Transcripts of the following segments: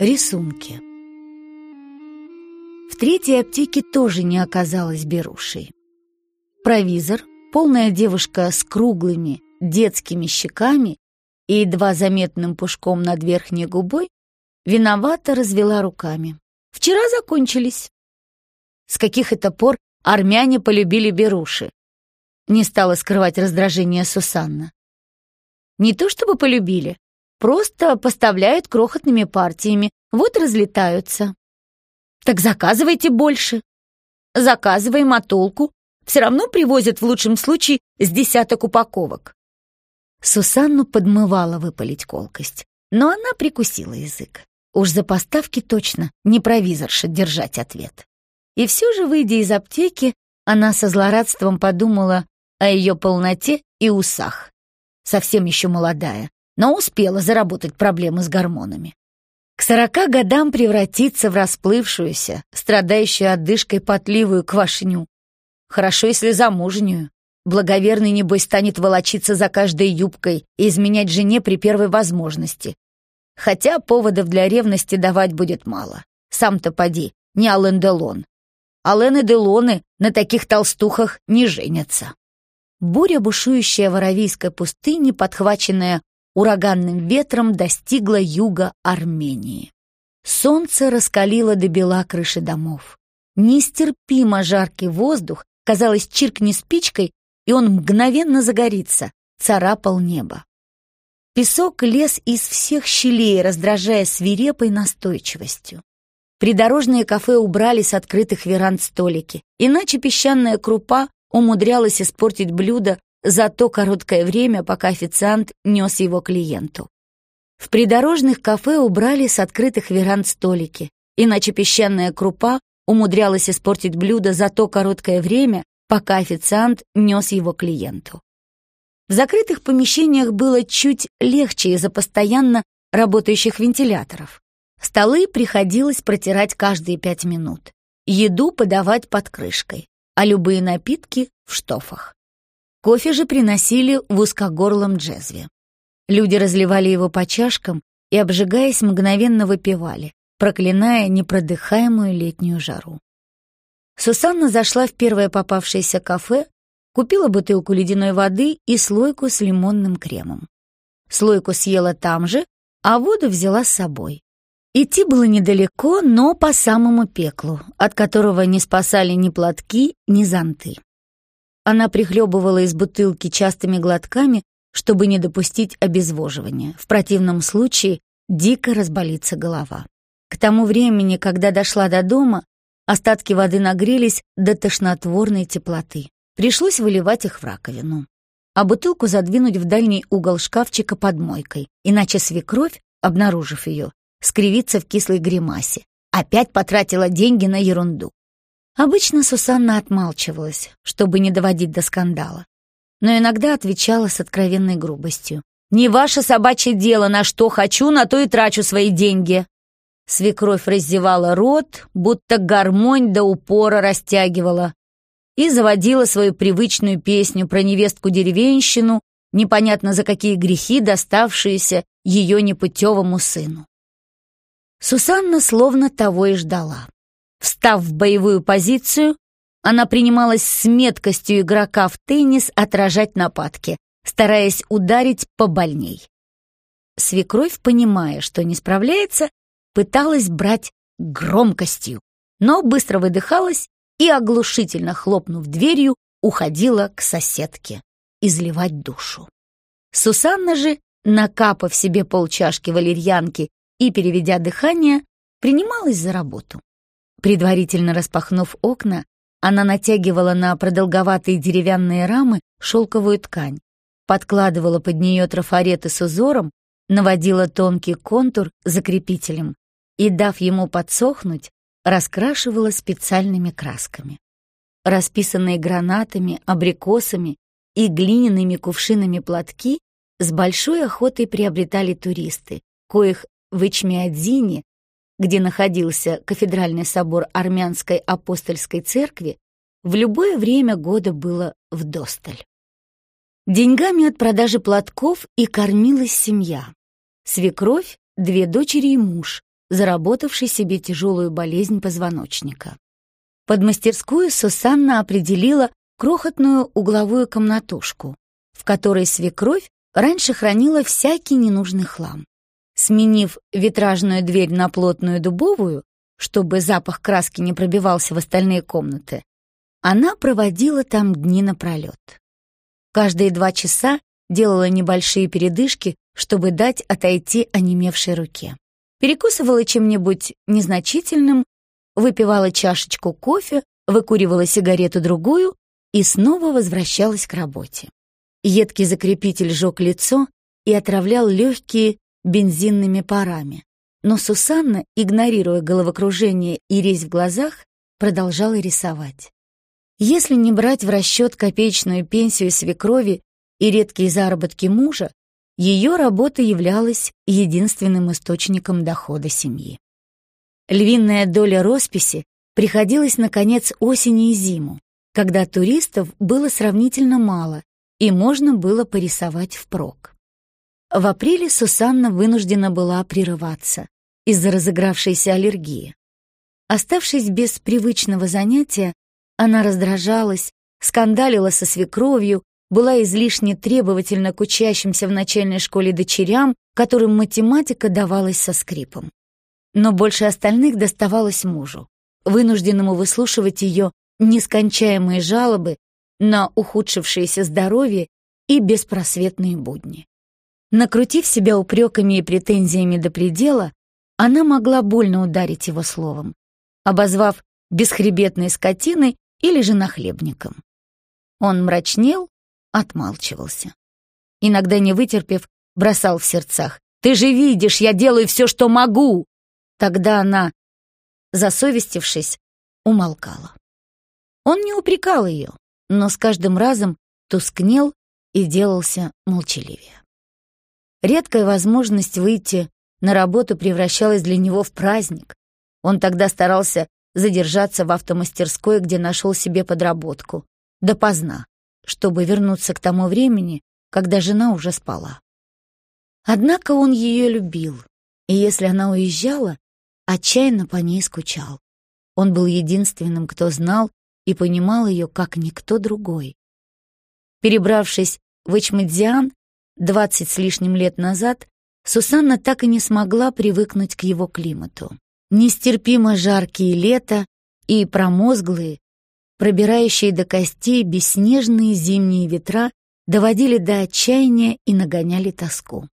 Рисунки. В третьей аптеке тоже не оказалось берушей. Провизор, полная девушка с круглыми детскими щеками и едва заметным пушком над верхней губой, виновато развела руками. «Вчера закончились». С каких это пор армяне полюбили беруши? Не стала скрывать раздражение Сусанна. Не то чтобы полюбили, Просто поставляют крохотными партиями, вот разлетаются. Так заказывайте больше. Заказываем, а толку? Все равно привозят в лучшем случае с десяток упаковок. Сусанну подмывала выпалить колкость, но она прикусила язык. Уж за поставки точно не провизорша держать ответ. И все же, выйдя из аптеки, она со злорадством подумала о ее полноте и усах. Совсем еще молодая, но успела заработать проблемы с гормонами. К сорока годам превратиться в расплывшуюся, страдающую отдышкой потливую квашню. Хорошо, если замужнюю. Благоверный, небось, станет волочиться за каждой юбкой и изменять жене при первой возможности. Хотя поводов для ревности давать будет мало. Сам-то поди, не Ален Делон. Ален Делоны на таких толстухах не женятся. Буря, бушующая в Аравийской пустыне, подхваченная ураганным ветром достигла юга Армении. Солнце раскалило до бела крыши домов. Нестерпимо жаркий воздух, казалось, чиркни спичкой, и он мгновенно загорится, царапал небо. Песок лез из всех щелей, раздражая свирепой настойчивостью. Придорожные кафе убрали с открытых веранд столики, иначе песчаная крупа умудрялась испортить блюдо за то короткое время, пока официант нес его клиенту. В придорожных кафе убрали с открытых веранд столики, иначе песчаная крупа умудрялась испортить блюдо за то короткое время, пока официант нес его клиенту. В закрытых помещениях было чуть легче из-за постоянно работающих вентиляторов. Столы приходилось протирать каждые пять минут, еду подавать под крышкой, а любые напитки — в штофах. Кофе же приносили в узкогорлом джезве. Люди разливали его по чашкам и, обжигаясь, мгновенно выпивали, проклиная непродыхаемую летнюю жару. Сусанна зашла в первое попавшееся кафе, купила бутылку ледяной воды и слойку с лимонным кремом. Слойку съела там же, а воду взяла с собой. Идти было недалеко, но по самому пеклу, от которого не спасали ни платки, ни зонты. Она прихлебывала из бутылки частыми глотками, чтобы не допустить обезвоживания. В противном случае дико разболится голова. К тому времени, когда дошла до дома, остатки воды нагрелись до тошнотворной теплоты. Пришлось выливать их в раковину. А бутылку задвинуть в дальний угол шкафчика под мойкой, иначе свекровь, обнаружив ее, скривится в кислой гримасе. Опять потратила деньги на ерунду. Обычно Сусанна отмалчивалась, чтобы не доводить до скандала, но иногда отвечала с откровенной грубостью. «Не ваше собачье дело, на что хочу, на то и трачу свои деньги!» Свекровь раздевала рот, будто гармонь до упора растягивала, и заводила свою привычную песню про невестку-деревенщину, непонятно за какие грехи, доставшиеся ее непутевому сыну. Сусанна словно того и ждала. Встав в боевую позицию, она принималась с меткостью игрока в теннис отражать нападки, стараясь ударить побольней. Свекровь, понимая, что не справляется, пыталась брать громкостью, но быстро выдыхалась и, оглушительно хлопнув дверью, уходила к соседке изливать душу. Сусанна же, накапав себе полчашки валерьянки и переведя дыхание, принималась за работу. Предварительно распахнув окна, она натягивала на продолговатые деревянные рамы шелковую ткань, подкладывала под нее трафареты с узором, наводила тонкий контур закрепителем и, дав ему подсохнуть, раскрашивала специальными красками. Расписанные гранатами, абрикосами и глиняными кувшинами платки с большой охотой приобретали туристы, коих в Ичмиадзине где находился кафедральный собор армянской апостольской церкви, в любое время года было вдосталь. Деньгами от продажи платков и кормилась семья. Свекровь, две дочери и муж, заработавший себе тяжелую болезнь позвоночника. Под мастерскую Сусанна определила крохотную угловую комнатушку, в которой свекровь раньше хранила всякий ненужный хлам. Сменив витражную дверь на плотную дубовую, чтобы запах краски не пробивался в остальные комнаты, она проводила там дни напролет. Каждые два часа делала небольшие передышки, чтобы дать отойти онемевшей руке. Перекусывала чем-нибудь незначительным, выпивала чашечку кофе, выкуривала сигарету-другую и снова возвращалась к работе. Едкий закрепитель жег лицо и отравлял легкие бензинными парами. Но Сусанна, игнорируя головокружение и резь в глазах, продолжала рисовать. Если не брать в расчет копеечную пенсию свекрови и редкие заработки мужа, ее работа являлась единственным источником дохода семьи. Львиная доля росписи приходилась на конец осени и зиму, когда туристов было сравнительно мало и можно было порисовать впрок. В апреле Сусанна вынуждена была прерываться из-за разыгравшейся аллергии. Оставшись без привычного занятия, она раздражалась, скандалила со свекровью, была излишне требовательна к учащимся в начальной школе дочерям, которым математика давалась со скрипом. Но больше остальных доставалось мужу, вынужденному выслушивать ее нескончаемые жалобы на ухудшившееся здоровье и беспросветные будни. Накрутив себя упреками и претензиями до предела, она могла больно ударить его словом, обозвав бесхребетной скотиной или же нахлебником. Он мрачнел, отмалчивался. Иногда, не вытерпев, бросал в сердцах. «Ты же видишь, я делаю все, что могу!» Тогда она, засовестившись, умолкала. Он не упрекал ее, но с каждым разом тускнел и делался молчаливее. Редкая возможность выйти на работу превращалась для него в праздник. Он тогда старался задержаться в автомастерской, где нашел себе подработку, допоздна, чтобы вернуться к тому времени, когда жена уже спала. Однако он ее любил, и если она уезжала, отчаянно по ней скучал. Он был единственным, кто знал и понимал ее, как никто другой. Перебравшись в Ичмадзиан двадцать с лишним лет назад, Сусанна так и не смогла привыкнуть к его климату. Нестерпимо жаркие лета и промозглые, пробирающие до костей бесснежные зимние ветра доводили до отчаяния и нагоняли тоску.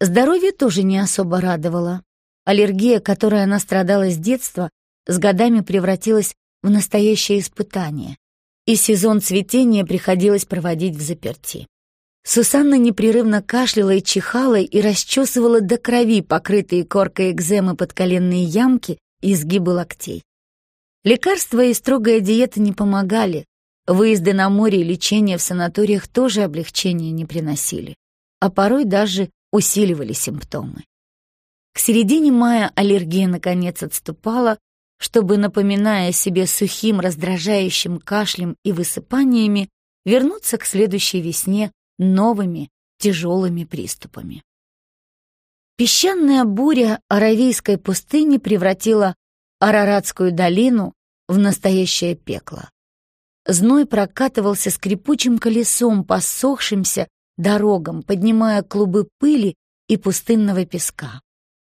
Здоровье тоже не особо радовало. Аллергия, которой она страдала с детства, с годами превратилась в настоящее испытание, и сезон цветения приходилось проводить в заперти. Сусанна непрерывно кашляла и чихала и расчесывала до крови покрытые коркой экземы подколенные ямки и сгибы локтей. Лекарства и строгая диета не помогали, выезды на море и лечение в санаториях тоже облегчения не приносили, а порой даже усиливали симптомы. К середине мая аллергия наконец отступала, чтобы, напоминая себе сухим, раздражающим кашлем и высыпаниями, вернуться к следующей весне новыми тяжелыми приступами. Песчаная буря Аравийской пустыни превратила Араратскую долину в настоящее пекло. Зной прокатывался скрипучим колесом по ссохшимся дорогам, поднимая клубы пыли и пустынного песка.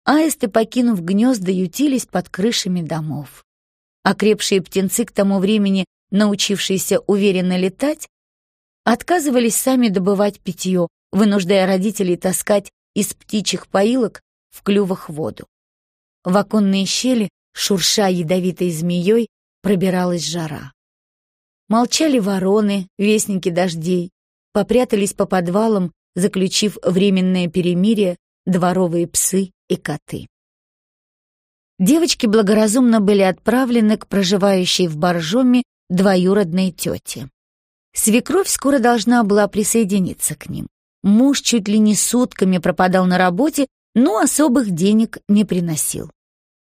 Аисты, покинув гнезда, ютились под крышами домов. Окрепшие птенцы, к тому времени научившиеся уверенно летать, отказывались сами добывать питье, вынуждая родителей таскать из птичьих поилок в клювах воду. В оконные щели, шурша ядовитой змеей, пробиралась жара. Молчали вороны, вестники дождей, попрятались по подвалам, заключив временное перемирие дворовые псы и коты. Девочки благоразумно были отправлены к проживающей в Боржоме двоюродной тете. Свекровь скоро должна была присоединиться к ним. Муж чуть ли не сутками пропадал на работе, но особых денег не приносил.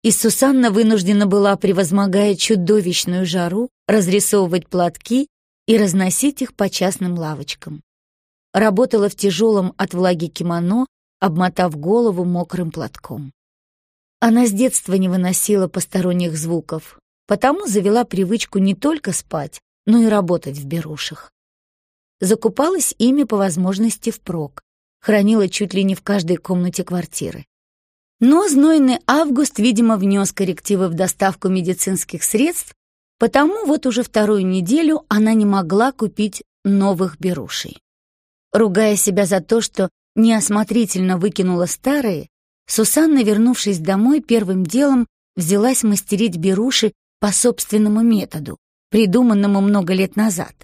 И Сусанна вынуждена была, превозмогая чудовищную жару, разрисовывать платки и разносить их по частным лавочкам. Работала в тяжелом от влаги кимоно, обмотав голову мокрым платком. Она с детства не выносила посторонних звуков, потому завела привычку не только спать, но и работать в берушах. Закупалась ими по возможности впрок, хранила чуть ли не в каждой комнате квартиры. Но знойный август, видимо, внес коррективы в доставку медицинских средств, потому вот уже вторую неделю она не могла купить новых берушей. Ругая себя за то, что неосмотрительно выкинула старые, Сусанна, вернувшись домой, первым делом взялась мастерить беруши по собственному методу, придуманному много лет назад.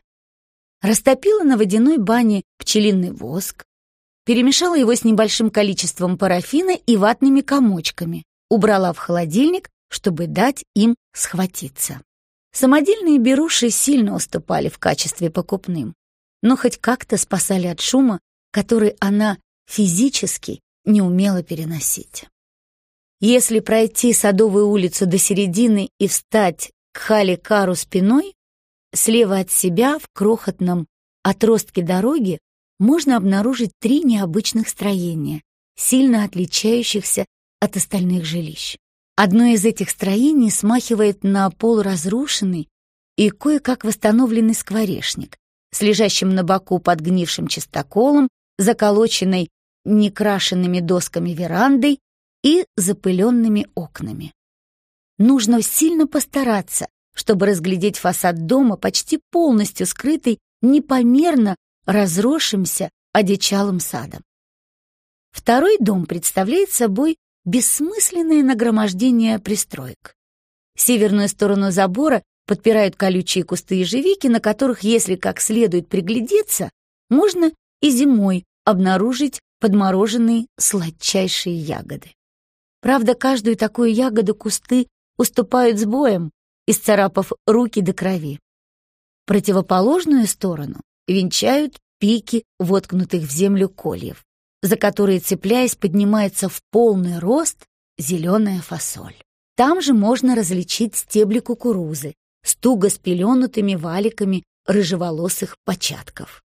Растопила на водяной бане пчелиный воск, перемешала его с небольшим количеством парафина и ватными комочками, убрала в холодильник, чтобы дать им схватиться. Самодельные беруши сильно уступали в качестве покупным, но хоть как-то спасали от шума, который она физически не умела переносить. Если пройти Садовую улицу до середины и встать к Хали Кару спиной, слева от себя в крохотном отростке дороги можно обнаружить три необычных строения, сильно отличающихся от остальных жилищ. Одно из этих строений смахивает на полуразрушенный и кое-как восстановленный скворечник с лежащим на боку подгнившим чистоколом, заколоченной некрашенными досками верандой и запыленными окнами. Нужно сильно постараться, чтобы разглядеть фасад дома, почти полностью скрытый непомерно разросшимся одичалым садом. Второй дом представляет собой бессмысленное нагромождение пристроек. Северную сторону забора подпирают колючие кусты ежевики, на которых, если как следует приглядеться, можно и зимой обнаружить подмороженные сладчайшие ягоды. Правда, каждую такую ягоду кусты уступают с боем, исцарапав руки до крови. Противоположную сторону венчают пики воткнутых в землю кольев, за которые, цепляясь, поднимается в полный рост зеленая фасоль. Там же можно различить стебли кукурузы с туго спеленутыми валиками рыжеволосых початков.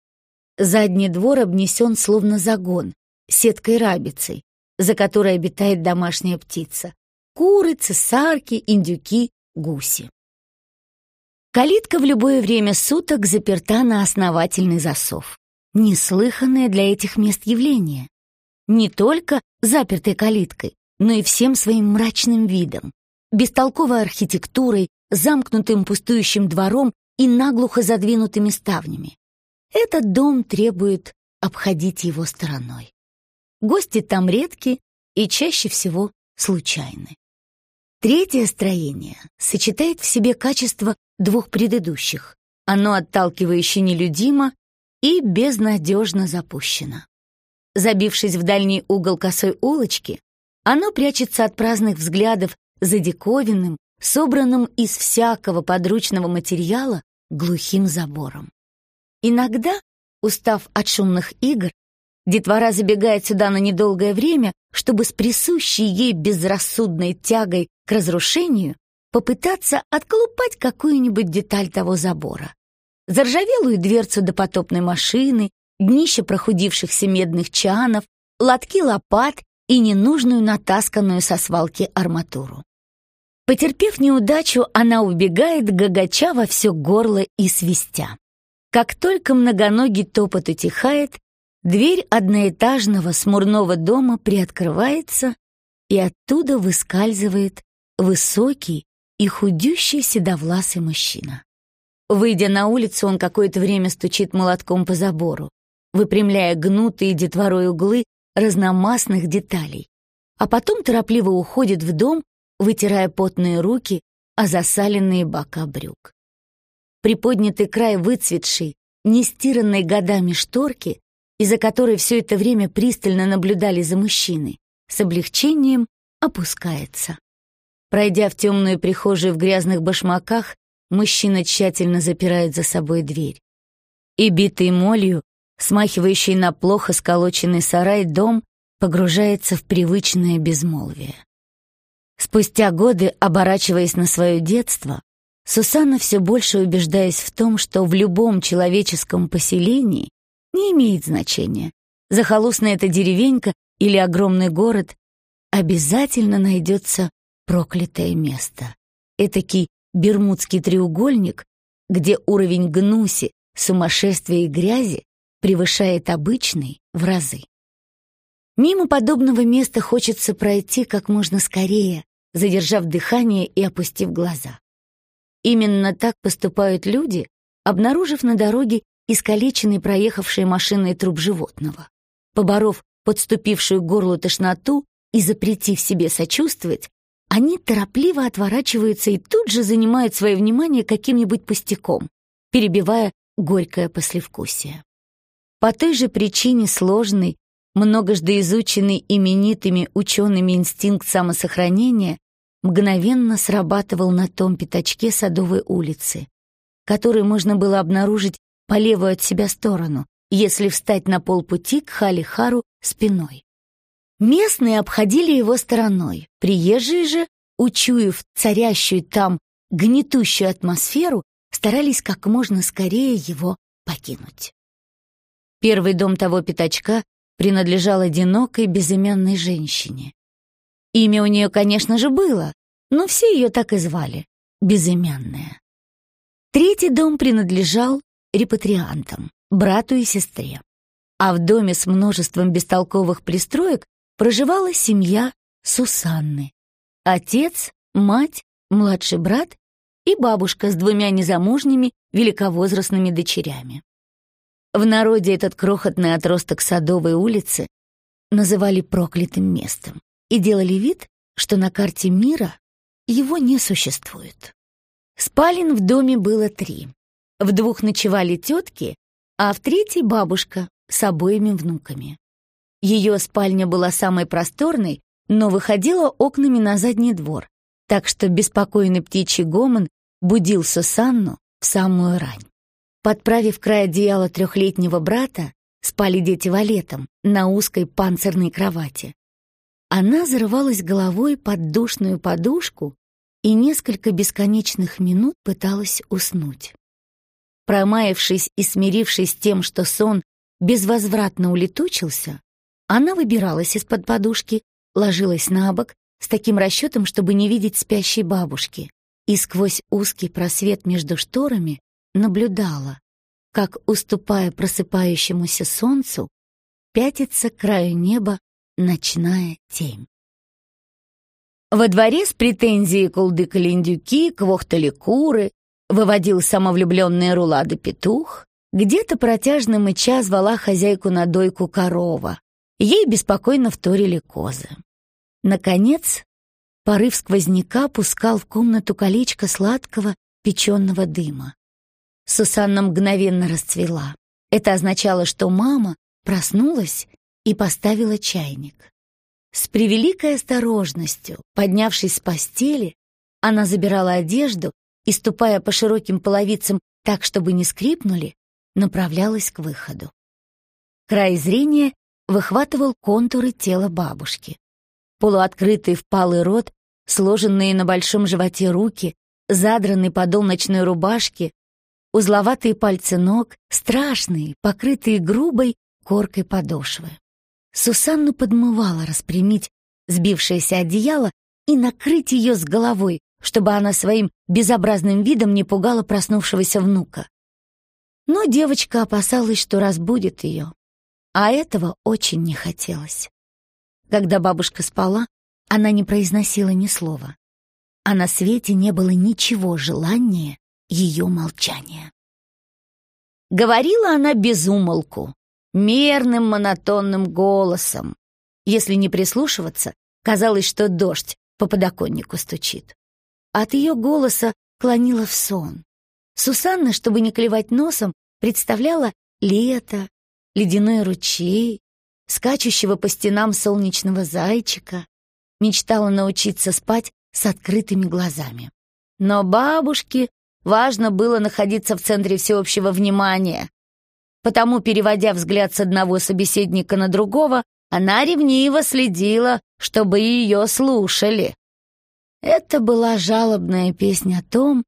Задний двор обнесен словно загон, сеткой-рабицей, за которой обитает домашняя птица. Куры, цесарки, индюки, гуси. Калитка в любое время суток заперта на основательный засов. Неслыханное для этих мест явление. Не только запертой калиткой, но и всем своим мрачным видом, бестолковой архитектурой, замкнутым пустующим двором и наглухо задвинутыми ставнями. Этот дом требует обходить его стороной. Гости там редки и чаще всего случайны. Третье строение сочетает в себе качества двух предыдущих. Оно отталкивающе нелюдимо и безнадежно запущено. Забившись в дальний угол косой улочки, оно прячется от праздных взглядов за диковинным, собранным из всякого подручного материала глухим забором. Иногда, устав от шумных игр, детвора забегает сюда на недолгое время, чтобы с присущей ей безрассудной тягой к разрушению попытаться отколупать какую-нибудь деталь того забора. Заржавелую дверцу допотопной машины, днище прохудившихся медных чанов, лотки лопат и ненужную натасканную со свалки арматуру. Потерпев неудачу, она убегает, гагача во все горло и свистя. Как только многоногий топот утихает, дверь одноэтажного смурного дома приоткрывается, и оттуда выскальзывает высокий и худющий седовласый мужчина. Выйдя на улицу, он какое-то время стучит молотком по забору, выпрямляя гнутые детворой углы разномастных деталей, а потом торопливо уходит в дом, вытирая потные руки о засаленные бока брюк. Приподнятый край выцветшей, нестиранной годами шторки, из-за которой все это время пристально наблюдали за мужчиной, с облегчением опускается. Пройдя в темную прихожую в грязных башмаках, мужчина тщательно запирает за собой дверь. И битый молью, смахивающий на плохо сколоченный сарай дом, погружается в привычное безмолвие. Спустя годы, оборачиваясь на свое детство, Сусанна все больше убеждаясь в том, что в любом человеческом поселении не имеет значения, захолустная это деревенька или огромный город, обязательно найдется проклятое место. Этакий бермудский треугольник, где уровень гнуси, сумасшествия и грязи превышает обычный в разы. Мимо подобного места хочется пройти как можно скорее, задержав дыхание и опустив глаза. Именно так поступают люди, обнаружив на дороге искалеченный проехавшей машиной труп животного. Поборов подступившую к горлу тошноту и запретив себе сочувствовать, они торопливо отворачиваются и тут же занимают свое внимание каким-нибудь пустяком, перебивая горькое послевкусие. По той же причине сложный, многожды изученный именитыми учеными инстинкт самосохранения мгновенно срабатывал на том пятачке Садовой улицы, который можно было обнаружить по левую от себя сторону, если встать на полпути к Халихару спиной. Местные обходили его стороной, приезжие же, учуяв царящую там гнетущую атмосферу, старались как можно скорее его покинуть. Первый дом того пятачка принадлежал одинокой безымянной женщине. Имя у нее, конечно же, было, но все ее так и звали — Безымянная. Третий дом принадлежал репатриантам, брату и сестре. А в доме с множеством бестолковых пристроек проживала семья Сусанны. Отец, мать, младший брат и бабушка с двумя незамужними великовозрастными дочерями. В народе этот крохотный отросток Садовой улицы называли проклятым местом и делали вид, что на карте мира его не существует. Спален в доме было три. В двух ночевали тетки, а в третьей — бабушка с обоими внуками. Ее спальня была самой просторной, но выходила окнами на задний двор, так что беспокойный птичий гомон будил Сусанну в самую рань. Подправив край одеяла трехлетнего брата, спали дети валетом на узкой панцирной кровати. Она зарывалась головой под душную подушку и несколько бесконечных минут пыталась уснуть. Промаявшись и смирившись с тем, что сон безвозвратно улетучился, она выбиралась из-под подушки, ложилась на бок с таким расчетом, чтобы не видеть спящей бабушки, и сквозь узкий просвет между шторами наблюдала, как, уступая просыпающемуся солнцу, пятится к краю неба ночная тень. Во дворе с претензией кулдыкали индюки, квохтали куры, выводил самовлюбленный рулада-петух, где-то протяжно мыча звала хозяйку на дойку корова, Ей беспокойно вторили козы. Наконец, порыв сквозняка пускал в комнату колечко сладкого печеного дыма. Сусанна мгновенно расцвела. Это означало, что мама проснулась и поставила чайник. С превеликой осторожностью, поднявшись с постели, она забирала одежду и, ступая по широким половицам так, чтобы не скрипнули, направлялась к выходу. Край зрения выхватывал контуры тела бабушки. Полуоткрытый впалый рот, сложенные на большом животе руки, задранный подол ночной рубашки, узловатые пальцы ног, страшные, покрытые грубой коркой подошвы. Сусанну подмывала распрямить сбившееся одеяло и накрыть ее с головой, чтобы она своим безобразным видом не пугала проснувшегося внука. Но девочка опасалась, что разбудит ее, а этого очень не хотелось. Когда бабушка спала, она не произносила ни слова, а на свете не было ничего желания ее молчания. Говорила она без умолку, мерным монотонным голосом. Если не прислушиваться, казалось, что дождь по подоконнику стучит. От ее голоса клонила в сон. Сусанна, чтобы не клевать носом, представляла лето, ледяной ручей, скачущего по стенам солнечного зайчика, мечтала научиться спать с открытыми глазами. Но бабушке важно было находиться в центре всеобщего внимания, потому, переводя взгляд с одного собеседника на другого, она ревниво следила, чтобы ее слушали. Это была жалобная песня о том,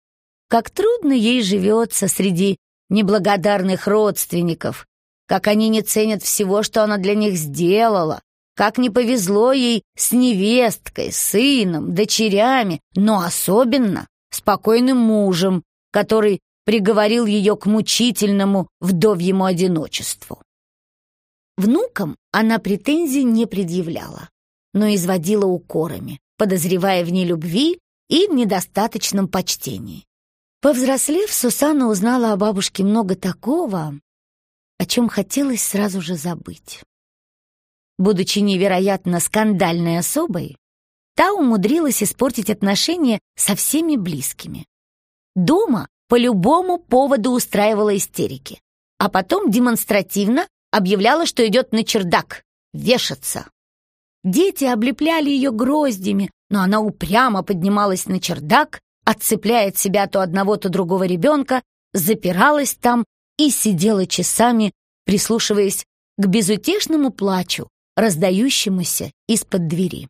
как трудно ей живется среди неблагодарных родственников, как они не ценят всего, что она для них сделала, как не повезло ей с невесткой, сыном, дочерями, но особенно спокойным мужем, который приговорил ее к мучительному вдовьему одиночеству. Внукам она претензий не предъявляла, но изводила укорами, подозревая в нелюбви и в недостаточном почтении. Повзрослев, Сусанна узнала о бабушке много такого, о чем хотелось сразу же забыть. Будучи невероятно скандальной особой, та умудрилась испортить отношения со всеми близкими. Дома по любому поводу устраивала истерики, а потом демонстративно объявляла, что идет на чердак, вешаться. Дети облепляли ее гроздями, но она упрямо поднималась на чердак, отцепляя от себя то одного, то другого ребенка, запиралась там и сидела часами, прислушиваясь к безутешному плачу, раздающемуся из-под двери.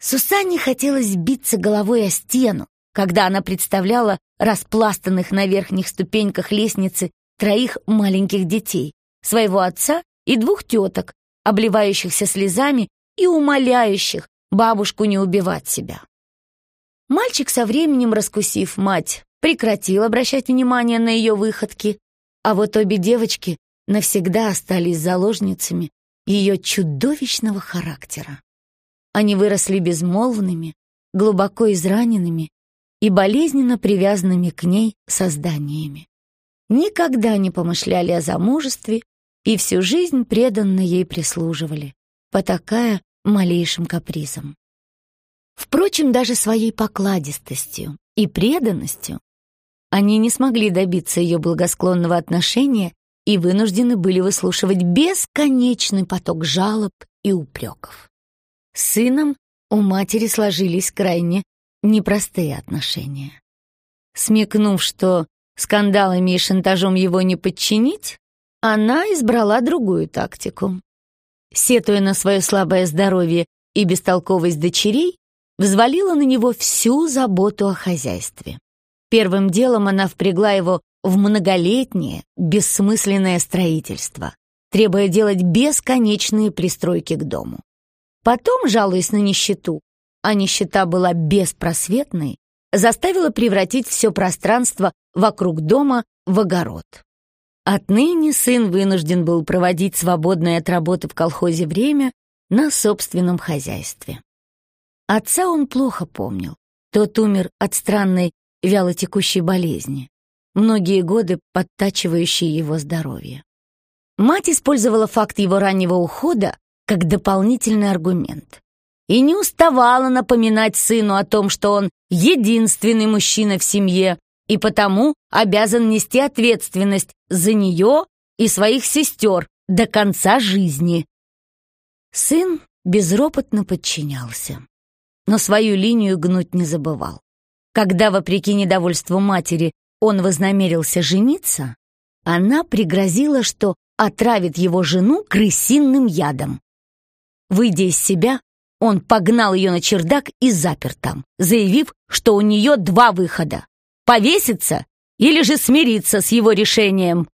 Сусанне хотелось биться головой о стену, когда она представляла распластанных на верхних ступеньках лестницы троих маленьких детей, своего отца и двух теток, обливающихся слезами и умоляющих бабушку не убивать себя. Мальчик со временем, раскусив мать, прекратил обращать внимание на ее выходки, а вот обе девочки навсегда остались заложницами ее чудовищного характера. Они выросли безмолвными, глубоко израненными и болезненно привязанными к ней созданиями. Никогда не помышляли о замужестве и всю жизнь преданно ей прислуживали, потакая малейшим капризом. Впрочем, даже своей покладистостью и преданностью они не смогли добиться ее благосклонного отношения и вынуждены были выслушивать бесконечный поток жалоб и упреков. С сыном у матери сложились крайне непростые отношения. Смекнув, что скандалами и шантажом его не подчинить, она избрала другую тактику. Сетуя на свое слабое здоровье и бестолковость дочерей, взвалила на него всю заботу о хозяйстве. Первым делом она впрягла его в многолетнее, бессмысленное строительство, требуя делать бесконечные пристройки к дому. Потом, жалуясь на нищету, а нищета была беспросветной, заставила превратить все пространство вокруг дома в огород. Отныне сын вынужден был проводить свободное от работы в колхозе время на собственном хозяйстве. Отца он плохо помнил. Тот умер от странной вялотекущей болезни, многие годы подтачивающей его здоровье. Мать использовала факт его раннего ухода как дополнительный аргумент и не уставала напоминать сыну о том, что он единственный мужчина в семье и потому обязан нести ответственность за нее и своих сестер до конца жизни. Сын безропотно подчинялся но свою линию гнуть не забывал. Когда, вопреки недовольству матери, он вознамерился жениться, она пригрозила, что отравит его жену крысиным ядом. Выйдя из себя, он погнал ее на чердак и запер там, заявив, что у нее два выхода — повеситься или же смириться с его решением.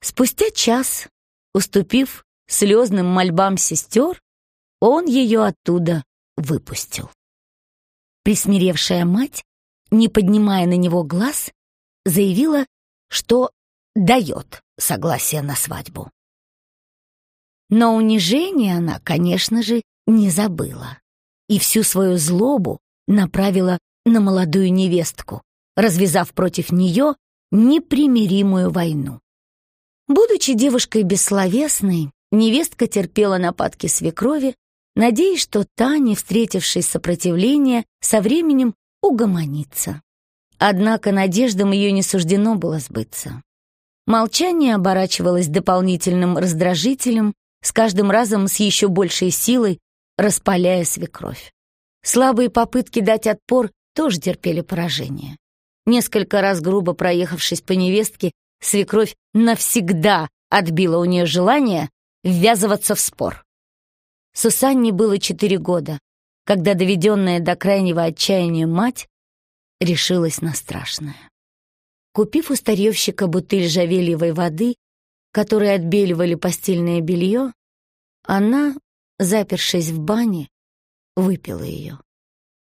Спустя час, уступив слезным мольбам сестер, он ее оттуда выпустил. Присмиревшая мать, не поднимая на него глаз, заявила, что дает согласие на свадьбу. Но унижение она, конечно же, не забыла и всю свою злобу направила на молодую невестку, развязав против нее непримиримую войну. Будучи девушкой бессловесной, невестка терпела нападки свекрови, надеясь, что та, не встретившись сопротивления, со временем угомонится. Однако надеждам ее не суждено было сбыться. Молчание оборачивалось дополнительным раздражителем, с каждым разом с еще большей силой распаляя свекровь. Слабые попытки дать отпор тоже терпели поражение. Несколько раз грубо проехавшись по невестке, свекровь навсегда отбила у нее желание ввязываться в спор. Сусанне было четыре года, когда доведенная до крайнего отчаяния мать решилась на страшное. Купив у старьевщика бутыль жавельевой воды, которой отбеливали постельное белье, Она, запершись в бане, выпила ее,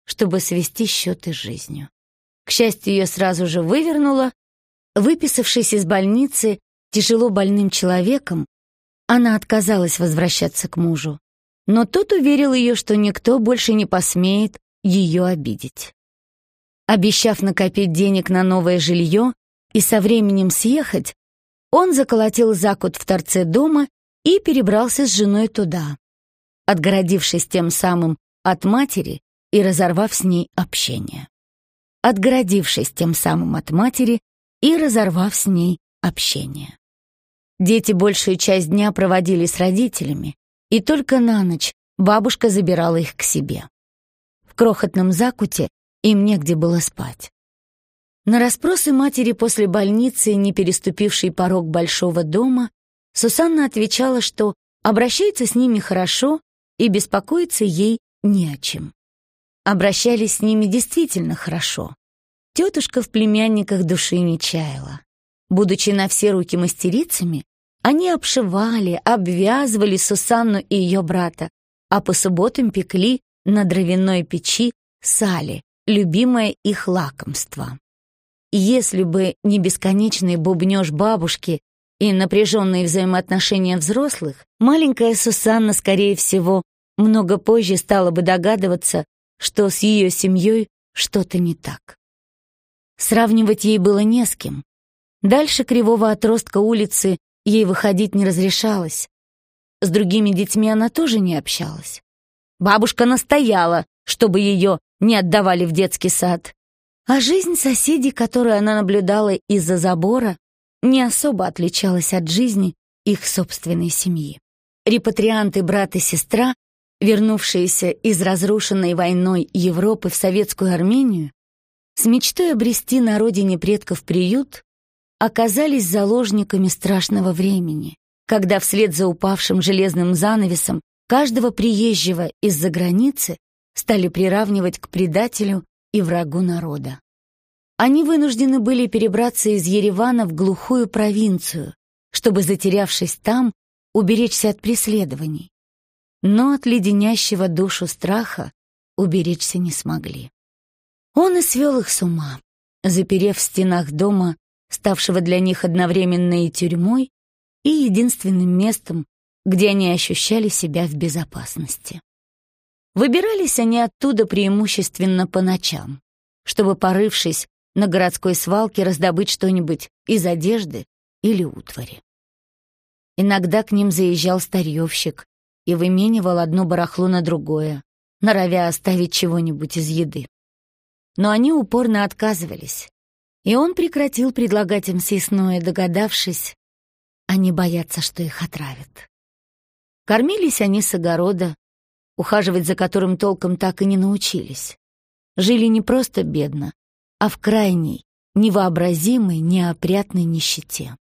чтобы свести счеты с жизнью. К счастью, ее сразу же вывернуло. Выписавшись из больницы тяжело больным человеком, она отказалась возвращаться к мужу, но тот уверил ее, что никто больше не посмеет ее обидеть. Обещав накопить денег на новое жилье и со временем съехать, он заколотил закут в торце дома и перебрался с женой туда, отгородившись тем самым от матери и разорвав с ней общение. Отгородившись тем самым от матери и разорвав с ней общение. Дети большую часть дня проводили с родителями, и только на ночь бабушка забирала их к себе. В крохотном закуте им негде было спать. На расспросы матери после больницы, не переступившей порог большого дома, Сусанна отвечала, что обращается с ними хорошо и беспокоиться ей не о чем. Обращались с ними действительно хорошо. Тетушка в племянниках души не чаяла. Будучи на все руки мастерицами, они обшивали, обвязывали Сусанну и ее брата, а по субботам пекли на дровяной печи сали, любимое их лакомство. Если бы не бесконечный бубнёж бабушки и напряженные взаимоотношения взрослых, маленькая Сусанна, скорее всего, много позже стала бы догадываться, что с ее семьей что-то не так. Сравнивать ей было не с кем. Дальше кривого отростка улицы ей выходить не разрешалось. С другими детьми она тоже не общалась. Бабушка настояла, чтобы ее не отдавали в детский сад. А жизнь соседей, которую она наблюдала из-за забора, не особо отличалась от жизни их собственной семьи. Репатрианты брат и сестра, вернувшиеся из разрушенной войной Европы в советскую Армению, с мечтой обрести на родине предков приют, оказались заложниками страшного времени, когда вслед за упавшим железным занавесом каждого приезжего из-за границы стали приравнивать к предателю и врагу народа. Они вынуждены были перебраться из Еревана в глухую провинцию, чтобы, затерявшись там, уберечься от преследований. Но от леденящего душу страха уберечься не смогли. Он и свел их с ума, заперев в стенах дома, ставшего для них одновременно и тюрьмой, и единственным местом, где они ощущали себя в безопасности. Выбирались они оттуда преимущественно по ночам, чтобы, порывшись на городской свалке, раздобыть что-нибудь из одежды или утвари. Иногда к ним заезжал старьевщик и выменивал одно барахло на другое, норовя оставить чего-нибудь из еды но они упорно отказывались, и он прекратил предлагать им съестное, догадавшись, они боятся, что их отравят. Кормились они с огорода, ухаживать за которым толком так и не научились. Жили не просто бедно, а в крайней, невообразимой, неопрятной нищете.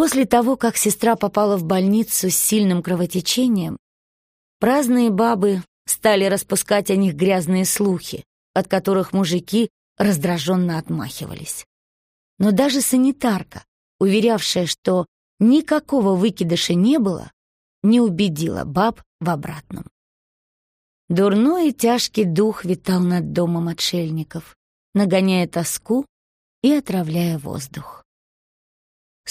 После того, как сестра попала в больницу с сильным кровотечением, праздные бабы стали распускать о них грязные слухи, от которых мужики раздраженно отмахивались. Но даже санитарка, уверявшая, что никакого выкидыша не было, не убедила баб в обратном. Дурной и тяжкий дух витал над домом отшельников, нагоняя тоску и отравляя воздух.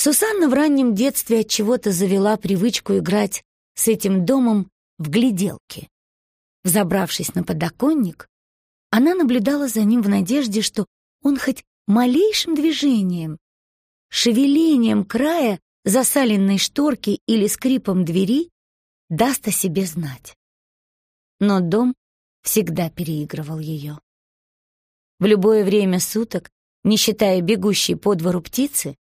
Сусанна в раннем детстве от чего-то завела привычку играть с этим домом в гляделки. Взобравшись на подоконник, она наблюдала за ним в надежде, что он хоть малейшим движением, шевелением края засаленной шторки или скрипом двери даст о себе знать. Но дом всегда переигрывал ее. В любое время суток, не считая бегущей по двору птицы,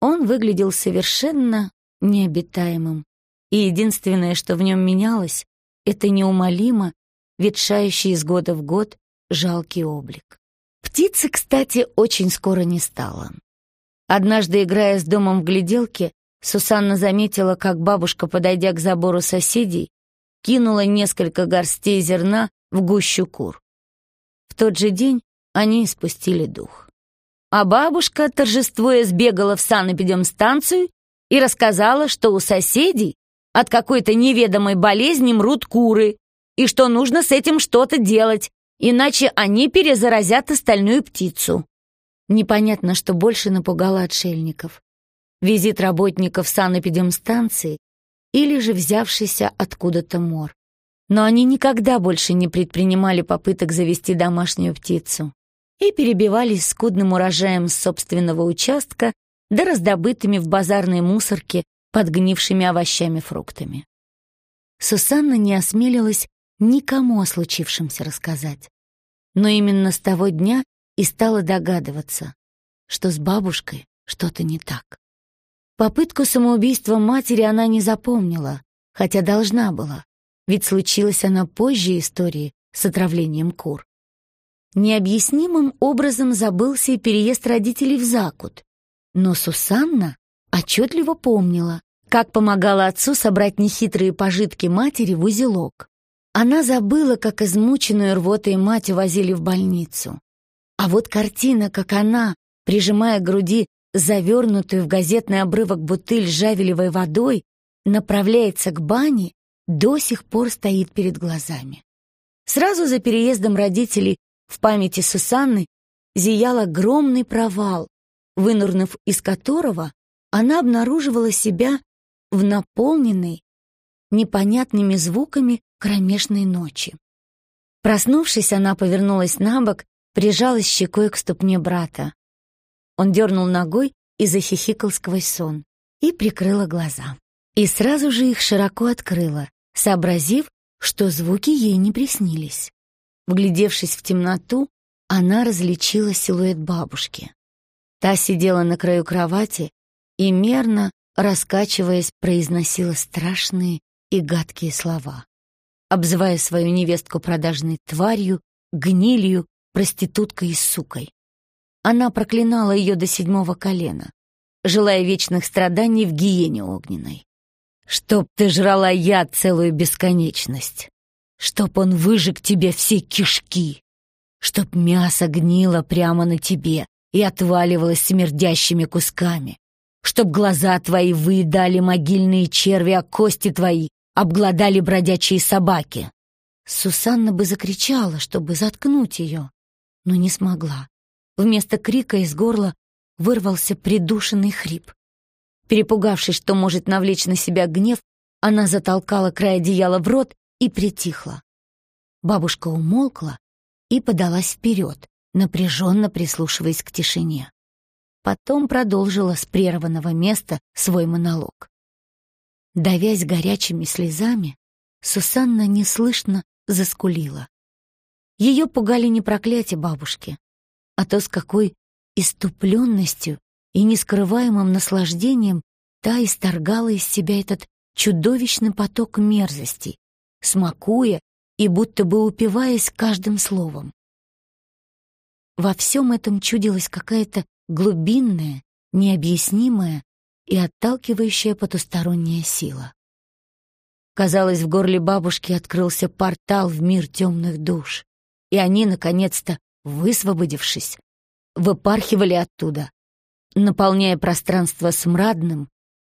он выглядел совершенно необитаемым, и единственное, что в нем менялось, это неумолимо ветшающий из года в год жалкий облик. Птицы, кстати, очень скоро не стало. Однажды, играя с домом в гляделке, Сусанна заметила, как бабушка, подойдя к забору соседей, кинула несколько горстей зерна в гущу кур. В тот же день они испустили дух. А бабушка, торжествуя, сбегала в санэпидемстанцию и рассказала, что у соседей от какой-то неведомой болезни мрут куры, и что нужно с этим что-то делать, иначе они перезаразят остальную птицу. Непонятно, что больше напугало отшельников. Визит работников санэпидемстанции или же взявшийся откуда-то мор. Но они никогда больше не предпринимали попыток завести домашнюю птицу и перебивались скудным урожаем собственного участка да раздобытыми в базарной мусорке подгнившими овощами-фруктами. Сусанна не осмелилась никому о случившемся рассказать. Но именно с того дня и стала догадываться, что с бабушкой что-то не так. Попытку самоубийства матери она не запомнила, хотя должна была, ведь случилась она позже истории с отравлением кур. Необъяснимым образом забылся и переезд родителей в Закут, но Сусанна отчетливо помнила, как помогала отцу собрать нехитрые пожитки матери в узелок. Она забыла, как измученную рвотой мать увозили в больницу. А вот картина, как она, прижимая к груди завернутую в газетный обрывок бутыль жавелевой водой, направляется к бане, до сих пор стоит перед глазами. Сразу за переездом родителей в памяти Сусанны зиял огромный провал, вынурнув из которого она обнаруживала себя в наполненной непонятными звуками кромешной ночи. Проснувшись, она повернулась на бок, прижалась щекой к ступне брата. Он дернул ногой и захихикал сквозь сон, и прикрыла глаза. И сразу же их широко открыла, сообразив, что звуки ей не приснились. Вглядевшись в темноту, она различила силуэт бабушки. Та сидела на краю кровати и мерно, раскачиваясь, произносила страшные и гадкие слова, обзывая свою невестку продажной тварью, гнилью, проституткой и сукой. Она проклинала ее до седьмого колена, желая вечных страданий в гиене огненной. «Чтоб ты жрала яд целую бесконечность! Чтоб он выжег тебе все кишки! Чтоб мясо гнило прямо на тебе и отваливалось смердящими кусками! чтоб глаза твои выедали могильные черви, а кости твои обглодали бродячие собаки. Сусанна бы закричала, чтобы заткнуть ее, но не смогла. Вместо крика из горла вырвался придушенный хрип. Перепугавшись, что может навлечь на себя гнев, она затолкала край одеяла в рот и притихла. Бабушка умолкла и подалась вперед, напряженно прислушиваясь к тишине. Потом продолжила с прерванного места свой монолог. Давясь горячими слезами, Сусанна неслышно заскулила. Ее пугали не проклятия бабушки, а то, с какой иступленностью и нескрываемым наслаждением та исторгала из себя этот чудовищный поток мерзостей, смакуя и будто бы упиваясь каждым словом. Во всем этом чудилась какая-то глубинная, необъяснимая и отталкивающая потусторонняя сила. Казалось, в горле бабушки открылся портал в мир темных душ, и они, наконец-то, высвободившись, выпархивали оттуда, наполняя пространство смрадным,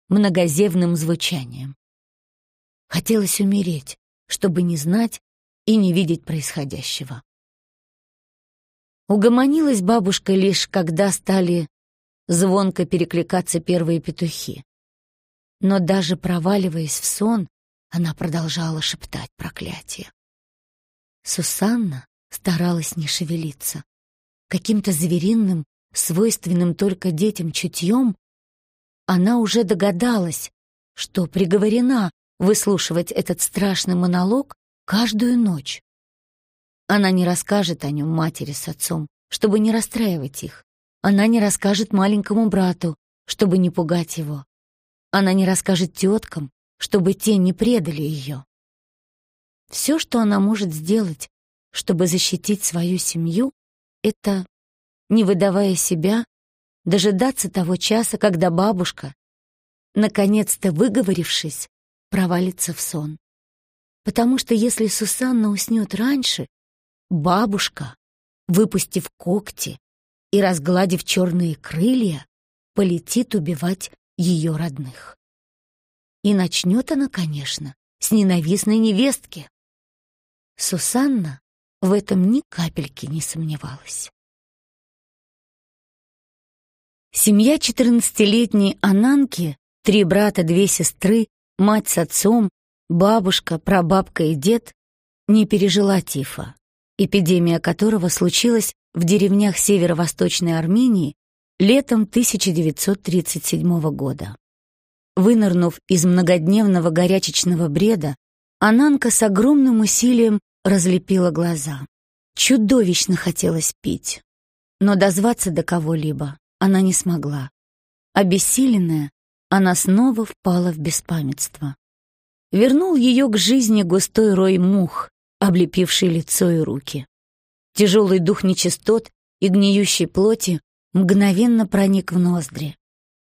многозевным звучанием. Хотелось умереть, чтобы не знать и не видеть происходящего. Угомонилась бабушка лишь, когда стали звонко перекликаться первые петухи. Но даже проваливаясь в сон, она продолжала шептать проклятие. Сусанна старалась не шевелиться. Каким-то звериным, свойственным только детям чутьем, она уже догадалась, что приговорена выслушивать этот страшный монолог каждую ночь. Она не расскажет о нем матери с отцом, чтобы не расстраивать их. Она не расскажет маленькому брату, чтобы не пугать его. Она не расскажет теткам, чтобы те не предали ее. Все, что она может сделать, чтобы защитить свою семью, это, не выдавая себя, дожидаться того часа, когда бабушка, наконец-то выговорившись, провалится в сон. Потому что если Сусанна уснет раньше, Бабушка, выпустив когти и разгладив черные крылья, полетит убивать ее родных. И начнет она, конечно, с ненавистной невестки. Сусанна в этом ни капельки не сомневалась. Семья четырнадцатилетней Ананки, три брата, две сестры, мать с отцом, бабушка, прабабка и дед не пережила тифа, эпидемия которого случилась в деревнях северо-восточной Армении летом 1937 года. Вынырнув из многодневного горячечного бреда, Ананка с огромным усилием разлепила глаза. Чудовищно хотелось пить, но дозваться до кого-либо она не смогла. Обессиленная, она снова впала в беспамятство. Вернул ее к жизни густой рой мух, облепивший лицо и руки. Тяжелый дух нечистот и гниющей плоти мгновенно проник в ноздри.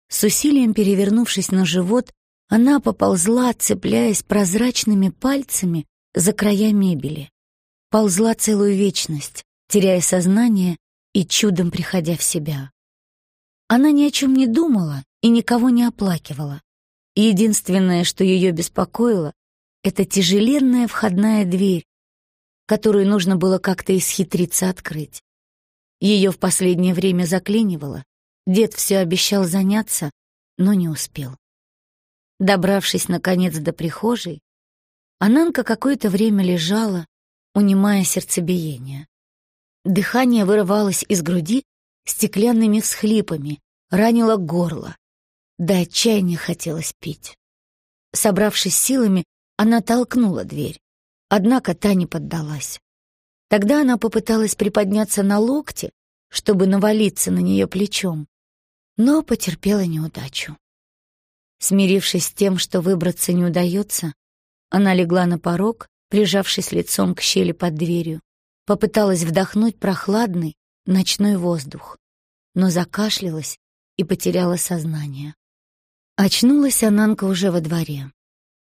С усилием перевернувшись на живот, она поползла, цепляясь прозрачными пальцами за края мебели. Ползла целую вечность, теряя сознание и чудом приходя в себя. Она ни о чем не думала и никого не оплакивала. Единственное, что ее беспокоило, это тяжеленная входная дверь, которую нужно было как-то исхитриться открыть. Ее в последнее время заклинивало. Дед все обещал заняться, но не успел. Добравшись, наконец, до прихожей, Ананка какое-то время лежала, унимая сердцебиение. Дыхание вырывалось из груди стеклянными всхлипами, ранило горло. До отчаяния хотелось пить. Собравшись силами, она толкнула дверь. Однако та не поддалась. Тогда она попыталась приподняться на локте, чтобы навалиться на нее плечом, но потерпела неудачу. Смирившись с тем, что выбраться не удается, она легла на порог, прижавшись лицом к щели под дверью, попыталась вдохнуть прохладный ночной воздух но закашлялась и потеряла сознание. Очнулась Ананка уже во дворе.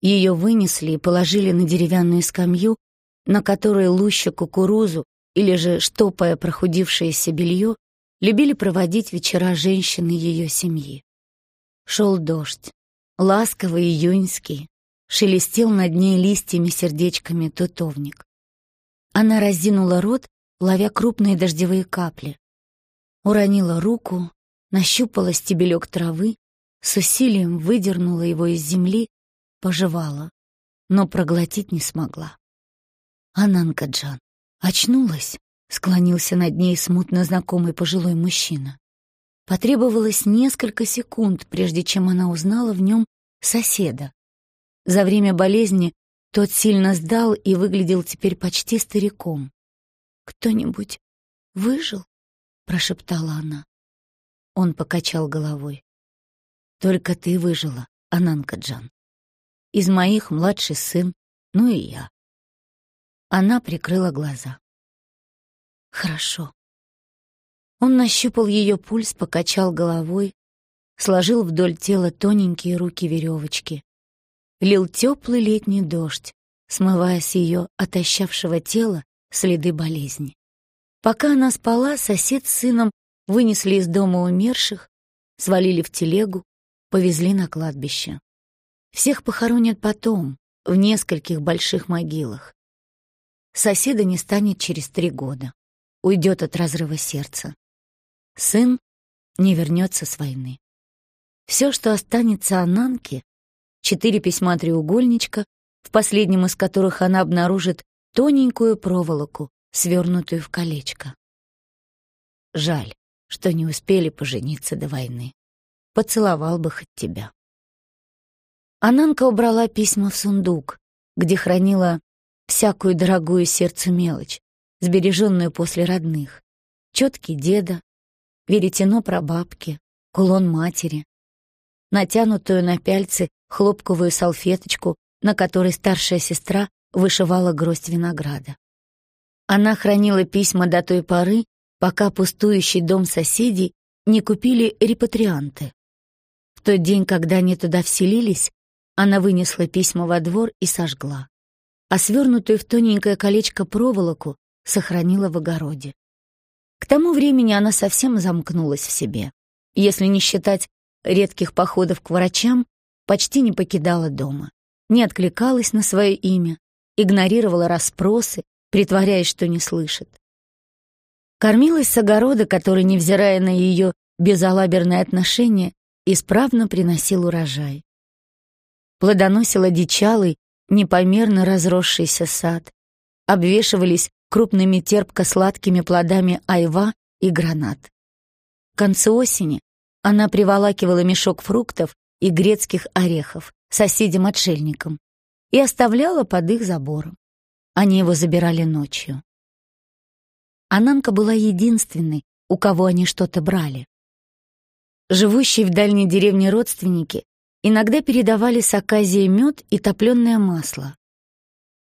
Ее вынесли и положили на деревянную скамью, на которой луща кукурузу или же штопая прохудившееся белье любили проводить вечера женщины ее семьи. Шел дождь, ласковый июньский, шелестел над ней листьями-сердечками тутовник. Она разинула рот, ловя крупные дождевые капли уронила руку, нащупала стебелек травы, с усилием выдернула его из земли, пожевала, но проглотить не смогла. Ананка Джан очнулась, склонился над ней смутно знакомый пожилой мужчина. Потребовалось несколько секунд, прежде чем она узнала в нем соседа. За время болезни тот сильно сдал и выглядел теперь почти стариком. «Кто-нибудь выжил?» прошептала она. Он покачал головой. Только ты выжила, Ананка-джан. Из моих младший сын, ну и я. Она прикрыла глаза. Хорошо. Он нащупал ее пульс, покачал головой, сложил вдоль тела тоненькие руки веревочки. Лил теплый летний дождь, смывая с ее отощавшего тела следы болезни. Пока она спала, сосед с сыном вынесли из дома умерших, свалили в телегу, повезли на кладбище. Всех похоронят потом, в нескольких больших могилах. Соседа не станет через три года. Уйдет от разрыва сердца. Сын не вернется с войны. Все, что останется Ананке, четыре письма треугольничка, в последнем из которых она обнаружит тоненькую проволоку, свернутую в колечко. Жаль, что не успели пожениться до войны. Поцеловал бы хоть тебя. Ананка убрала письма в сундук, где хранила всякую дорогую сердцу мелочь, сбереженную после родных. Четки деда, веретено прабабки, кулон матери, натянутую на пяльцы хлопковую салфеточку, на которой старшая сестра вышивала гроздь винограда. Она хранила письма до той поры, пока пустующий дом соседей не купили репатрианты. Тот день, когда они туда вселились, она вынесла письма во двор и сожгла, а свернутую в тоненькое колечко проволоку сохранила в огороде. К тому времени она совсем замкнулась в себе. Если не считать редких походов к врачам, почти не покидала дома, не откликалась на свое имя, игнорировала расспросы, притворяясь, что не слышит. Кормилась с огорода, который, невзирая на ее безалаберное отношение, исправно приносил урожай. Плодоносил одичалый, непомерно разросшийся сад. Обвешивались крупными терпко-сладкими плодами айва и гранат. К концу осени она приволакивала мешок фруктов и грецких орехов соседям-отшельникам и оставляла под их забором. Они его забирали ночью. Ананка была единственной, у кого они что-то брали. Живущие в дальней деревне родственники иногда передавали с оказией мед и топленое масло.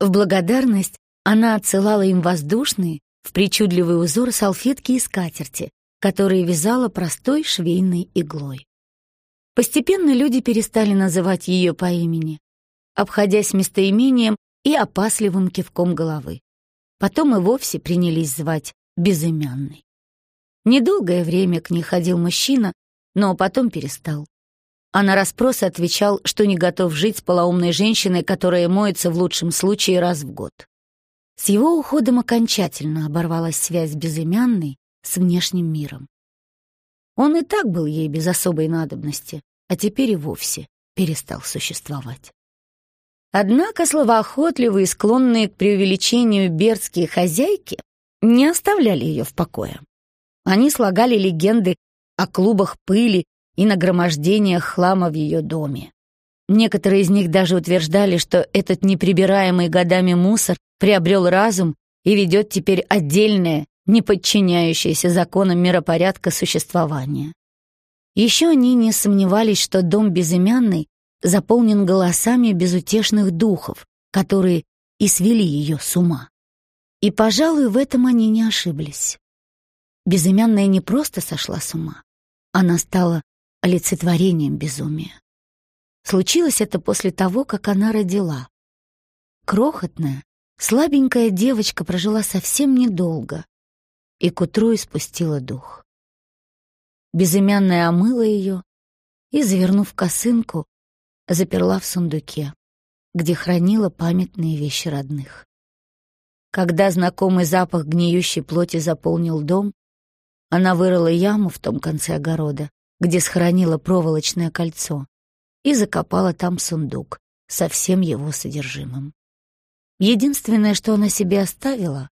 В благодарность она отсылала им воздушные, в причудливый узор салфетки и скатерти, которые вязала простой швейной иглой. Постепенно люди перестали называть ее по имени, обходясь местоимением и опасливым кивком головы. Потом и вовсе принялись звать безымянной. Недолгое время к ней ходил мужчина, но потом перестал. А на расспросы отвечал, что не готов жить с полоумной женщиной, которая моется в лучшем случае раз в год. С его уходом окончательно оборвалась связь безымянной с внешним миром. Он и так был ей без особой надобности, а теперь и вовсе перестал существовать. Однако словоохотливые склонные к преувеличению бердские хозяйки не оставляли ее в покое. Они слагали легенды о клубах пыли и нагромождениях хлама в ее доме. Некоторые из них даже утверждали, что этот неприбираемый годами мусор приобрел разум и ведет теперь отдельное, не подчиняющееся законам миропорядка существование. Еще они не сомневались, что дом безымянный заполнен голосами безутешных духов, которые и свели ее с ума. И, пожалуй, в этом они не ошиблись. Безымянная не просто сошла с ума, она стала олицетворением безумия. Случилось это после того, как она родила. Крохотная, слабенькая девочка прожила совсем недолго и к утру испустила дух. Безымянная омыла ее и, завернув косынку, заперла в сундуке, где хранила памятные вещи родных. Когда знакомый запах гниющей плоти заполнил дом, она вырыла яму в том конце огорода, где схоронила проволочное кольцо, и закопала там сундук со всем его содержимым. Единственное, что она себе оставила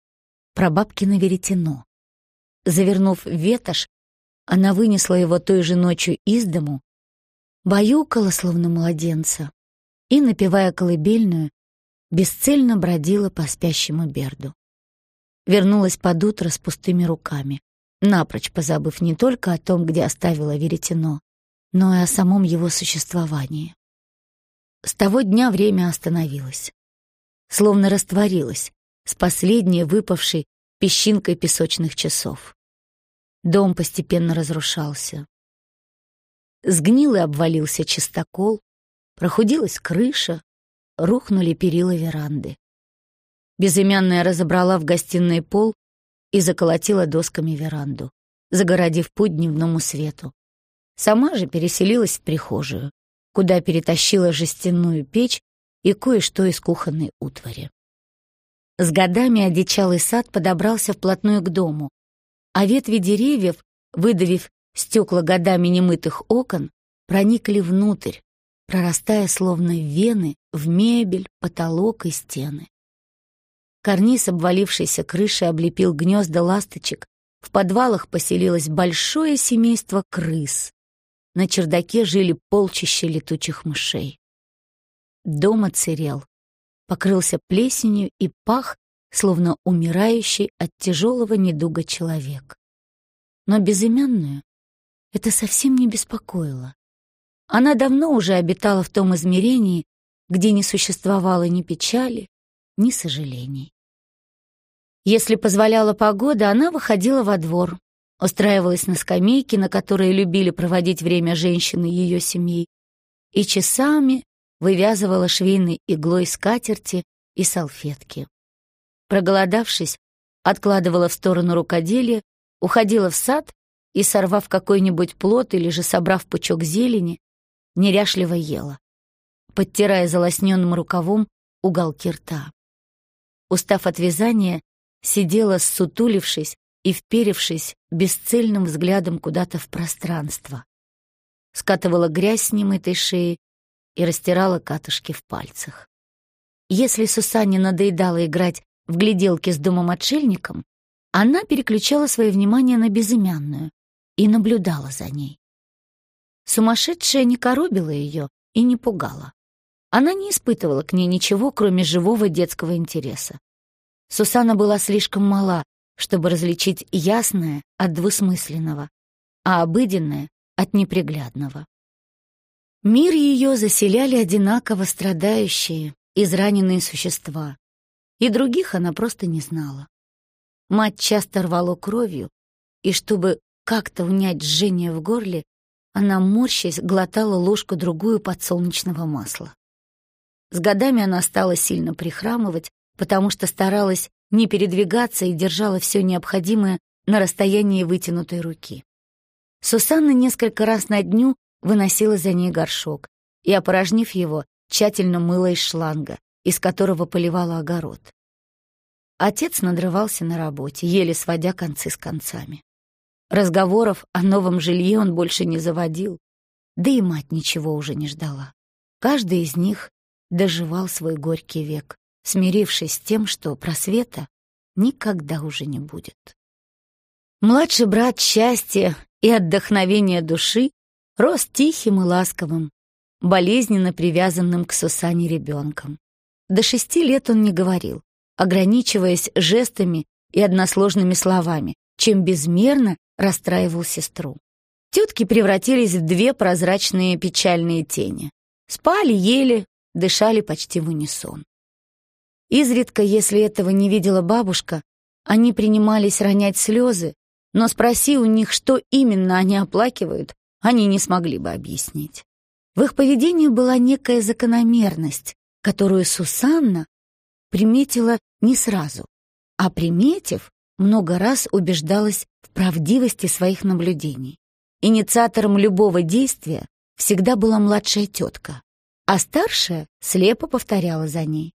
— прабабкино веретено. Завернув ветошь, она вынесла его той же ночью из дому баюкала, словно младенца, и, напевая колыбельную, бесцельно бродила по спящему Берду. Вернулась под утро с пустыми руками, напрочь позабыв не только о том, где оставила веретено, но и о самом его существовании. С того дня время остановилось, словно растворилось с последней выпавшей песчинкой песочных часов. Дом постепенно разрушался. Сгнил и обвалился чистокол, прохудилась крыша, рухнули перила веранды. Безымянная разобрала в гостиной пол и заколотила досками веранду, загородив путь дневному свету. Сама же переселилась в прихожую, куда перетащила жестяную печь и кое-что из кухонной утвари. С годами одичалый сад подобрался вплотную к дому, а ветви деревьев, выдавив Стекла годами немытых окон проникли внутрь, прорастая словно вены в мебель, потолок и стены. Карниз обвалившейся крыши облепил гнезда ласточек, в подвалах поселилось большое семейство крыс. На чердаке жили полчища летучих мышей. Дом оцерел, покрылся плесенью и пах, словно умирающий от тяжелого недуга человек. Но безымянную это совсем не беспокоило. Она давно уже обитала в том измерении, где не существовало ни печали, ни сожалений. Если позволяла погода, она выходила во двор, устраивалась на скамейке, на которой любили проводить время женщины ее семьи, и часами вывязывала швейной иглой скатерти и салфетки. Проголодавшись, откладывала в сторону рукоделия, уходила в сад и, сорвав какой-нибудь плод или же собрав пучок зелени, неряшливо ела, подтирая залосненным рукавом уголки рта. Устав от вязания, сидела, ссутулившись и вперевшись бесцельным взглядом куда-то в пространство. Скатывала грязь с немытой шеи и растирала катышки в пальцах. Если Сусанне надоедало играть в гляделки с домом-отшельником, она переключала свое внимание на безымянную и наблюдала за ней. Сумасшедшая не коробила ее и не пугала. Она не испытывала к ней ничего, кроме живого детского интереса. Сусана была слишком мала, чтобы различить ясное от двусмысленного, а обыденное от неприглядного. Мир ее заселяли одинаково страдающие, израненные существа, и других она просто не знала. Мать часто рвало кровью, и чтобы как-то унять жжение в горле, она, морщась, глотала ложку-другую подсолнечного масла. С годами она стала сильно прихрамывать, потому что старалась не передвигаться и держала все необходимое на расстоянии вытянутой руки. Сусанна несколько раз на дню выносила за ней горшок и, опорожнив его, тщательно мыла из шланга, из которого поливала огород. Отец надрывался на работе, еле сводя концы с концами. Разговоров о новом жилье он больше не заводил, да и мать ничего уже не ждала. Каждый из них доживал свой горький век, смирившись с тем, что просвета никогда уже не будет. Младший брат счастья и отдохновения души рос тихим и ласковым, болезненно привязанным к Сусане ребенком. До шести лет он не говорил, ограничиваясь жестами и односложными словами, чем безмерно расстраивал сестру. Тетки превратились в две прозрачные печальные тени. Спали, ели, дышали почти в унисон. Изредка, если этого не видела бабушка, они принимались ронять слезы, но спроси у них, что именно они оплакивают, они не смогли бы объяснить. В их поведении была некая закономерность, которую Сусанна приметила не сразу, а приметив, много раз убеждалась в правдивости своих наблюдений. Инициатором любого действия всегда была младшая тетка, а старшая слепо повторяла за ней.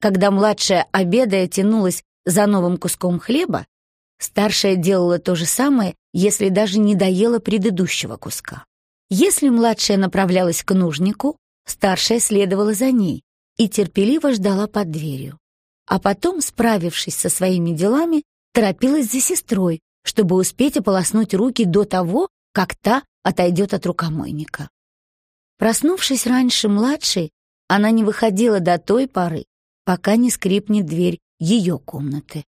Когда младшая, обедая, тянулась за новым куском хлеба, старшая делала то же самое, если даже не доела предыдущего куска. Если младшая направлялась к нужнику, старшая следовала за ней, и терпеливо ждала под дверью. А потом, справившись со своими делами, торопилась за сестрой, чтобы успеть ополоснуть руки до того, как та отойдет от рукомойника. Проснувшись раньше младшей, она не выходила до той поры, пока не скрипнет дверь ее комнаты.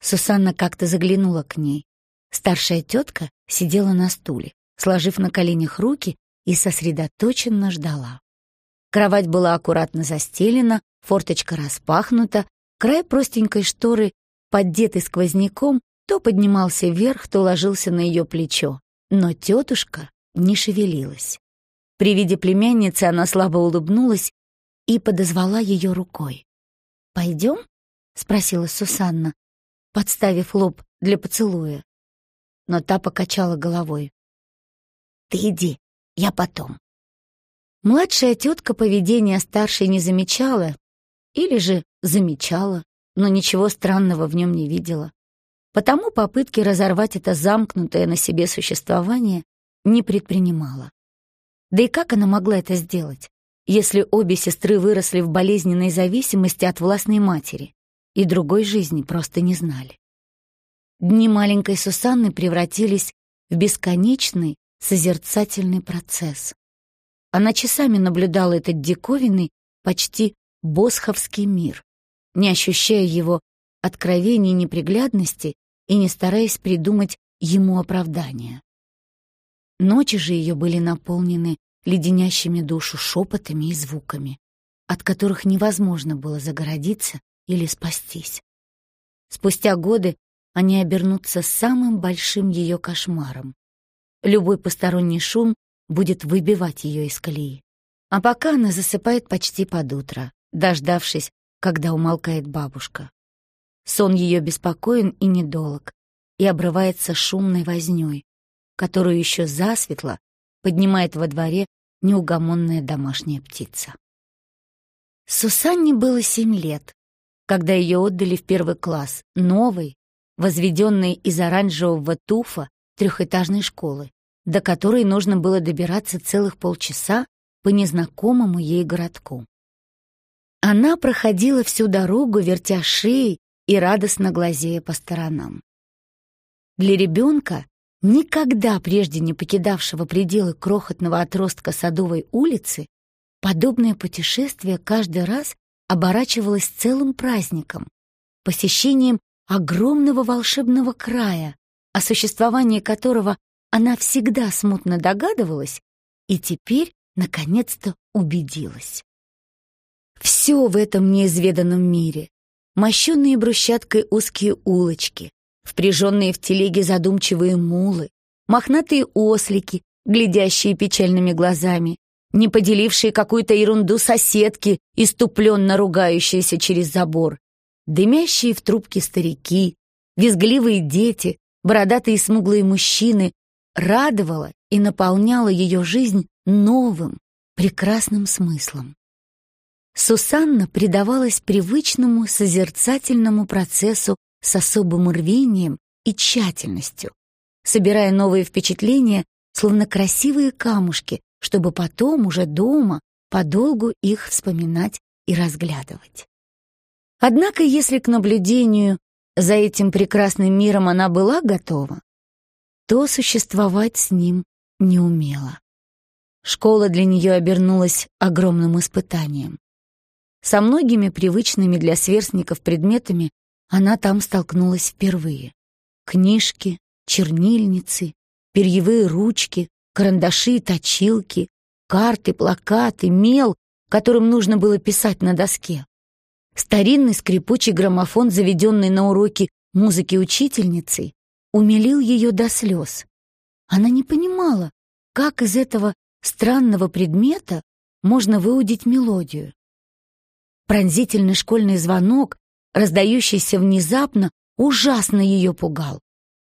Сусанна как-то заглянула к ней. Старшая тетка сидела на стуле, сложив на коленях руки и сосредоточенно ждала. Кровать была аккуратно застелена, форточка распахнута, край простенькой шторы, поддетый сквозняком, то поднимался вверх, то ложился на ее плечо. Но тетушка не шевелилась. При виде племянницы она слабо улыбнулась и подозвала ее рукой. «Пойдем?» — спросила Сусанна, подставив лоб для поцелуя. Но та покачала головой. «Ты иди, я потом». Младшая тетка поведения старшей не замечала, или же замечала, но ничего странного в нем не видела. Потому попытки разорвать это замкнутое на себе существование не предпринимала. Да и как она могла это сделать, если обе сестры выросли в болезненной зависимости от властной матери и другой жизни просто не знали? Дни маленькой Сусанны превратились в бесконечный созерцательный процесс. Она часами наблюдала этот диковинный, почти босховский мир, не ощущая его откровений неприглядности и не стараясь придумать ему оправдания. Ночи же ее были наполнены леденящими душу шепотами и звуками, от которых невозможно было загородиться или спастись. Спустя годы они обернутся самым большим ее кошмаром. Любой посторонний шум будет выбивать ее из колеи. А пока она засыпает почти под утро, дождавшись, когда умолкает бабушка. Сон ее беспокоен и недолг, и обрывается шумной вознёй, которую еще засветло поднимает во дворе неугомонная домашняя птица. Сусанне было семь лет, когда ее отдали в первый класс, новый, возведенный из оранжевого туфа трехэтажной школы, до которой нужно было добираться целых полчаса по незнакомому ей городку. Она проходила всю дорогу, вертя шеей и радостно глазея по сторонам. Для ребенка, никогда прежде не покидавшего пределы крохотного отростка Садовой улицы, подобное путешествие каждый раз оборачивалось целым праздником, посещением огромного волшебного края, о существовании которого она всегда смутно догадывалась и теперь, наконец-то, убедилась. Все в этом неизведанном мире. Мощенные брусчаткой узкие улочки, впряженные в телеге задумчивые мулы, мохнатые ослики, глядящие печальными глазами, не поделившие какую-то ерунду соседки, иступленно ругающиеся через забор, дымящие в трубке старики, визгливые дети, бородатые смуглые мужчины, радовало и наполняло ее жизнь новым, прекрасным смыслом. Сусанна предавалась привычному созерцательному процессу с особым рвением и тщательностью, собирая новые впечатления, словно красивые камушки, чтобы потом уже дома подолгу их вспоминать и разглядывать. Однако, если к наблюдению за этим прекрасным миром она была готова, то существовать с ним не умела. Школа для нее обернулась огромным испытанием. Со многими привычными для сверстников предметами она там столкнулась впервые. Книжки, чернильницы, перьевые ручки, карандаши и точилки, карты, плакаты, мел, которым нужно было писать на доске. Старинный скрипучий граммофон, заведенный на уроки музыки учительницей, умилил ее до слез. Она не понимала, как из этого странного предмета можно выудить мелодию. Пронзительный школьный звонок, раздающийся внезапно, ужасно ее пугал.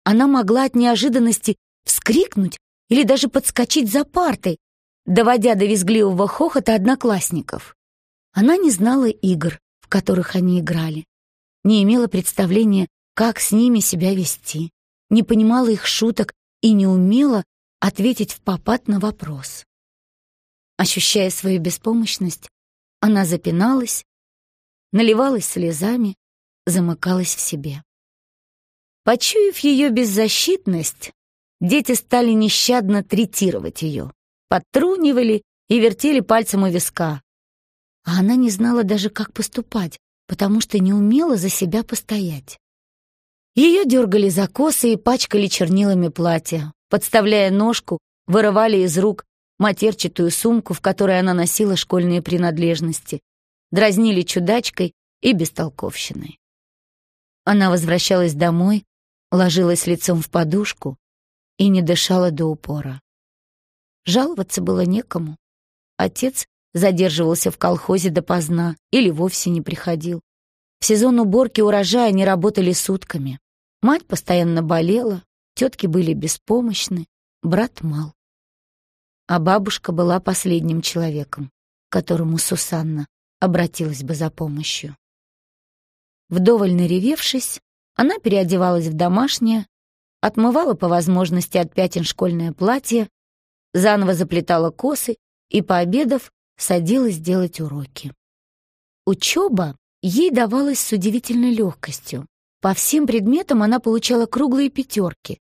Она могла от неожиданности вскрикнуть или даже подскочить за партой, доводя до визгливого хохота одноклассников. Она не знала игр, в которых они играли, не имела представления, как с ними себя вести, не понимала их шуток и не умела ответить в попад на вопрос. Ощущая свою беспомощность, она запиналась, наливалась слезами, замыкалась в себе. Почуяв ее беззащитность, дети стали нещадно третировать ее, подтрунивали и вертели пальцем у виска, а она не знала даже, как поступать, потому что не умела за себя постоять. Ее дергали за косы и пачкали чернилами платья, подставляя ножку, вырывали из рук матерчатую сумку, в которой она носила школьные принадлежности, дразнили чудачкой и бестолковщиной. Она возвращалась домой, ложилась лицом в подушку и не дышала до упора. Жаловаться было некому. Отец задерживался в колхозе допоздна или вовсе не приходил. В сезон уборки урожая не работали сутками. Мать постоянно болела, тетки были беспомощны, брат мал. А бабушка была последним человеком, которому Сусанна обратилась бы за помощью. Вдоволь наревевшись, она переодевалась в домашнее, отмывала по возможности от пятен школьное платье, заново заплетала косы и, пообедав, садилась делать уроки. Учеба ей давалась с удивительной легкостью. По всем предметам она получала круглые пятерки.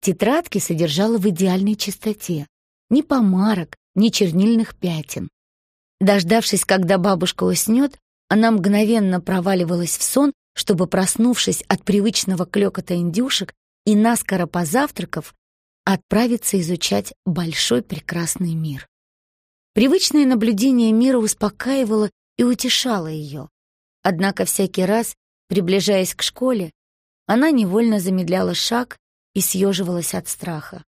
Тетрадки содержала в идеальной чистоте. Ни помарок, ни чернильных пятен. Дождавшись, когда бабушка уснет, она мгновенно проваливалась в сон, чтобы, проснувшись от привычного клёкота индюшек и наскоро позавтракав, отправиться изучать большой прекрасный мир. Привычное наблюдение мира успокаивало и утешало ее. Однако всякий раз, приближаясь к школе, она невольно замедляла шаг и съеживалась от страха.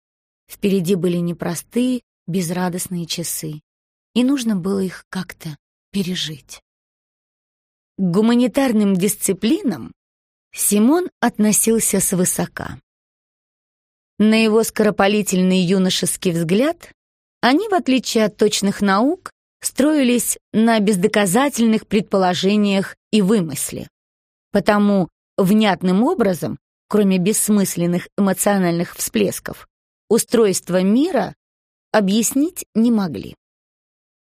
Впереди были непростые, безрадостные часы, и нужно было их как-то пережить. К гуманитарным дисциплинам Симон относился свысока. На его скоропалительный юношеский взгляд Они, в отличие от точных наук, строились на бездоказательных предположениях и вымысле. Потому внятным образом, кроме бессмысленных эмоциональных всплесков, устройство мира объяснить не могли.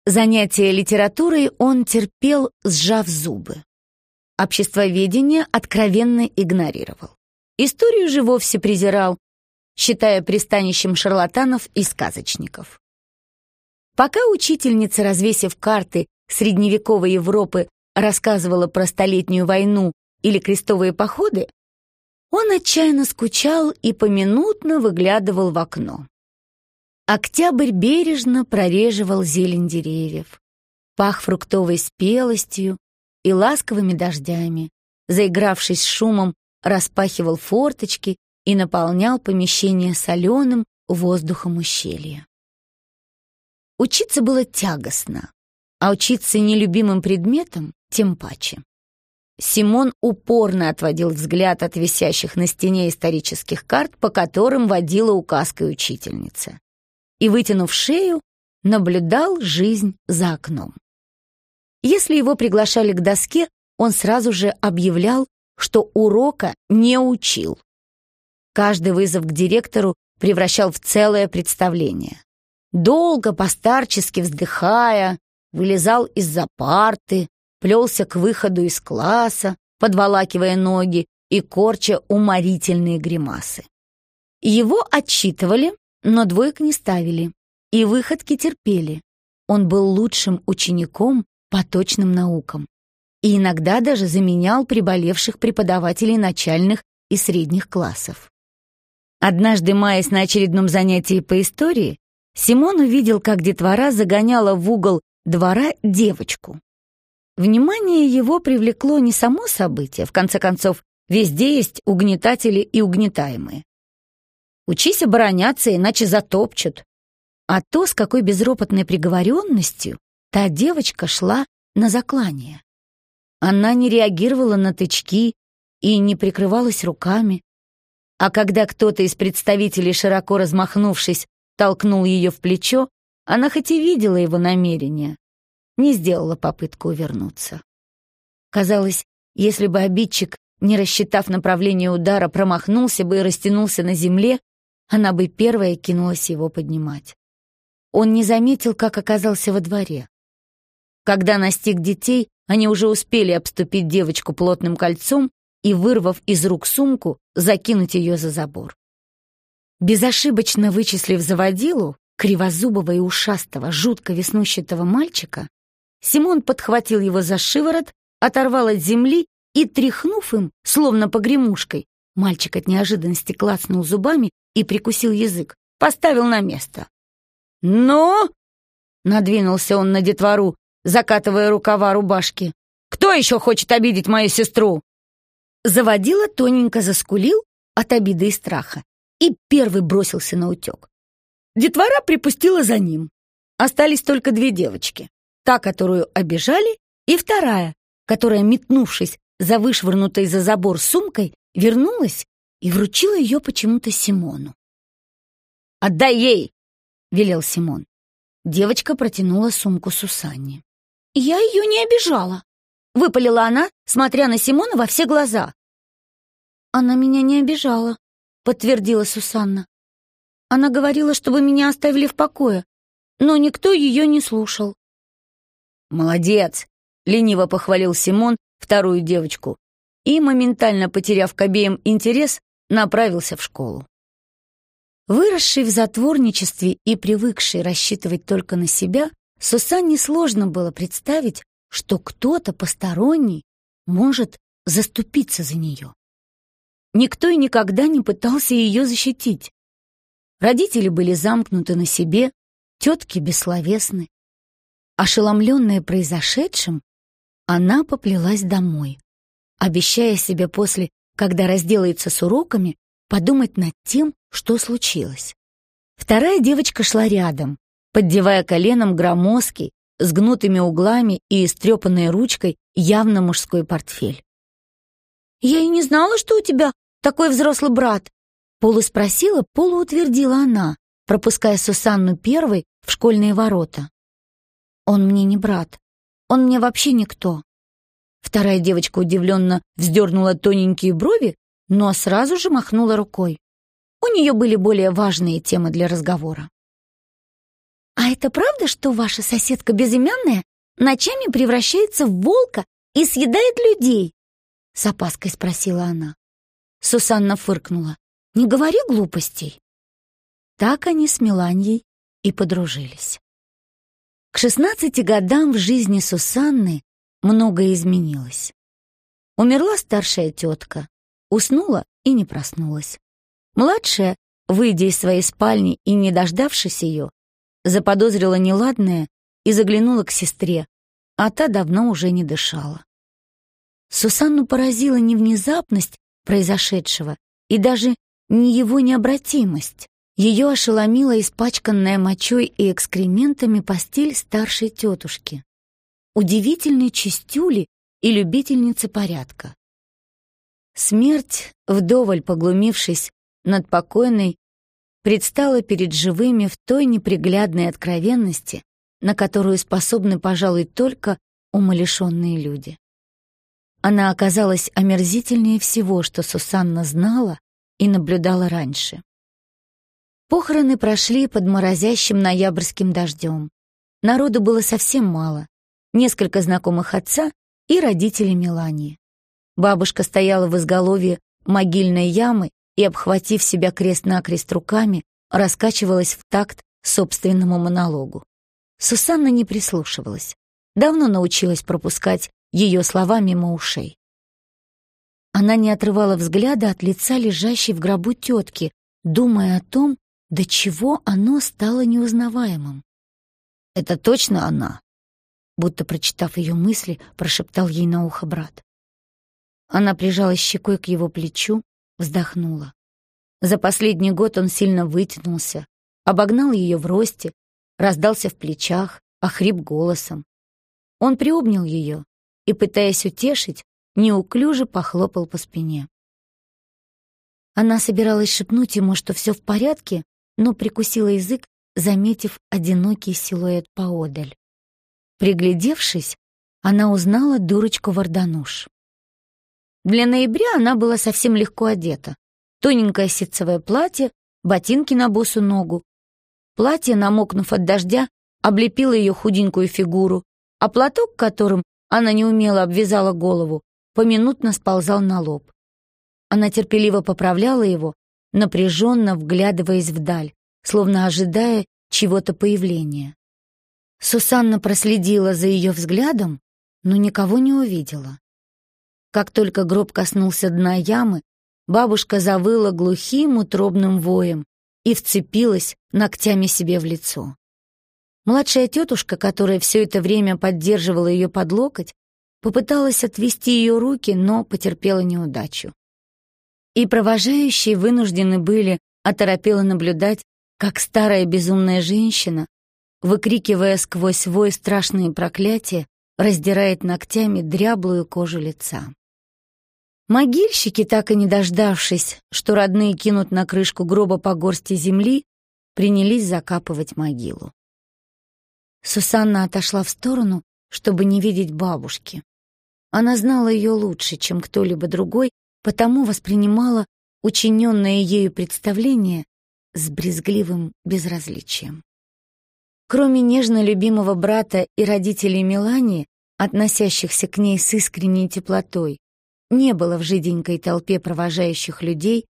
Занятия литературой он терпел, сжав зубы. Обществоведение откровенно игнорировал. Историю же вовсе презирал, считая пристанищем шарлатанов и сказочников. Пока учительница, развесив карты средневековой Европы, рассказывала про Столетнюю войну или крестовые походы, он отчаянно скучал и поминутно выглядывал в окно. Октябрь бережно прореживал зелень деревьев, пах фруктовой спелостью и ласковыми дождями, заигравшись шумом, распахивал форточки и наполнял помещение соленым воздухом ущелья. Учиться было тягостно, а учиться нелюбимым предметом тем паче. Симон упорно отводил взгляд от висящих на стене исторических карт, по которым водила указкой учительница и, вытянув шею, наблюдал жизнь за окном. Если его приглашали к доске, он сразу же объявлял, что урока не учил. Каждый вызов к директору превращал в целое представление. Долго, постарчески вздыхая, вылезал из-за парты, плелся к выходу из класса, подволакивая ноги и корча уморительные гримасы. Его отчитывали, но двоек не ставили, и выходки терпели. Он был лучшим учеником по точным наукам и иногда даже заменял приболевших преподавателей начальных и средних классов. Однажды, маясь на очередном занятии по истории, Симон увидел, как детвора загоняла в угол двора девочку. Внимание его привлекло не само событие, в конце концов, везде есть угнетатели и угнетаемые. Учись обороняться, иначе затопчут. А то, с какой безропотной приговоренностью та девочка шла на заклание. Она не реагировала на тычки и не прикрывалась руками. А когда кто-то из представителей, широко размахнувшись, толкнул ее в плечо, она хоть и видела его намерение, не сделала попытку увернуться. Казалось, если бы обидчик, не рассчитав направление удара, промахнулся бы и растянулся на земле, она бы первая кинулась его поднимать. Он не заметил, как оказался во дворе. Когда настиг детей, они уже успели обступить девочку плотным кольцом и, вырвав из рук сумку, закинуть ее за забор. Безошибочно вычислив заводилу, кривозубого и ушастого, жутко веснущатого мальчика, Симон подхватил его за шиворот, оторвал от земли и, тряхнув им, словно погремушкой, мальчик от неожиданности клацнул зубами и прикусил язык. Поставил на место. «Ну?» — надвинулся он на детвору, закатывая рукава рубашки. «Кто еще хочет обидеть мою сестру?» Заводила тоненько заскулил от обиды и страха и первый бросился на утек. Детвора припустила за ним. Остались только две девочки. Та, которую обижали, и вторая, которая, метнувшись за вышвырнутой за забор сумкой, вернулась и вручила ее почему-то Симону. «Отдай ей!» — велел Симон. Девочка протянула сумку Сусанне. «Я ее не обижала!» — выпалила она, смотря на Симона во все глаза. «Она меня не обижала», — подтвердила Сусанна. «Она говорила, чтобы меня оставили в покое, но никто ее не слушал». «Молодец!» — лениво похвалил Симон вторую девочку и, моментально потеряв к обеим интерес, направился в школу. Выросший в затворничестве и привыкший рассчитывать только на себя, Сусанне сложно было представить, что кто-то посторонний может заступиться за нее. Никто и никогда не пытался ее защитить. Родители были замкнуты на себе, тетки бессловесны. Ошеломленная произошедшим, она поплелась домой, обещая себе после когда разделается с уроками, подумать над тем, что случилось. Вторая девочка шла рядом, поддевая коленом громоздкий, с гнутыми углами и истрепанной ручкой явно мужской портфель. «Я и не знала, что у тебя такой взрослый брат!» Полуспросила, полуутвердила она, пропуская Сусанну первой в школьные ворота. «Он мне не брат. Он мне вообще никто». Вторая девочка удивленно вздернула тоненькие брови, но сразу же махнула рукой. У нее были более важные темы для разговора. «А это правда, что ваша соседка безымянная ночами превращается в волка и съедает людей?» — с опаской спросила она. Сусанна фыркнула. «Не говори глупостей». Так они с Меланьей и подружились. К шестнадцати годам в жизни Сусанны многое изменилось. Умерла старшая тетка, уснула и не проснулась. Младшая, выйдя из своей спальни и не дождавшись ее, заподозрила неладное и заглянула к сестре, а та давно уже не дышала. Сусанну поразила не внезапность произошедшего и даже не его необратимость. Ее ошеломила испачканная мочой и экскрементами постель старшей тетушки, удивительной чистюли и любительницы порядка. Смерть, вдоволь поглумившись над покойной, предстала перед живыми в той неприглядной откровенности, на которую способны, пожалуй, только умалишенные люди. Она оказалась омерзительнее всего, что Сусанна знала и наблюдала раньше. Похороны прошли под морозящим ноябрьским дождем. Народу было совсем мало. Несколько знакомых отца и родители Мелании. Бабушка стояла в изголовье могильной ямы и, обхватив себя крест-накрест руками, раскачивалась в такт собственному монологу. Сусанна не прислушивалась. Давно научилась пропускать ее слова мимо ушей. Она не отрывала взгляда от лица лежащей в гробу тетки, думая о том, до чего оно стало неузнаваемым. «Это точно она?» Будто прочитав ее мысли, прошептал ей на ухо брат. Она прижалась щекой к его плечу, вздохнула. За последний год он сильно вытянулся, обогнал ее в росте, раздался в плечах, охрип голосом. Он приобнял ее и, пытаясь утешить, неуклюже похлопал по спине. Она собиралась шепнуть ему, что все в порядке, но прикусила язык, заметив одинокий силуэт поодаль. Приглядевшись, она узнала дурочку Вардануш. Для ноября она была совсем легко одета. Тоненькое ситцевое платье, ботинки на босу ногу. Платье, намокнув от дождя, облепило ее худенькую фигуру, а платок, которым она неумело обвязала голову, поминутно сползал на лоб. Она терпеливо поправляла его, напряженно вглядываясь вдаль, словно ожидая чего-то появления. Сусанна проследила за ее взглядом, но никого не увидела. Как только гроб коснулся дна ямы, бабушка завыла глухим утробным воем и вцепилась ногтями себе в лицо. Младшая тетушка, которая все это время поддерживала ее под локоть, попыталась отвести ее руки, но потерпела неудачу. И провожающие вынуждены были оторопело наблюдать, как старая безумная женщина, выкрикивая сквозь вой страшные проклятия, раздирает ногтями дряблую кожу лица. Могильщики, так и не дождавшись, что родные кинут на крышку гроба по горсти земли, принялись закапывать могилу. Сусанна отошла в сторону, чтобы не видеть бабушки. Она знала ее лучше, чем кто-либо другой, потому воспринимала учиненное ею представление с брезгливым безразличием. Кроме нежно любимого брата и родителей Мелании, относящихся к ней с искренней теплотой, не было в жиденькой толпе провожающих людей,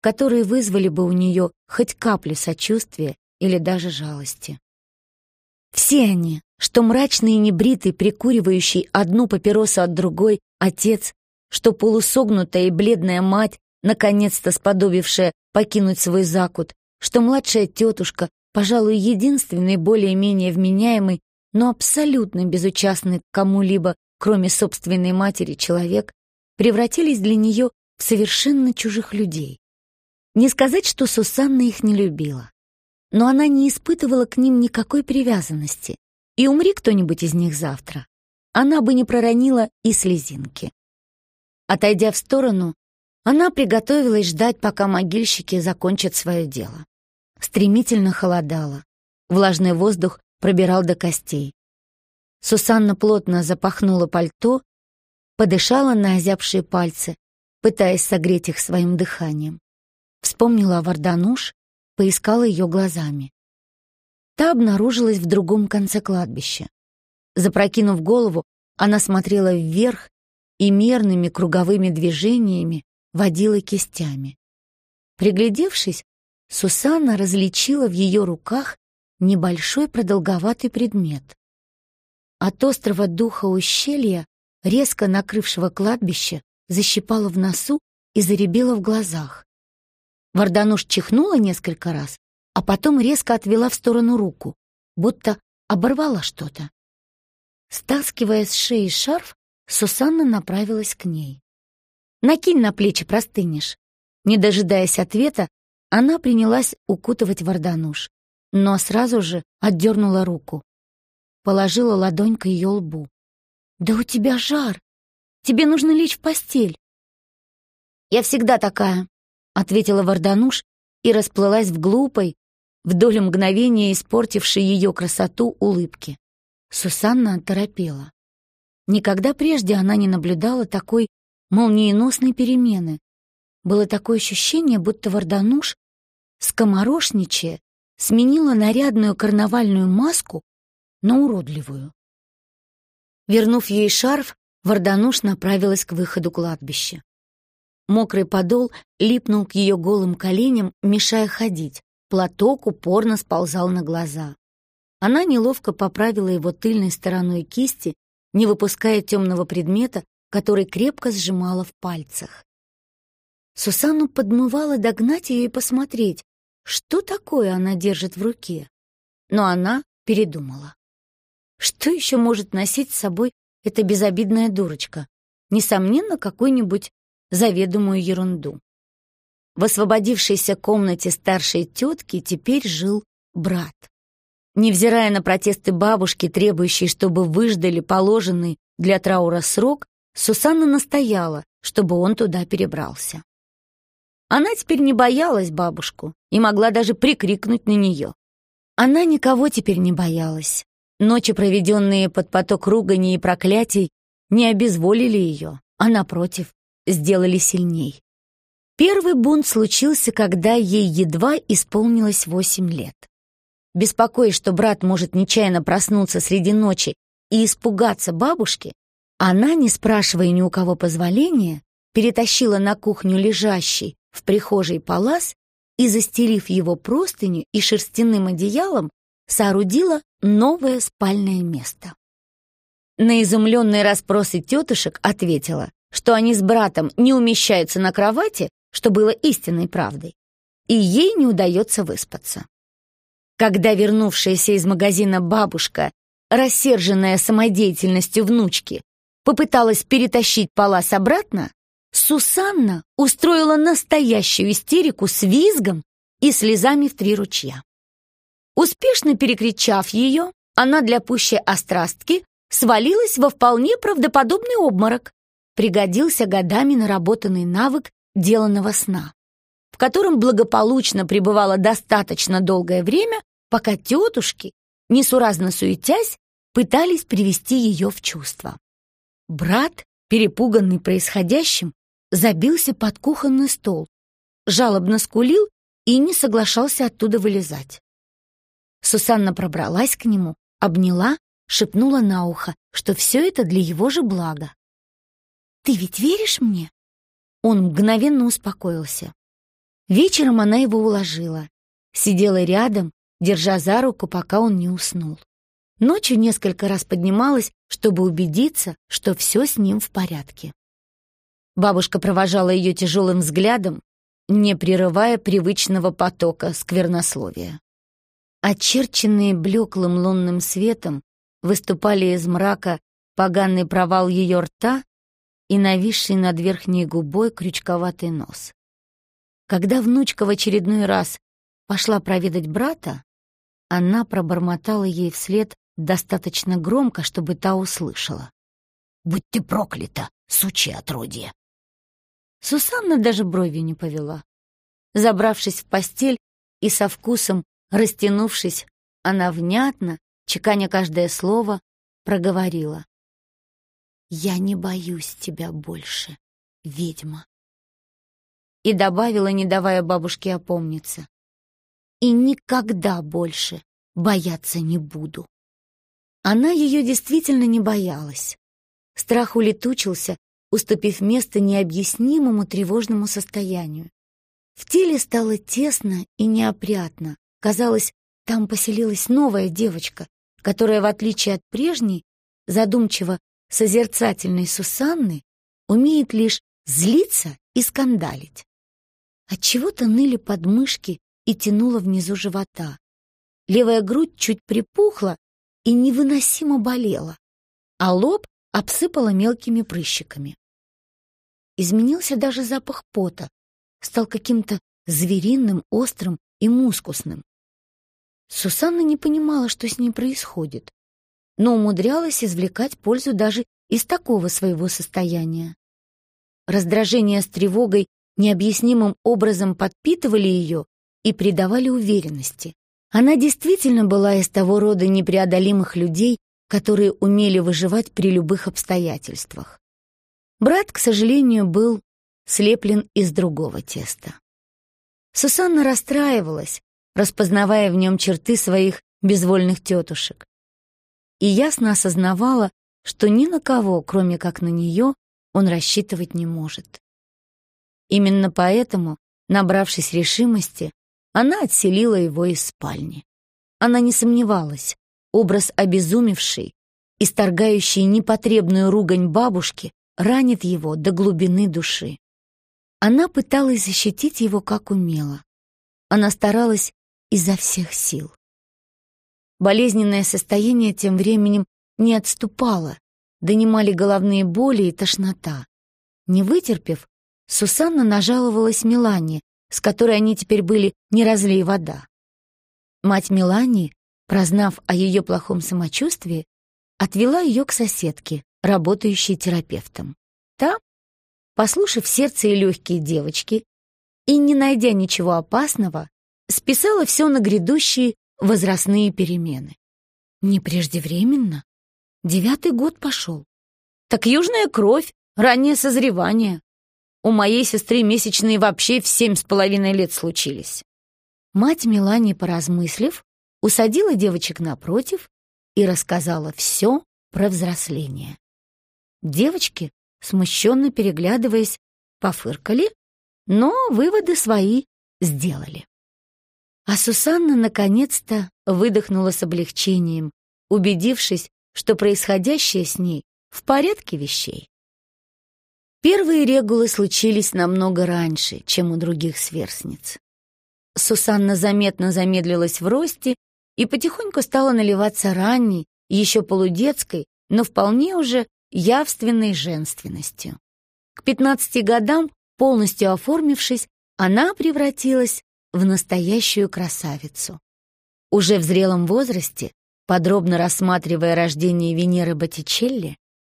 которые вызвали бы у нее хоть каплю сочувствия или даже жалости. Все они, что мрачный и небритый, прикуривающий одну папиросу от другой отец, что полусогнутая и бледная мать, наконец-то сподобившая покинуть свой закут, что младшая тетушка, пожалуй, единственный более-менее вменяемый, но абсолютно безучастный к кому-либо, кроме собственной матери, человек, превратились для нее в совершенно чужих людей. Не сказать, что Сусанна их не любила, но она не испытывала к ним никакой привязанности, и умри кто-нибудь из них завтра, она бы не проронила и слезинки. Отойдя в сторону, она приготовилась ждать, пока могильщики закончат свое дело. Стремительно холодало. Влажный воздух пробирал до костей. Сусанна плотно запахнула пальто, подышала на озябшие пальцы, пытаясь согреть их своим дыханием. Вспомнила о Вардануш, поискала ее глазами. Та обнаружилась в другом конце кладбища. Запрокинув голову, она смотрела вверх и мерными круговыми движениями водила кистями. Приглядевшись, Сусанна различила в ее руках небольшой продолговатый предмет. От острого духа ущелья, резко накрывшего кладбище, защипало в носу и заребило в глазах. Вардануш чихнула несколько раз, а потом резко отвела в сторону руку, будто оборвала что-то. Стаскивая с шеи шарф, Сусанна направилась к ней. «Накинь на плечи, простынешь». Не дожидаясь ответа, она принялась укутывать Вардануш, но сразу же отдернула руку. Положила ладонь к ее лбу. «Да у тебя жар! Тебе нужно лечь в постель!» «Я всегда такая», — ответила Вардануш и расплылась в глупой, вдоль мгновения испортившей ее красоту улыбки. Сусанна оторопела. Никогда прежде она не наблюдала такой молниеносной перемены. Было такое ощущение, будто Вардануш, скоморошничая, сменила нарядную карнавальную маску на уродливую. Вернув ей шарф, Вардануш направилась к выходу кладбища. Мокрый подол липнул к ее голым коленям, мешая ходить. Платок упорно сползал на глаза. Она неловко поправила его тыльной стороной кисти, не выпуская темного предмета, который крепко сжимала в пальцах. Сусанну подмывала догнать ее и посмотреть, что такое она держит в руке. Но она передумала. Что еще может носить с собой эта безобидная дурочка? Несомненно, какую-нибудь заведомую ерунду. В освободившейся комнате старшей тетки теперь жил брат. Невзирая на протесты бабушки, требующие, чтобы выждали положенный для траура срок, Сусанна настояла, чтобы он туда перебрался. Она теперь не боялась бабушку и могла даже прикрикнуть на нее. Она никого теперь не боялась. Ночи, проведенные под поток руганий и проклятий, не обезволили ее, а, напротив, сделали сильней. Первый бунт случился, когда ей едва исполнилось восемь лет. Беспокоясь, что брат может нечаянно проснуться среди ночи и испугаться бабушки, она, не спрашивая ни у кого позволения, перетащила на кухню лежащий в прихожей палас и, застелив его простыню и шерстяным одеялом, соорудила новое спальное место. На изумленные расспросы тетушек ответила, что они с братом не умещаются на кровати, что было истинной правдой, и ей не удается выспаться. Когда вернувшаяся из магазина бабушка, рассерженная самодеятельностью внучки, попыталась перетащить палас обратно, Сусанна устроила настоящую истерику с визгом и слезами в три ручья. Успешно перекричав ее, она для пущей острастки свалилась во вполне правдоподобный обморок. Пригодился годами наработанный навык деланного сна, в котором благополучно пребывала достаточно долгое время, пока тетушки, несуразно суетясь, пытались привести ее в чувство. Брат, перепуганный происходящим, забился под кухонный стол, жалобно скулил и не соглашался оттуда вылезать. Сусанна пробралась к нему, обняла, шепнула на ухо, что все это для его же блага. «Ты ведь веришь мне?» Он мгновенно успокоился. Вечером она его уложила, сидела рядом, держа за руку, пока он не уснул. Ночью несколько раз поднималась, чтобы убедиться, что все с ним в порядке. Бабушка провожала ее тяжелым взглядом, не прерывая привычного потока сквернословия. Очерченные блеклым лунным светом выступали из мрака поганый провал ее рта и нависший над верхней губой крючковатый нос. Когда внучка в очередной раз пошла проведать брата, она пробормотала ей вслед достаточно громко, чтобы та услышала. «Будь ты проклята, сучья отродье!» Сусанна даже брови не повела. Забравшись в постель и со вкусом Растянувшись, она внятно, чеканя каждое слово, проговорила. «Я не боюсь тебя больше, ведьма». И добавила, не давая бабушке опомниться. «И никогда больше бояться не буду». Она ее действительно не боялась. Страх улетучился, уступив место необъяснимому тревожному состоянию. В теле стало тесно и неопрятно. Казалось, там поселилась новая девочка, которая, в отличие от прежней, задумчиво созерцательной Сусанны, умеет лишь злиться и скандалить. Отчего-то ныли подмышки и тянуло внизу живота. Левая грудь чуть припухла и невыносимо болела, а лоб обсыпала мелкими прыщиками. Изменился даже запах пота, стал каким-то звериным, острым и мускусным. Сусанна не понимала, что с ней происходит, но умудрялась извлекать пользу даже из такого своего состояния. Раздражение с тревогой необъяснимым образом подпитывали ее и придавали уверенности. Она действительно была из того рода непреодолимых людей, которые умели выживать при любых обстоятельствах. Брат, к сожалению, был слеплен из другого теста. Сусанна расстраивалась, распознавая в нем черты своих безвольных тетушек. И ясно осознавала, что ни на кого, кроме как на нее, он рассчитывать не может. Именно поэтому, набравшись решимости, она отселила его из спальни. Она не сомневалась, образ обезумевшей, исторгающей непотребную ругань бабушки, ранит его до глубины души. Она пыталась защитить его как умела. Она старалась изо всех сил. Болезненное состояние тем временем не отступало, донимали головные боли и тошнота. Не вытерпев, Сусанна нажаловалась Милане, с которой они теперь были не разлей вода. Мать Милани, прознав о ее плохом самочувствии, отвела ее к соседке, работающей терапевтом. Та, послушав сердце и легкие девочки и не найдя ничего опасного, списала все на грядущие возрастные перемены. Не преждевременно. Девятый год пошел. Так южная кровь, раннее созревание. У моей сестры месячные вообще в семь с половиной лет случились. Мать Мелани, поразмыслив, усадила девочек напротив и рассказала все про взросление. Девочки, смущенно переглядываясь, пофыркали, но выводы свои сделали. А Сусанна наконец-то выдохнула с облегчением, убедившись, что происходящее с ней в порядке вещей. Первые регулы случились намного раньше, чем у других сверстниц. Сусанна заметно замедлилась в росте и потихоньку стала наливаться ранней, еще полудетской, но вполне уже явственной женственностью. К 15 годам, полностью оформившись, она превратилась в настоящую красавицу. Уже в зрелом возрасте, подробно рассматривая рождение Венеры Боттичелли,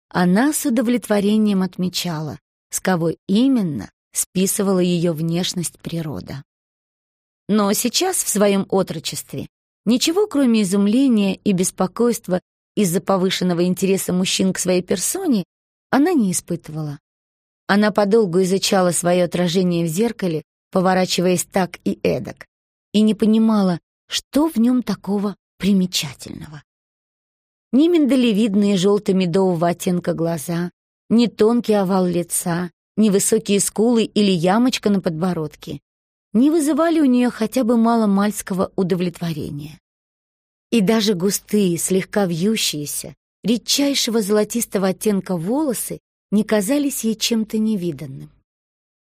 она с удовлетворением отмечала, с кого именно списывала ее внешность природа. Но сейчас, в своем отрочестве, ничего, кроме изумления и беспокойства из-за повышенного интереса мужчин к своей персоне, она не испытывала. Она подолгу изучала свое отражение в зеркале, поворачиваясь так и эдак, и не понимала, что в нем такого примечательного ни миндалевидные желто-медового оттенка глаза, ни тонкий овал лица, ни высокие скулы или ямочка на подбородке не вызывали у нее хотя бы мало-мальского удовлетворения. И даже густые, слегка вьющиеся, редчайшего золотистого оттенка волосы не казались ей чем-то невиданным.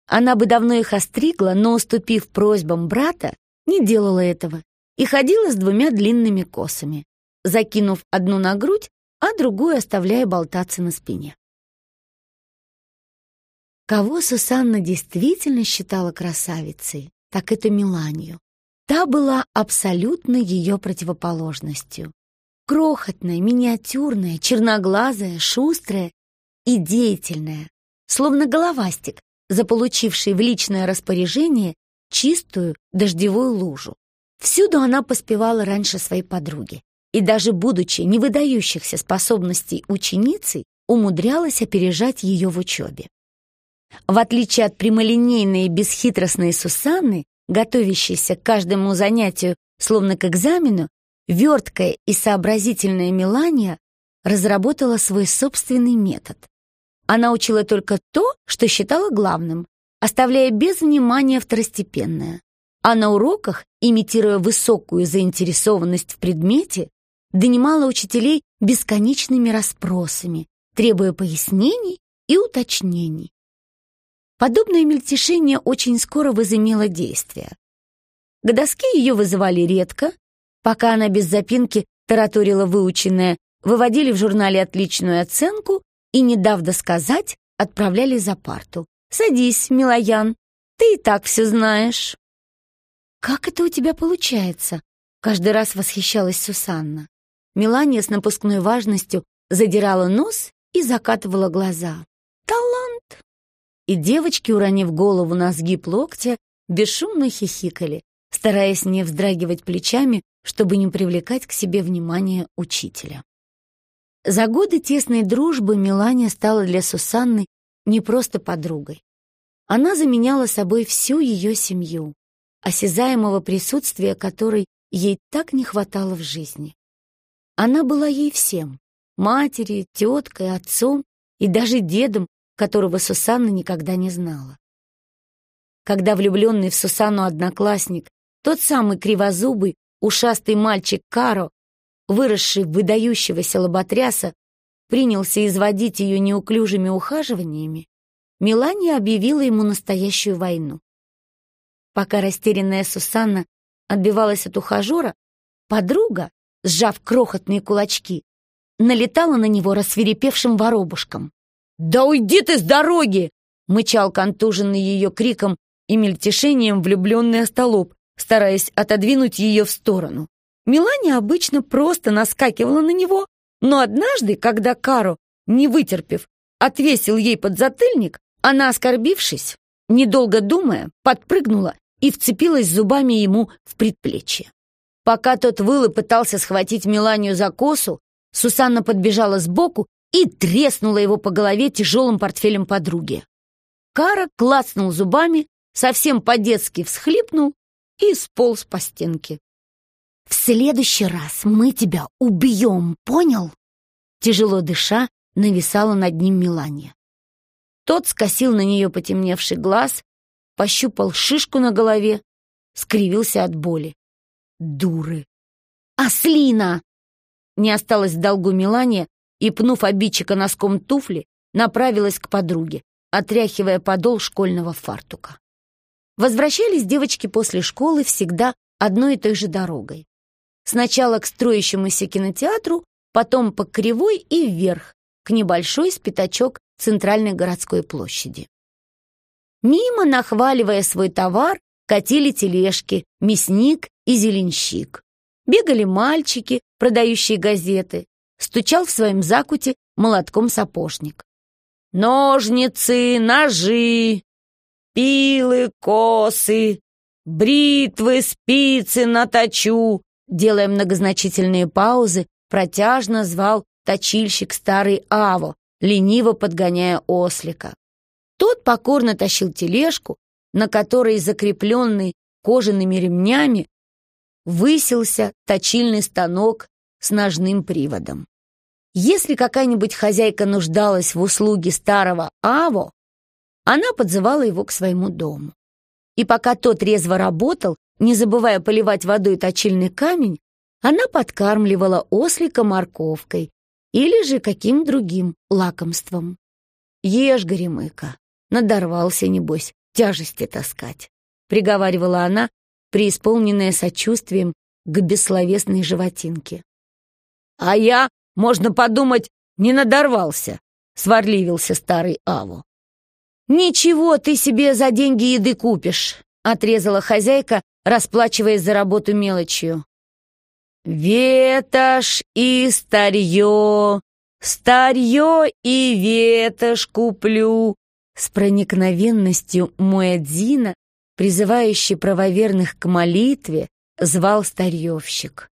Она бы давно их остригла, но, уступив просьбам брата, не делала этого и ходила с двумя длинными косами, закинув одну на грудь, а другую оставляя болтаться на спине. Кого Сусанна действительно считала красавицей, так это Миланию. Та была абсолютно ее противоположностью. Крохотная, миниатюрная, черноглазая, шустрая и деятельная, словно головастик, заполучивший в личное распоряжение чистую дождевую лужу. Всюду она поспевала раньше своей подруги, и даже будучи невыдающихся способностей ученицей, умудрялась опережать ее в учебе. В отличие от прямолинейной и бесхитростной Сусанны, готовящейся к каждому занятию словно к экзамену, верткая и сообразительная Мелания разработала свой собственный метод. Она учила только то, что считала главным, оставляя без внимания второстепенное. А на уроках, имитируя высокую заинтересованность в предмете, донимала учителей бесконечными расспросами, требуя пояснений и уточнений. Подобное мельтешение очень скоро возымело действие. К доске ее вызывали редко, пока она без запинки тараторила выученное, выводили в журнале отличную оценку и, не дав досказать, отправляли за парту. «Садись, Милоян, ты и так все знаешь». «Как это у тебя получается?» — каждый раз восхищалась Сусанна. Мелания с напускной важностью задирала нос и закатывала глаза. «Талант!» И девочки, уронив голову на сгиб локтя, бесшумно хихикали, стараясь не вздрагивать плечами, чтобы не привлекать к себе внимание учителя. За годы тесной дружбы Мелания стала для Сусанны не просто подругой. Она заменяла собой всю ее семью, осязаемого присутствия которой ей так не хватало в жизни. Она была ей всем — матери, теткой, отцом и даже дедом, которого Сусанна никогда не знала. Когда влюбленный в Сусанну одноклассник, тот самый кривозубый, ушастый мальчик Каро, выросший в выдающегося лоботряса, принялся изводить ее неуклюжими ухаживаниями, Мелания объявила ему настоящую войну. Пока растерянная Сусанна отбивалась от ухажера, подруга, сжав крохотные кулачки, налетала на него рассверепевшим воробушком. «Да уйди ты с дороги!» — мычал контуженный ее криком и мельтешением влюбленный остолоп, стараясь отодвинуть ее в сторону. Мелания обычно просто наскакивала на него, но однажды, когда Каро, не вытерпев, отвесил ей подзатыльник, она, оскорбившись, недолго думая, подпрыгнула и вцепилась зубами ему в предплечье. Пока тот выл и пытался схватить Меланию за косу, Сусанна подбежала сбоку и треснула его по голове тяжелым портфелем подруги. Кара клацнул зубами, совсем по-детски всхлипнул и сполз по стенке. «В следующий раз мы тебя убьем, понял?» Тяжело дыша, нависала над ним Милания. Тот скосил на нее потемневший глаз, пощупал шишку на голове, скривился от боли. «Дуры!» «Ослина!» Не осталось в долгу Милания и, пнув обидчика носком туфли, направилась к подруге, отряхивая подол школьного фартука. Возвращались девочки после школы всегда одной и той же дорогой. Сначала к строящемуся кинотеатру, потом по Кривой и вверх, к небольшой с пятачок центральной городской площади. Мимо, нахваливая свой товар, катили тележки, мясник и зеленщик. Бегали мальчики, продающие газеты. Стучал в своем закуте молотком сапожник. «Ножницы, ножи, пилы, косы, бритвы, спицы наточу, Делая многозначительные паузы, протяжно звал точильщик старый Аво, лениво подгоняя ослика. Тот покорно тащил тележку, на которой, закрепленный кожаными ремнями, высился точильный станок с ножным приводом. Если какая-нибудь хозяйка нуждалась в услуге старого Аво, она подзывала его к своему дому. И пока тот резво работал, не забывая поливать водой точильный камень, она подкармливала ослика морковкой или же каким другим лакомством. «Ешь, Горемыка, надорвался, небось, тяжести таскать», — приговаривала она, преисполненная сочувствием к бессловесной животинке. «А я, можно подумать, не надорвался», — сварливился старый Аву. «Ничего ты себе за деньги еды купишь», — отрезала хозяйка, расплачиваясь за работу мелочью. «Ветошь и старье, старье и ветошь куплю», с проникновенностью Муэдзина, призывающий правоверных к молитве, звал старьевщик.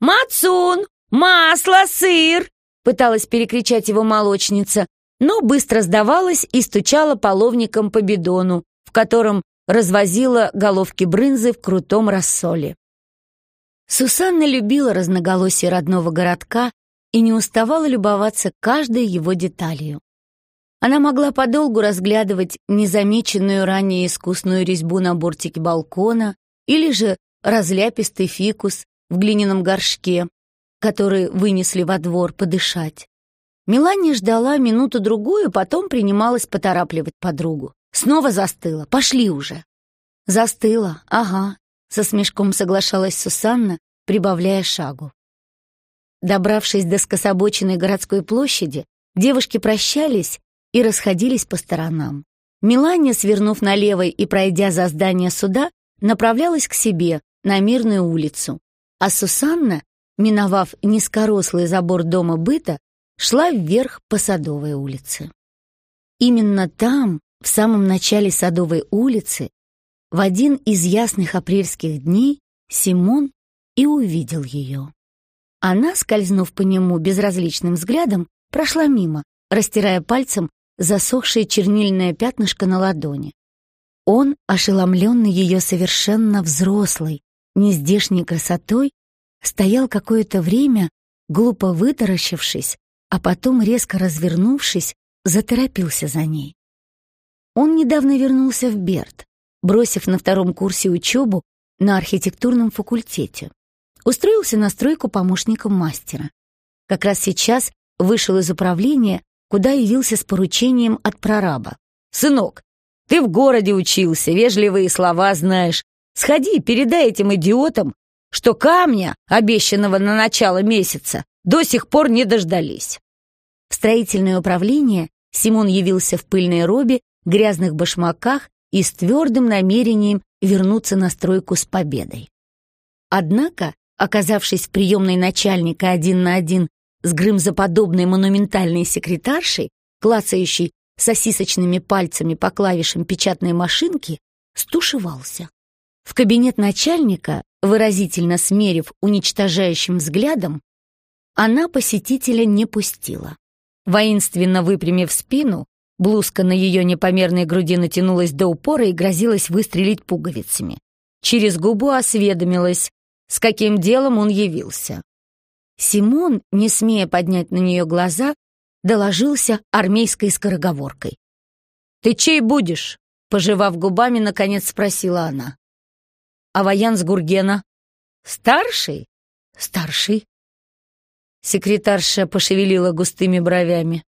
«Мацун! Масло, сыр!» Пыталась перекричать его молочница, но быстро сдавалась и стучала половником по бидону, в котором развозила головки брынзы в крутом рассоле. Сусанна любила разноголосие родного городка и не уставала любоваться каждой его деталью. Она могла подолгу разглядывать незамеченную ранее искусную резьбу на бортике балкона или же разляпистый фикус в глиняном горшке, который вынесли во двор подышать. Мелания ждала минуту-другую, потом принималась поторапливать подругу. Снова застыла. «Пошли уже!» «Застыла, ага», — со смешком соглашалась Сусанна, прибавляя шагу. Добравшись до скособоченной городской площади, девушки прощались и расходились по сторонам. Мелания, свернув налево и пройдя за здание суда, направлялась к себе, на Мирную улицу, а Сусанна, миновав низкорослый забор дома быта, шла вверх по Садовой улице. Именно там, в самом начале Садовой улицы, в один из ясных апрельских дней Симон и увидел ее. Она, скользнув по нему безразличным взглядом, прошла мимо, растирая пальцем засохшее чернильное пятнышко на ладони. Он, ошеломленный ее совершенно взрослой, нездешней красотой, стоял какое-то время, глупо вытаращившись, а потом, резко развернувшись, заторопился за ней. Он недавно вернулся в Берт, бросив на втором курсе учебу на архитектурном факультете. Устроился на стройку помощником мастера. Как раз сейчас вышел из управления, куда явился с поручением от прораба. «Сынок, ты в городе учился, вежливые слова знаешь. Сходи, передай этим идиотам, что камня, обещанного на начало месяца, до сих пор не дождались». В строительное управление Симон явился в пыльной робе, грязных башмаках и с твердым намерением вернуться на стройку с победой. Однако, оказавшись в приемной начальника один на один с грымзоподобной монументальной секретаршей, клацающей сосисочными пальцами по клавишам печатной машинки, стушевался. В кабинет начальника, выразительно смерив уничтожающим взглядом, она посетителя не пустила. Воинственно выпрямив спину, Блузка на ее непомерной груди натянулась до упора и грозилась выстрелить пуговицами. Через губу осведомилась, с каким делом он явился. Симон, не смея поднять на нее глаза, доложился армейской скороговоркой. «Ты чей будешь?» — пожевав губами, наконец спросила она. «А воян с Гургена?» «Старший?» «Старший». Секретарша пошевелила густыми бровями.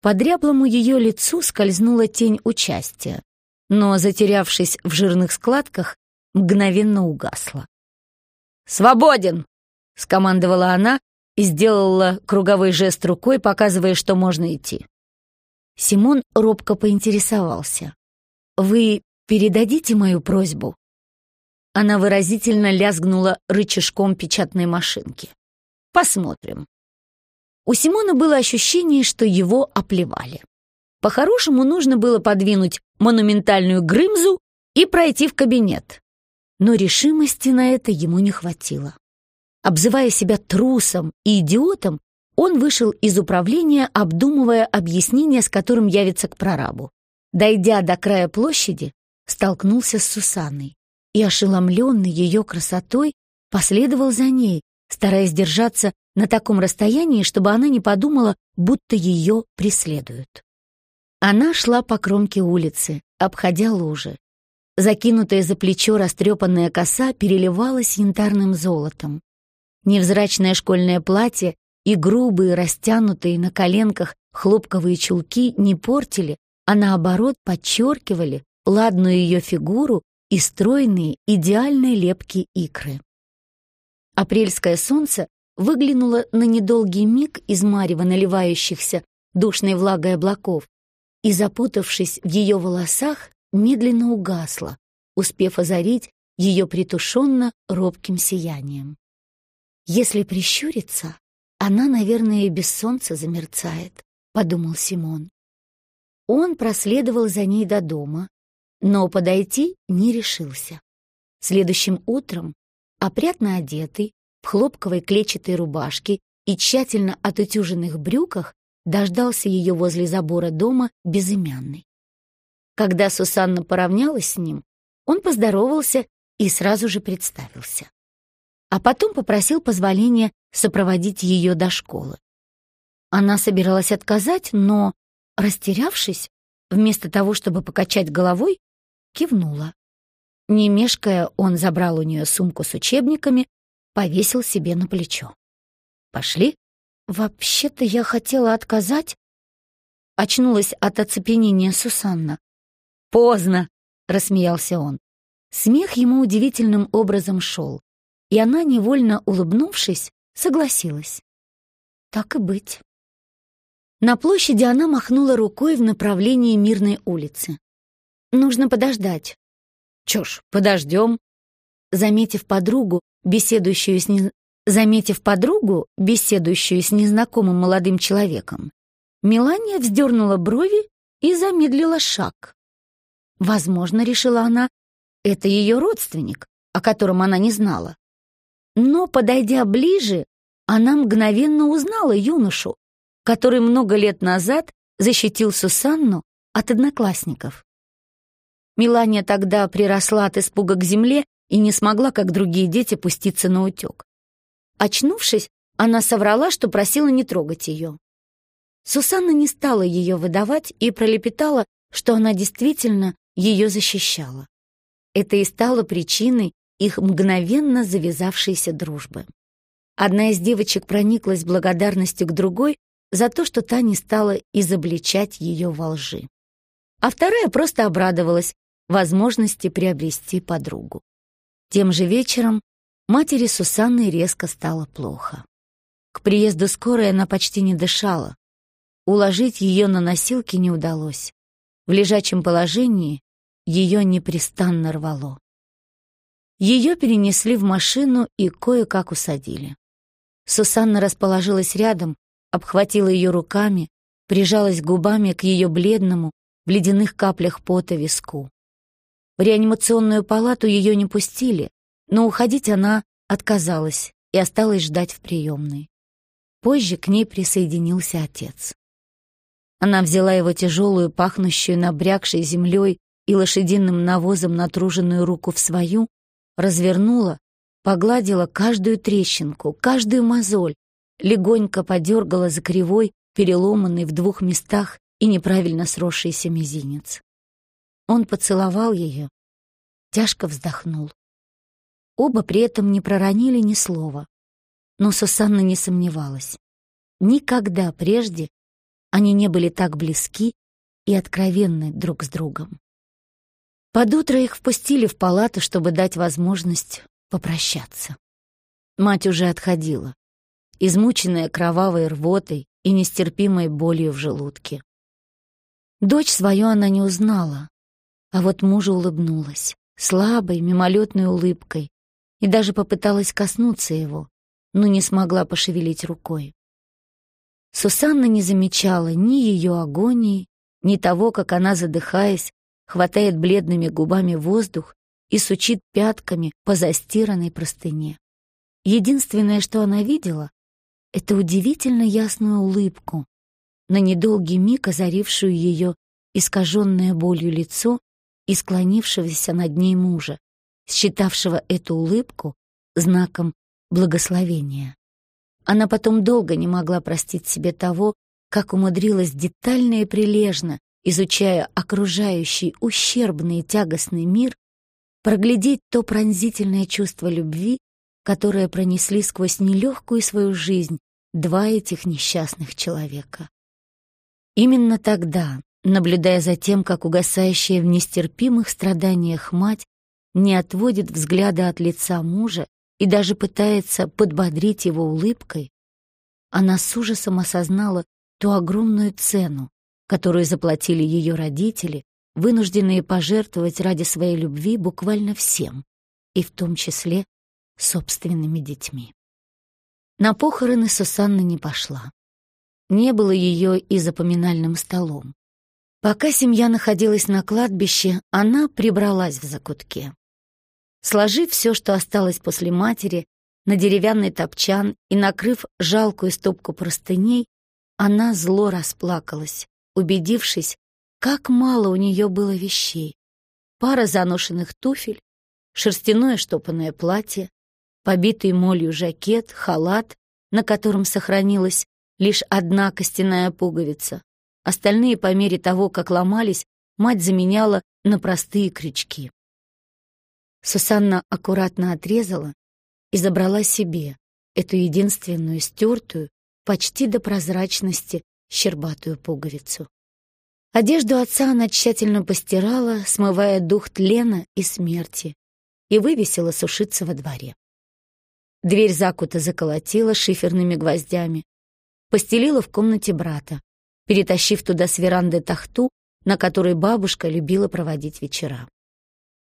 По дряблому ее лицу скользнула тень участия, но, затерявшись в жирных складках, мгновенно угасла. «Свободен!» — скомандовала она и сделала круговой жест рукой, показывая, что можно идти. Симон робко поинтересовался. «Вы передадите мою просьбу?» Она выразительно лязгнула рычажком печатной машинки. «Посмотрим». У Симона было ощущение, что его оплевали. По-хорошему нужно было подвинуть монументальную Грымзу и пройти в кабинет. Но решимости на это ему не хватило. Обзывая себя трусом и идиотом, он вышел из управления, обдумывая объяснение, с которым явится к прорабу. Дойдя до края площади, столкнулся с Сусанной и, ошеломленный ее красотой, последовал за ней, стараясь держаться на таком расстоянии, чтобы она не подумала, будто ее преследуют. Она шла по кромке улицы, обходя лужи. Закинутая за плечо растрепанная коса переливалась янтарным золотом. Невзрачное школьное платье и грубые, растянутые на коленках хлопковые чулки не портили, а наоборот подчеркивали ладную ее фигуру и стройные, идеальные лепки икры. Апрельское солнце выглянуло на недолгий миг из марева наливающихся душной влагой облаков и, запутавшись в ее волосах, медленно угасло, успев озарить ее притушенно робким сиянием. «Если прищуриться, она, наверное, и без солнца замерцает», — подумал Симон. Он проследовал за ней до дома, но подойти не решился. Следующим утром опрятно одетый, в хлопковой клетчатой рубашке и тщательно отутюженных брюках, дождался ее возле забора дома безымянный. Когда Сусанна поравнялась с ним, он поздоровался и сразу же представился. А потом попросил позволения сопроводить ее до школы. Она собиралась отказать, но, растерявшись, вместо того, чтобы покачать головой, кивнула. Не мешкая, он забрал у нее сумку с учебниками, повесил себе на плечо. «Пошли?» «Вообще-то я хотела отказать», — очнулась от оцепенения Сусанна. «Поздно», — рассмеялся он. Смех ему удивительным образом шел, и она, невольно улыбнувшись, согласилась. «Так и быть». На площади она махнула рукой в направлении Мирной улицы. «Нужно подождать». «Чё ж, подождем». Заметив подругу, беседующую с не... Заметив подругу, беседующую с незнакомым молодым человеком, Мелания вздернула брови и замедлила шаг. Возможно, решила она, это ее родственник, о котором она не знала. Но, подойдя ближе, она мгновенно узнала юношу, который много лет назад защитил Сусанну от одноклассников. Милания тогда приросла от испуга к земле и не смогла, как другие дети, пуститься на утек. Очнувшись, она соврала, что просила не трогать ее. Сусанна не стала ее выдавать и пролепетала, что она действительно ее защищала. Это и стало причиной их мгновенно завязавшейся дружбы. Одна из девочек прониклась благодарностью к другой за то, что та не стала изобличать ее во лжи. А вторая просто обрадовалась возможности приобрести подругу. Тем же вечером матери Сусанны резко стало плохо. К приезду скорой она почти не дышала. Уложить ее на носилки не удалось. В лежачем положении ее непрестанно рвало. Ее перенесли в машину и кое-как усадили. Сусанна расположилась рядом, обхватила ее руками, прижалась губами к ее бледному, в ледяных каплях пота виску. В реанимационную палату ее не пустили, но уходить она отказалась и осталась ждать в приемной. Позже к ней присоединился отец. Она взяла его тяжелую, пахнущую набрякшей землей и лошадиным навозом натруженную руку в свою, развернула, погладила каждую трещинку, каждую мозоль, легонько подергала за кривой, переломанный в двух местах и неправильно сросшийся мизинец. Он поцеловал ее, тяжко вздохнул. Оба при этом не проронили ни слова. Но Сусанна не сомневалась. Никогда прежде они не были так близки и откровенны друг с другом. Под утро их впустили в палату, чтобы дать возможность попрощаться. Мать уже отходила измученная кровавой рвотой и нестерпимой болью в желудке. Дочь свою она не узнала, а вот мужу улыбнулась, слабой, мимолетной улыбкой, и даже попыталась коснуться его, но не смогла пошевелить рукой. Сусанна не замечала ни ее агонии, ни того, как она, задыхаясь, хватает бледными губами воздух и сучит пятками по застиранной простыне. Единственное, что она видела, это удивительно ясную улыбку, на недолгий миг озарившую ее искаженное болью лицо и склонившегося над ней мужа, считавшего эту улыбку знаком благословения. Она потом долго не могла простить себе того, как умудрилась детально и прилежно, изучая окружающий ущербный и тягостный мир, проглядеть то пронзительное чувство любви, которые пронесли сквозь нелегкую свою жизнь два этих несчастных человека. Именно тогда, наблюдая за тем, как угасающая в нестерпимых страданиях мать не отводит взгляда от лица мужа и даже пытается подбодрить его улыбкой, она с ужасом осознала ту огромную цену, которую заплатили ее родители, вынужденные пожертвовать ради своей любви буквально всем, и в том числе собственными детьми. На похороны Сусанна не пошла. Не было ее и за поминальным столом. Пока семья находилась на кладбище, она прибралась в закутке. Сложив все, что осталось после матери, на деревянный топчан и накрыв жалкую стопку простыней, она зло расплакалась, убедившись, как мало у нее было вещей. Пара заношенных туфель, шерстяное штопанное платье, побитый молью жакет, халат, на котором сохранилась лишь одна костяная пуговица. Остальные, по мере того, как ломались, мать заменяла на простые крючки. Сусанна аккуратно отрезала и забрала себе эту единственную стертую, почти до прозрачности, щербатую пуговицу. Одежду отца она тщательно постирала, смывая дух тлена и смерти, и вывесила сушиться во дворе. Дверь закута заколотила шиферными гвоздями, постелила в комнате брата, перетащив туда с веранды тахту, на которой бабушка любила проводить вечера.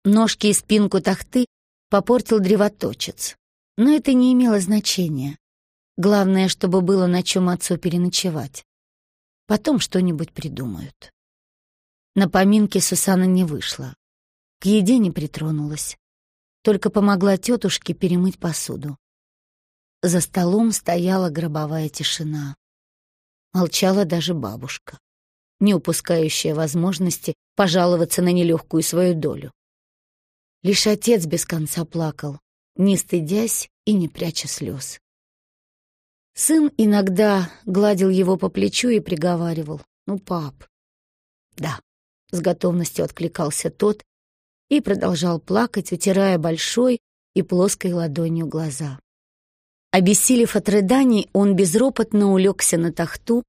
Ножки и спинку тахты попортил древоточец, но это не имело значения. Главное, чтобы было на чем отцу переночевать. Потом что-нибудь придумают. На поминки Сусана не вышла. К еде не притронулась. Только помогла тетушке перемыть посуду. За столом стояла гробовая тишина. Молчала даже бабушка, не упускающая возможности пожаловаться на нелегкую свою долю. Лишь отец без конца плакал, не стыдясь и не пряча слез. Сын иногда гладил его по плечу и приговаривал «Ну, пап». «Да», — с готовностью откликался тот и продолжал плакать, утирая большой и плоской ладонью глаза. Обессилев от рыданий, он безропотно улегся на тахту,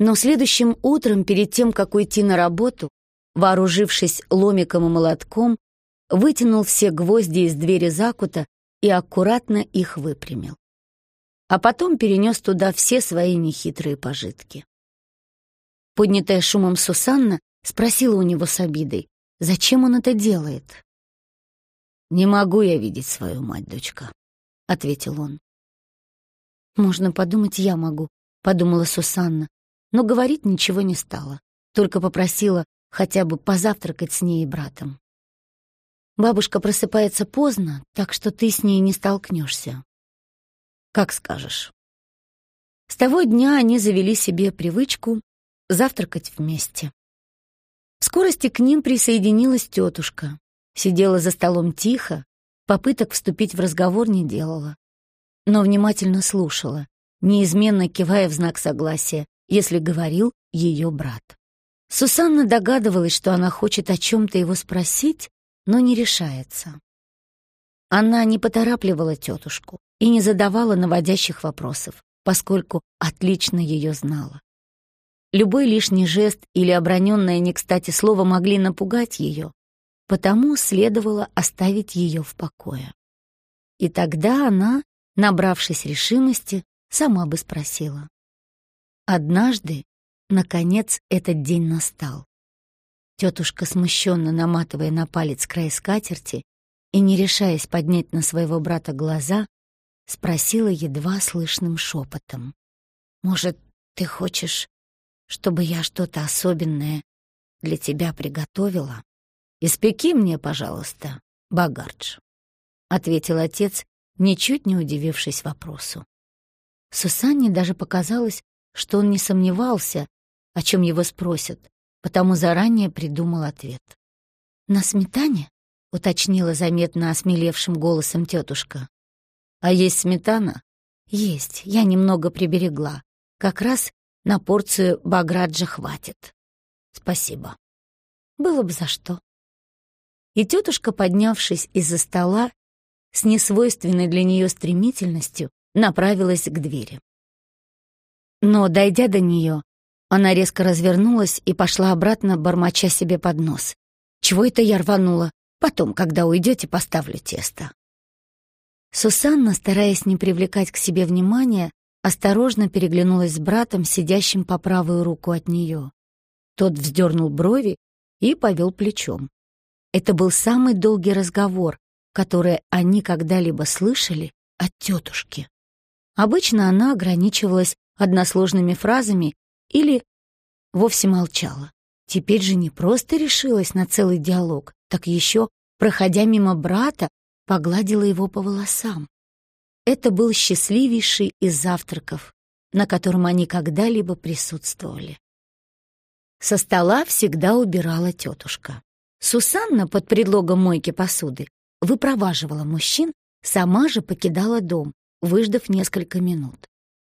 но следующим утром, перед тем, как уйти на работу, вооружившись ломиком и молотком, вытянул все гвозди из двери закута и аккуратно их выпрямил. А потом перенес туда все свои нехитрые пожитки. Поднятая шумом Сусанна спросила у него с обидой, зачем он это делает. «Не могу я видеть свою мать, дочка», — ответил он. «Можно подумать, я могу», — подумала Сусанна, но говорить ничего не стала, только попросила хотя бы позавтракать с ней и братом. Бабушка просыпается поздно, так что ты с ней не столкнешься. Как скажешь. С того дня они завели себе привычку завтракать вместе. В скорости к ним присоединилась тетушка. Сидела за столом тихо, попыток вступить в разговор не делала. Но внимательно слушала, неизменно кивая в знак согласия, если говорил ее брат. Сусанна догадывалась, что она хочет о чем-то его спросить, но не решается. Она не поторапливала тетушку и не задавала наводящих вопросов, поскольку отлично ее знала. Любой лишний жест или оброненное не кстати слово могли напугать ее, потому следовало оставить ее в покое. И тогда она, набравшись решимости, сама бы спросила. Однажды, наконец, этот день настал. Тетушка, смущенно наматывая на палец край скатерти и не решаясь поднять на своего брата глаза, спросила едва слышным шепотом. «Может, ты хочешь, чтобы я что-то особенное для тебя приготовила? Испеки мне, пожалуйста, багардж», — ответил отец, ничуть не удивившись вопросу. Сусанне даже показалось, что он не сомневался, о чем его спросят, потому заранее придумал ответ. «На сметане?» — уточнила заметно осмелевшим голосом тетушка. «А есть сметана?» «Есть, я немного приберегла. Как раз на порцию баграджа хватит. Спасибо. Было бы за что». И тетушка, поднявшись из-за стола, с несвойственной для нее стремительностью направилась к двери. Но, дойдя до нее, она резко развернулась и пошла обратно, бормоча себе под нос. «Чего это я рванула? Потом, когда уйдете, поставлю тесто». Сусанна, стараясь не привлекать к себе внимания, осторожно переглянулась с братом, сидящим по правую руку от нее. Тот вздернул брови и повел плечом. Это был самый долгий разговор, который они когда-либо слышали от тетушки. Обычно она ограничивалась односложными фразами или вовсе молчала. Теперь же не просто решилась на целый диалог, так еще, проходя мимо брата, погладила его по волосам. Это был счастливейший из завтраков, на котором они когда-либо присутствовали. Со стола всегда убирала тетушка. Сусанна под предлогом мойки посуды выпроваживала мужчин, сама же покидала дом, выждав несколько минут.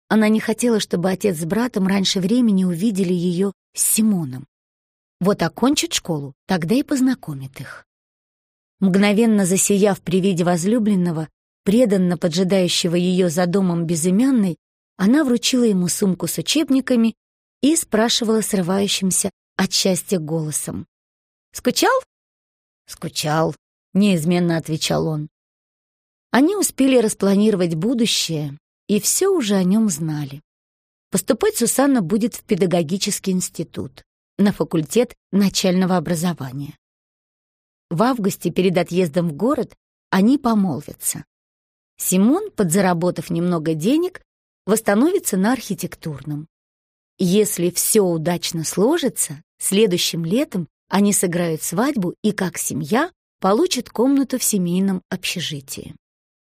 Она не хотела, чтобы отец с братом раньше времени увидели ее с Симоном. Вот окончит школу, тогда и познакомит их. Мгновенно засияв при виде возлюбленного, преданно поджидающего ее за домом безымянной, она вручила ему сумку с учебниками и спрашивала срывающимся от счастья голосом. «Скучал?» «Скучал», — неизменно отвечал он. Они успели распланировать будущее, и все уже о нем знали. Поступать Сусанна будет в педагогический институт, на факультет начального образования. В августе перед отъездом в город они помолвятся. Симон, подзаработав немного денег, восстановится на архитектурном. Если все удачно сложится, следующим летом они сыграют свадьбу и, как семья, получат комнату в семейном общежитии.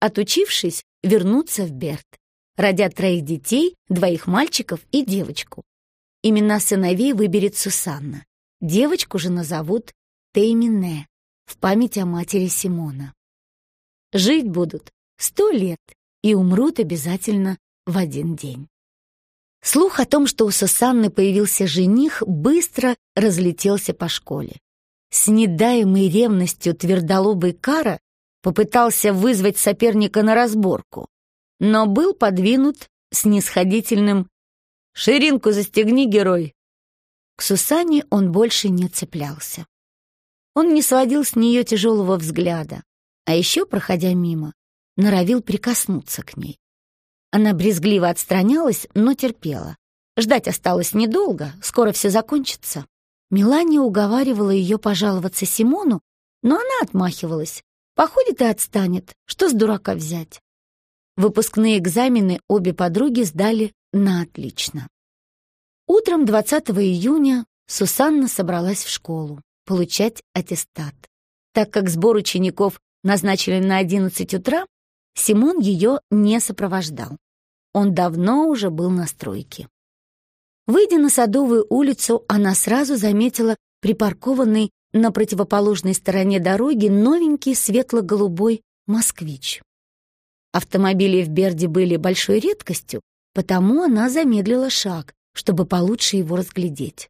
Отучившись, вернутся в Берт. Родят троих детей, двоих мальчиков и девочку. Имена сыновей выберет Сусанна. Девочку же назовут Теймине в память о матери Симона. Жить будут сто лет и умрут обязательно в один день. Слух о том, что у Сусанны появился жених, быстро разлетелся по школе. С недаемой ревностью твердолобый Кара попытался вызвать соперника на разборку но был подвинут снисходительным «Ширинку застегни, герой!». К Сусане он больше не цеплялся. Он не сводил с нее тяжелого взгляда, а еще, проходя мимо, норовил прикоснуться к ней. Она брезгливо отстранялась, но терпела. Ждать осталось недолго, скоро все закончится. Мелания уговаривала ее пожаловаться Симону, но она отмахивалась. Походит и отстанет, что с дурака взять. Выпускные экзамены обе подруги сдали на отлично. Утром 20 июня Сусанна собралась в школу получать аттестат. Так как сбор учеников назначили на 11 утра, Симон ее не сопровождал. Он давно уже был на стройке. Выйдя на Садовую улицу, она сразу заметила припаркованный на противоположной стороне дороги новенький светло-голубой «Москвич». Автомобили в Берде были большой редкостью, потому она замедлила шаг, чтобы получше его разглядеть.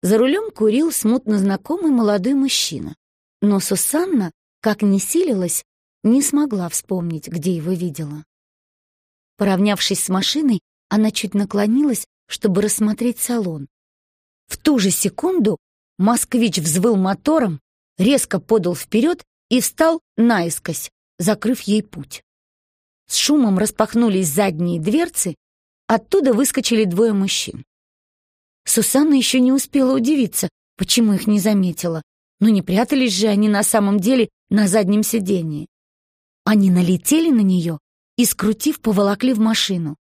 За рулем курил смутно знакомый молодой мужчина, но Сусанна, как ни силилась, не смогла вспомнить, где его видела. Поравнявшись с машиной, она чуть наклонилась, чтобы рассмотреть салон. В ту же секунду москвич взвыл мотором, резко подал вперед и встал наискось, закрыв ей путь. С шумом распахнулись задние дверцы, оттуда выскочили двое мужчин. Сусанна еще не успела удивиться, почему их не заметила. Но не прятались же они на самом деле на заднем сидении. Они налетели на нее и, скрутив, поволокли в машину.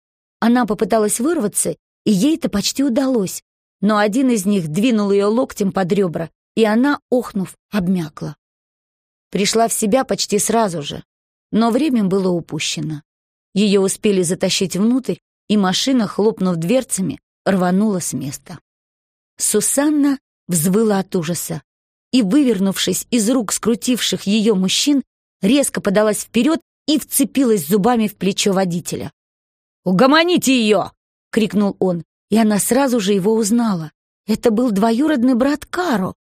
Она попыталась вырваться, и ей это почти удалось, но один из них двинул ее локтем под ребра, и она, охнув, обмякла. Пришла в себя почти сразу же, но время было упущено. Ее успели затащить внутрь, и машина, хлопнув дверцами, рванула с места. Сусанна взвыла от ужаса и, вывернувшись из рук скрутивших ее мужчин, резко подалась вперед и вцепилась зубами в плечо водителя. «Угомоните ее!» — крикнул он, и она сразу же его узнала. Это был двоюродный брат Каро.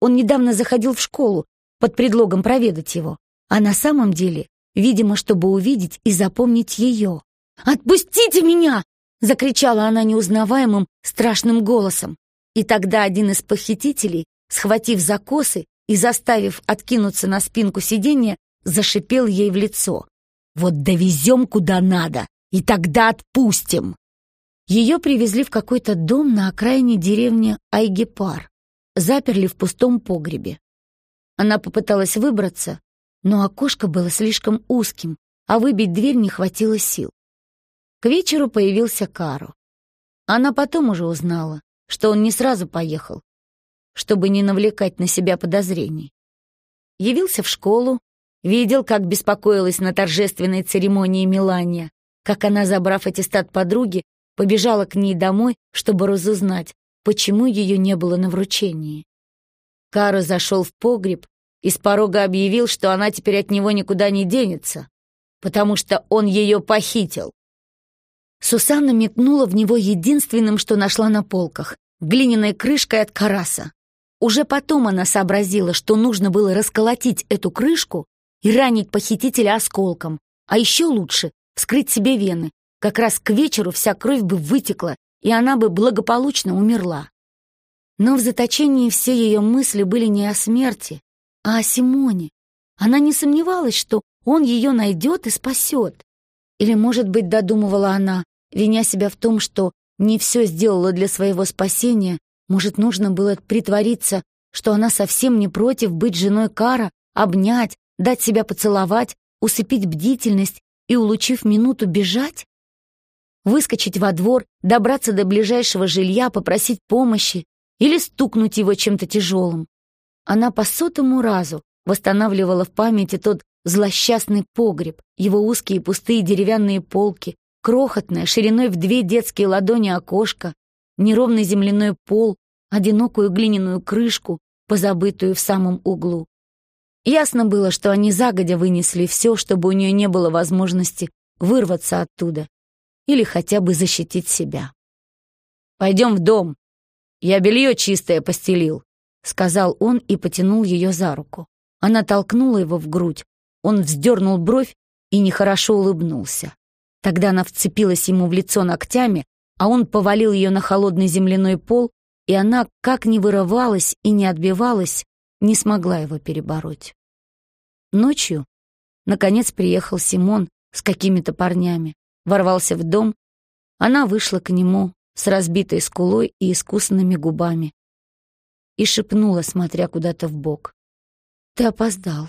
Он недавно заходил в школу под предлогом проведать его, а на самом деле видимо, чтобы увидеть и запомнить ее. «Отпустите меня!» — закричала она неузнаваемым, страшным голосом. И тогда один из похитителей, схватив за косы и заставив откинуться на спинку сиденья, зашипел ей в лицо. «Вот довезем куда надо, и тогда отпустим!» Ее привезли в какой-то дом на окраине деревни Айгепар, заперли в пустом погребе. Она попыталась выбраться, но окошко было слишком узким, а выбить дверь не хватило сил. К вечеру появился Кару. Она потом уже узнала, что он не сразу поехал, чтобы не навлекать на себя подозрений. Явился в школу, Видел, как беспокоилась на торжественной церемонии Милания, как она, забрав аттестат подруги, побежала к ней домой, чтобы разузнать, почему ее не было на вручении. Кара зашел в погреб и с порога объявил, что она теперь от него никуда не денется, потому что он ее похитил. Сусанна метнула в него единственным, что нашла на полках — глиняной крышкой от караса. Уже потом она сообразила, что нужно было расколотить эту крышку и ранить похитителя осколком, а еще лучше — вскрыть себе вены. Как раз к вечеру вся кровь бы вытекла, и она бы благополучно умерла. Но в заточении все ее мысли были не о смерти, а о Симоне. Она не сомневалась, что он ее найдет и спасет. Или, может быть, додумывала она, виня себя в том, что не все сделала для своего спасения, может, нужно было притвориться, что она совсем не против быть женой Кара, обнять, дать себя поцеловать, усыпить бдительность и, улучив минуту, бежать? Выскочить во двор, добраться до ближайшего жилья, попросить помощи или стукнуть его чем-то тяжелым. Она по сотому разу восстанавливала в памяти тот злосчастный погреб, его узкие пустые деревянные полки, крохотное, шириной в две детские ладони окошко, неровный земляной пол, одинокую глиняную крышку, позабытую в самом углу. Ясно было, что они загодя вынесли все, чтобы у нее не было возможности вырваться оттуда или хотя бы защитить себя. «Пойдем в дом. Я белье чистое постелил», — сказал он и потянул ее за руку. Она толкнула его в грудь. Он вздернул бровь и нехорошо улыбнулся. Тогда она вцепилась ему в лицо ногтями, а он повалил ее на холодный земляной пол, и она, как ни вырывалась и не отбивалась, не смогла его перебороть. Ночью, наконец, приехал Симон с какими-то парнями, ворвался в дом. Она вышла к нему с разбитой скулой и искусанными губами и шепнула, смотря куда-то в бок. «Ты опоздал».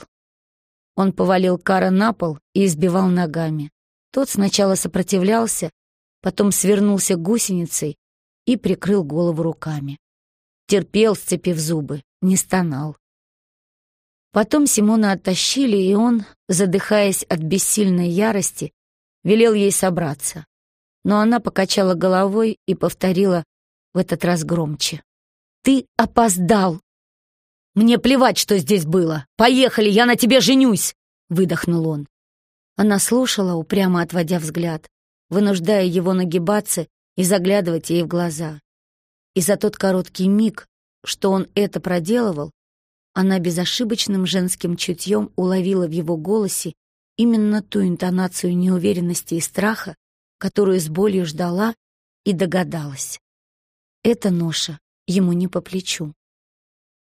Он повалил Кара на пол и избивал ногами. Тот сначала сопротивлялся, потом свернулся гусеницей и прикрыл голову руками. Терпел, сцепив зубы, не стонал. Потом Симона оттащили, и он, задыхаясь от бессильной ярости, велел ей собраться. Но она покачала головой и повторила в этот раз громче. «Ты опоздал!» «Мне плевать, что здесь было! Поехали, я на тебе женюсь!» — выдохнул он. Она слушала, упрямо отводя взгляд, вынуждая его нагибаться и заглядывать ей в глаза. И за тот короткий миг, что он это проделывал, она безошибочным женским чутьем уловила в его голосе именно ту интонацию неуверенности и страха, которую с болью ждала и догадалась. Эта ноша ему не по плечу.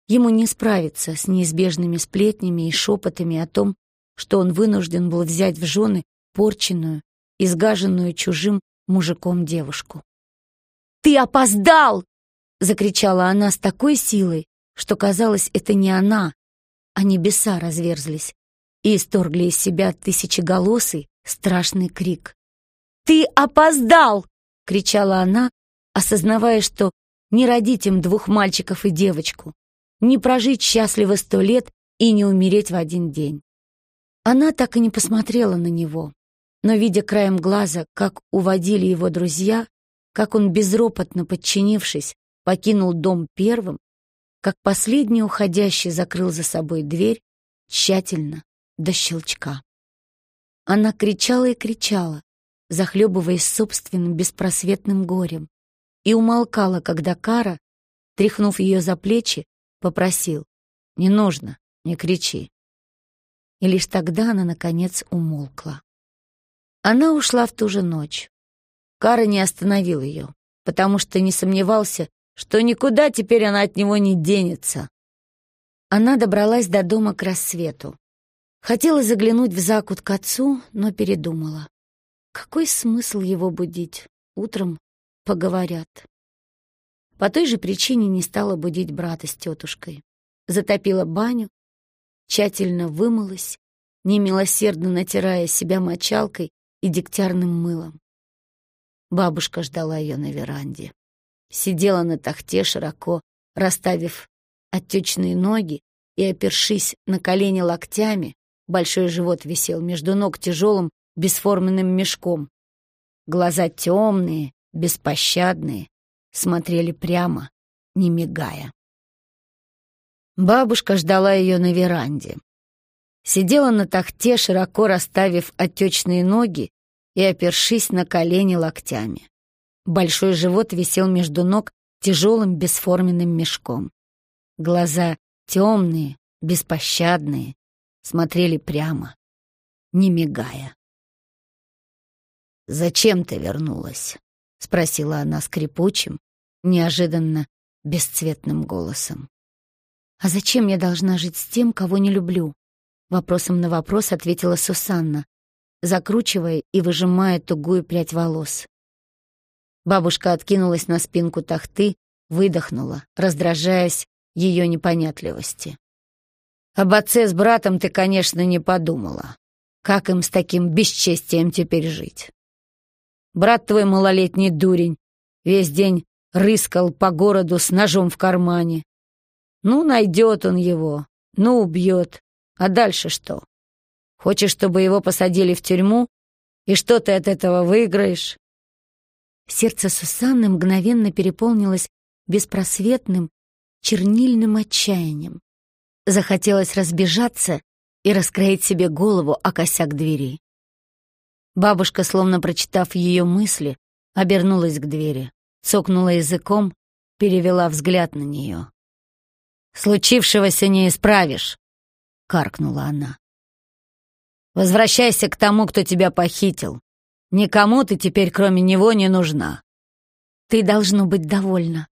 Ему не справиться с неизбежными сплетнями и шепотами о том, что он вынужден был взять в жены порченную, изгаженную чужим мужиком девушку. «Ты опоздал!» — закричала она с такой силой, что казалось, это не она, а небеса разверзлись и исторгли из себя тысячеголосый страшный крик. «Ты опоздал!» — кричала она, осознавая, что не родить им двух мальчиков и девочку, не прожить счастливо сто лет и не умереть в один день. Она так и не посмотрела на него, но, видя краем глаза, как уводили его друзья, как он, безропотно подчинившись, покинул дом первым, как последний уходящий закрыл за собой дверь, тщательно, до щелчка. Она кричала и кричала, захлебываясь собственным беспросветным горем, и умолкала, когда Кара, тряхнув ее за плечи, попросил «Не нужно, не кричи» и лишь тогда она, наконец, умолкла. Она ушла в ту же ночь. Кара не остановил ее, потому что не сомневался, что никуда теперь она от него не денется. Она добралась до дома к рассвету. Хотела заглянуть в закут к отцу, но передумала. Какой смысл его будить? Утром поговорят. По той же причине не стала будить брата с тетушкой. Затопила баню, тщательно вымылась, немилосердно натирая себя мочалкой и дегтярным мылом. Бабушка ждала ее на веранде. Сидела на тахте, широко расставив отечные ноги и, опершись на колени локтями, Большой живот висел между ног тяжелым, бесформенным мешком. Глаза темные, беспощадные, смотрели прямо, не мигая. Бабушка ждала ее на веранде. Сидела на тахте, широко расставив отечные ноги и опершись на колени локтями. Большой живот висел между ног тяжелым бесформенным мешком. Глаза темные, беспощадные, смотрели прямо, не мигая. «Зачем ты вернулась?» — спросила она скрипучим, неожиданно бесцветным голосом. «А зачем я должна жить с тем, кого не люблю?» Вопросом на вопрос ответила Сусанна, закручивая и выжимая тугую прядь волос. Бабушка откинулась на спинку тахты, выдохнула, раздражаясь ее непонятливости. «Об отце с братом ты, конечно, не подумала. Как им с таким бесчестием теперь жить? Брат твой малолетний дурень, весь день рыскал по городу с ножом в кармане. Ну, найдет он его, ну, убьет. А дальше что? Хочешь, чтобы его посадили в тюрьму? И что ты от этого выиграешь?» Сердце Сусанны мгновенно переполнилось беспросветным, чернильным отчаянием. Захотелось разбежаться и раскроить себе голову о косяк двери. Бабушка, словно прочитав ее мысли, обернулась к двери, цокнула языком, перевела взгляд на нее. «Случившегося не исправишь каркнула она. Возвращайся к тому, кто тебя похитил. Никому ты теперь кроме него не нужна. Ты должно быть довольна,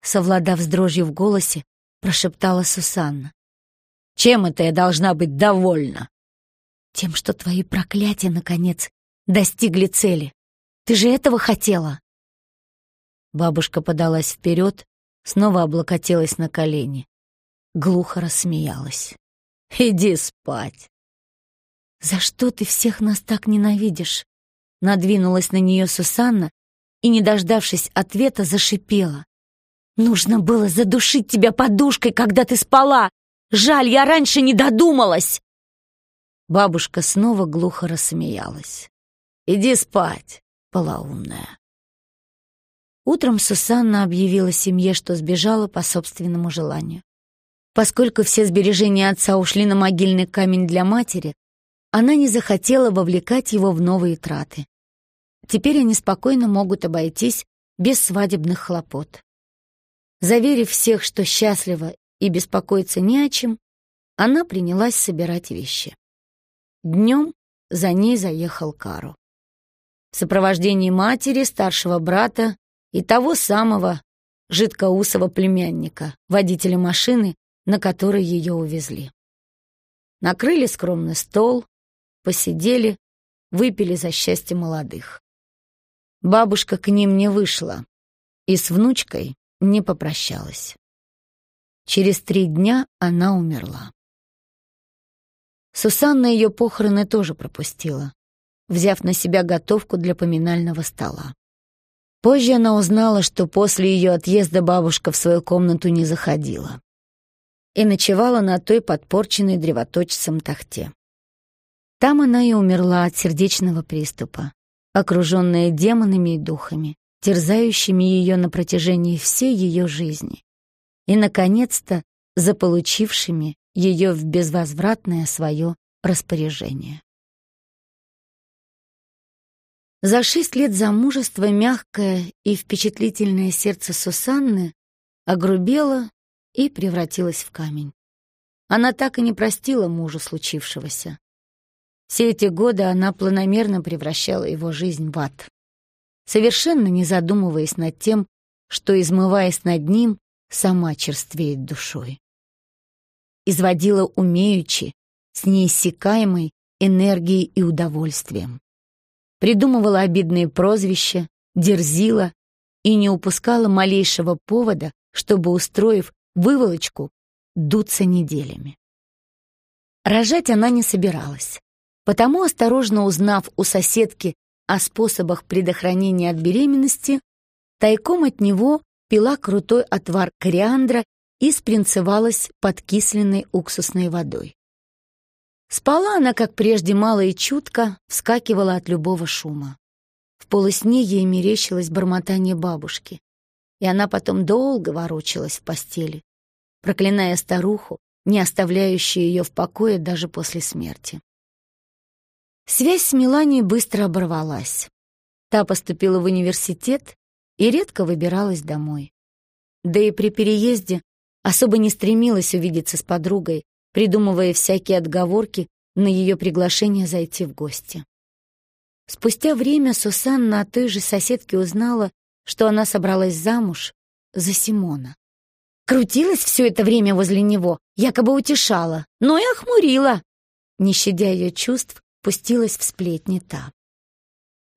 совладав с дрожью в голосе, прошептала Сусанна. Чем это я должна быть довольна? Тем, что твои проклятия наконец достигли цели. Ты же этого хотела. Бабушка подалась вперед, снова облокотилась на колени, глухо рассмеялась. Иди спать. За что ты всех нас так ненавидишь? Надвинулась на нее Сусанна и, не дождавшись ответа, зашипела. Нужно было задушить тебя подушкой, когда ты спала. Жаль, я раньше не додумалась. Бабушка снова глухо рассмеялась. Иди спать, полоумная. Утром Сусанна объявила семье, что сбежала по собственному желанию. Поскольку все сбережения отца ушли на могильный камень для матери, она не захотела вовлекать его в новые траты. Теперь они спокойно могут обойтись без свадебных хлопот. Заверив всех, что счастлива и беспокоиться не о чем, она принялась собирать вещи. Днем за ней заехал Кару. В сопровождении матери, старшего брата и того самого жидкоусого племянника, водителя машины, на которой ее увезли. Накрыли скромный стол, посидели, выпили за счастье молодых. Бабушка к ним не вышла и с внучкой не попрощалась. Через три дня она умерла. Сусанна ее похороны тоже пропустила, взяв на себя готовку для поминального стола. Позже она узнала, что после ее отъезда бабушка в свою комнату не заходила и ночевала на той подпорченной древоточцем тахте. Там она и умерла от сердечного приступа, окруженная демонами и духами, терзающими ее на протяжении всей ее жизни, и, наконец-то, заполучившими ее в безвозвратное свое распоряжение. За шесть лет замужества мягкое и впечатлительное сердце Сусанны огрубело и превратилась в камень. Она так и не простила мужу случившегося. Все эти годы она планомерно превращала его жизнь в ад, совершенно не задумываясь над тем, что, измываясь над ним, сама черствеет душой. Изводила умеючи, с неиссякаемой энергией и удовольствием. Придумывала обидные прозвища, дерзила и не упускала малейшего повода, чтобы, устроив выволочку дуться неделями. Рожать она не собиралась, потому, осторожно узнав у соседки о способах предохранения от беременности, тайком от него пила крутой отвар кориандра и спринцевалась подкисленной уксусной водой. Спала она, как прежде, мало и чутко, вскакивала от любого шума. В полусне ей мерещилось бормотание бабушки, и она потом долго ворочалась в постели, проклиная старуху, не оставляющую ее в покое даже после смерти. Связь с Меланией быстро оборвалась. Та поступила в университет и редко выбиралась домой. Да и при переезде особо не стремилась увидеться с подругой, придумывая всякие отговорки на ее приглашение зайти в гости. Спустя время Сусанна от той же соседки узнала, что она собралась замуж за Симона. Крутилась все это время возле него, якобы утешала, но и охмурила. Не щадя ее чувств, пустилась в сплетни та.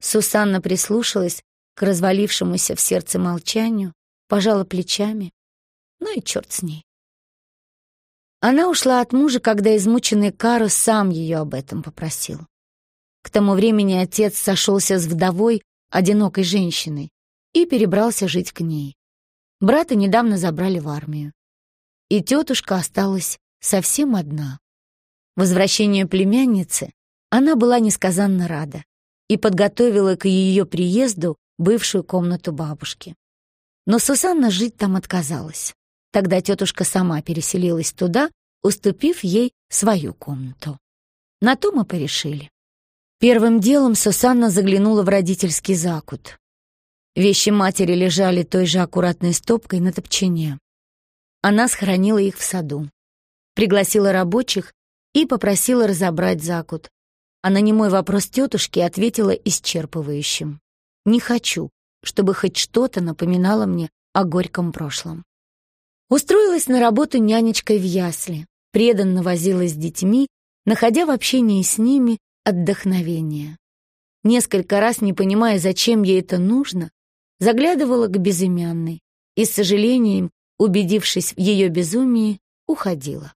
Сусанна прислушалась к развалившемуся в сердце молчанию, пожала плечами. Ну и черт с ней. Она ушла от мужа, когда измученный Кару сам ее об этом попросил. К тому времени отец сошелся с вдовой, одинокой женщиной, и перебрался жить к ней. Брата недавно забрали в армию. И тетушка осталась совсем одна. Возвращению племянницы она была несказанно рада и подготовила к ее приезду бывшую комнату бабушки. Но Сусанна жить там отказалась. Тогда тетушка сама переселилась туда, уступив ей свою комнату. На то мы порешили. Первым делом Сусанна заглянула в родительский закут. Вещи матери лежали той же аккуратной стопкой на топчине. Она схоронила их в саду. Пригласила рабочих и попросила разобрать закут. А на немой вопрос тетушки ответила исчерпывающим. «Не хочу, чтобы хоть что-то напоминало мне о горьком прошлом». Устроилась на работу нянечкой в ясли, преданно возилась с детьми, находя в общении с ними отдохновение. Несколько раз, не понимая, зачем ей это нужно, заглядывала к безымянной и, с сожалением, убедившись в ее безумии, уходила.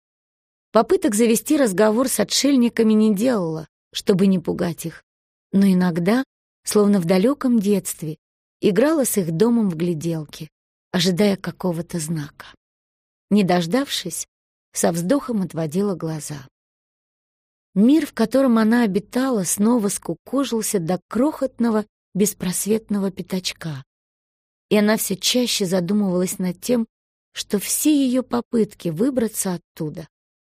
Попыток завести разговор с отшельниками не делала, чтобы не пугать их, но иногда, словно в далеком детстве, играла с их домом в гляделки, ожидая какого-то знака. Не дождавшись, со вздохом отводила глаза. Мир, в котором она обитала, снова скукожился до крохотного беспросветного пятачка, и она все чаще задумывалась над тем, что все ее попытки выбраться оттуда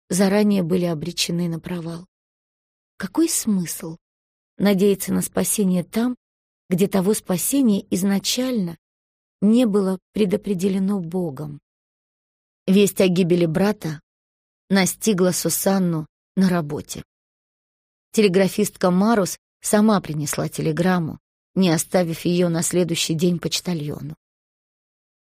заранее были обречены на провал. Какой смысл надеяться на спасение там, где того спасения изначально не было предопределено Богом? Весть о гибели брата настигла Сусанну на работе. Телеграфистка Марус сама принесла телеграмму, не оставив ее на следующий день почтальону.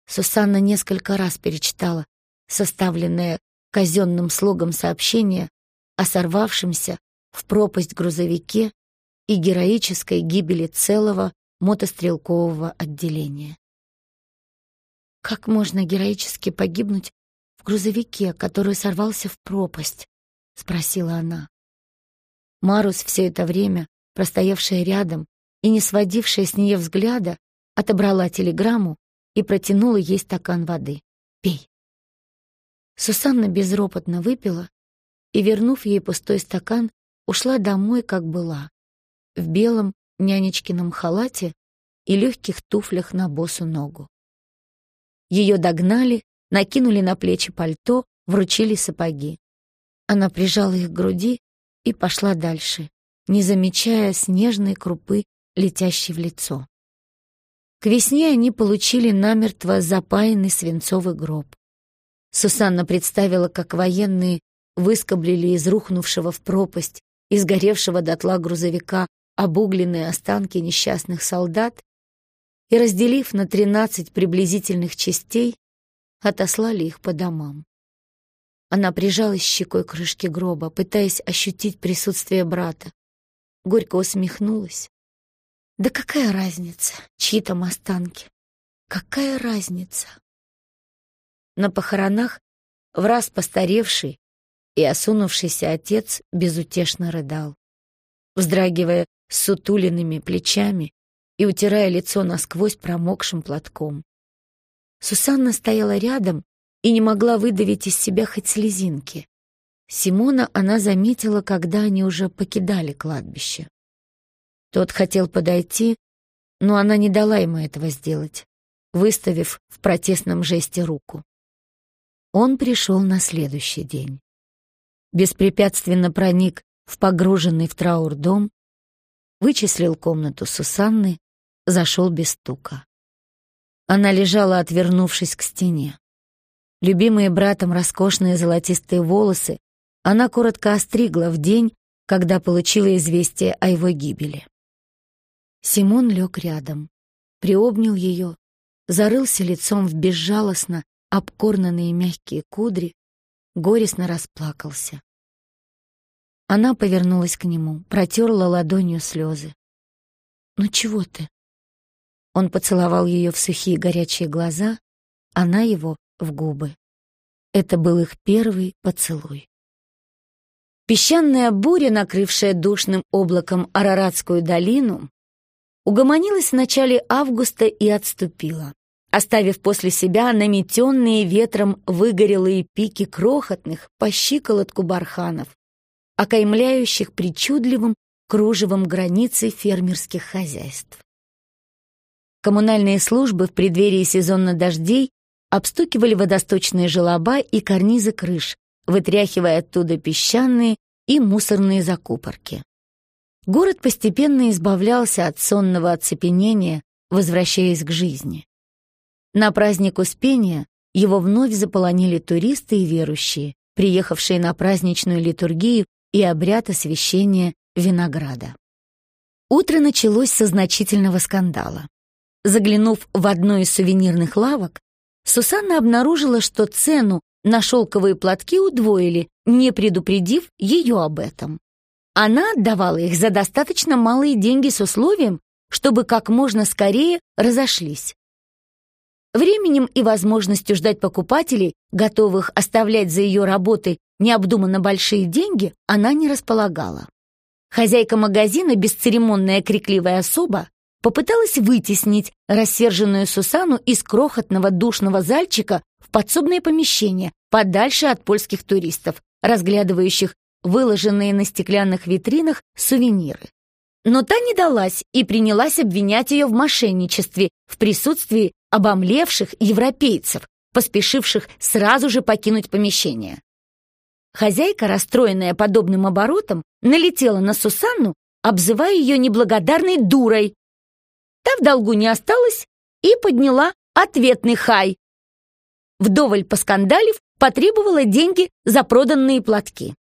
Сусанна несколько раз перечитала составленное казенным слогом сообщение о сорвавшемся в пропасть грузовике и героической гибели целого мотострелкового отделения. Как можно героически погибнуть в грузовике, который сорвался в пропасть? спросила она. Марус все это время, простоявшая рядом, и, не сводившая с нее взгляда, отобрала телеграмму и протянула ей стакан воды. «Пей». Сусанна безропотно выпила и, вернув ей пустой стакан, ушла домой, как была, в белом нянечкином халате и легких туфлях на босу ногу. Ее догнали, накинули на плечи пальто, вручили сапоги. Она прижала их к груди и пошла дальше, не замечая снежной крупы летящий в лицо. К весне они получили намертво запаянный свинцовый гроб. Сусанна представила, как военные выскоблили из рухнувшего в пропасть и сгоревшего дотла грузовика обугленные останки несчастных солдат и, разделив на тринадцать приблизительных частей, отослали их по домам. Она прижалась щекой к крышке гроба, пытаясь ощутить присутствие брата. Горько усмехнулась да какая разница, чьи там останки? Какая разница? На похоронах в раз постаревший и осунувшийся отец безутешно рыдал, вздрагивая сутуленными плечами и утирая лицо насквозь промокшим платком. Сусанна стояла рядом и не могла выдавить из себя хоть слезинки. Симона она заметила, когда они уже покидали кладбище. Тот хотел подойти, но она не дала ему этого сделать, выставив в протестном жесте руку. Он пришел на следующий день. Беспрепятственно проник в погруженный в траур дом, вычислил комнату Сусанны, зашел без стука. Она лежала, отвернувшись к стене. Любимые братом роскошные золотистые волосы она коротко остригла в день, когда получила известие о его гибели. Симон лег рядом, приобнял ее, зарылся лицом в безжалостно обкорнанные мягкие кудри, горестно расплакался. Она повернулась к нему, протерла ладонью слезы. «Ну чего ты?» Он поцеловал ее в сухие горячие глаза, она его в губы. Это был их первый поцелуй. Песчаная буря, накрывшая душным облаком Араратскую долину, угомонилась в начале августа и отступила, оставив после себя наметенные ветром выгорелые пики крохотных по щиколотку барханов, окаймляющих причудливым кружевом границы фермерских хозяйств. Коммунальные службы в преддверии сезона дождей обстукивали водосточные желоба и карнизы крыш, вытряхивая оттуда песчаные и мусорные закупорки. Город постепенно избавлялся от сонного оцепенения, возвращаясь к жизни. На праздник Успения его вновь заполонили туристы и верующие, приехавшие на праздничную литургию и обряд освящения винограда. Утро началось со значительного скандала. Заглянув в одну из сувенирных лавок, Сусанна обнаружила, что цену на шелковые платки удвоили, не предупредив ее об этом. Она отдавала их за достаточно малые деньги с условием, чтобы как можно скорее разошлись. Временем и возможностью ждать покупателей, готовых оставлять за ее работой необдуманно большие деньги, она не располагала. Хозяйка магазина, бесцеремонная крикливая особа, попыталась вытеснить рассерженную Сусану из крохотного душного зальчика в подсобное помещение, подальше от польских туристов, разглядывающих выложенные на стеклянных витринах сувениры. Но та не далась и принялась обвинять ее в мошенничестве в присутствии обомлевших европейцев, поспешивших сразу же покинуть помещение. Хозяйка, расстроенная подобным оборотом, налетела на Сусанну, обзывая ее неблагодарной дурой. Та в долгу не осталась и подняла ответный хай. Вдоволь поскандалив, потребовала деньги за проданные платки.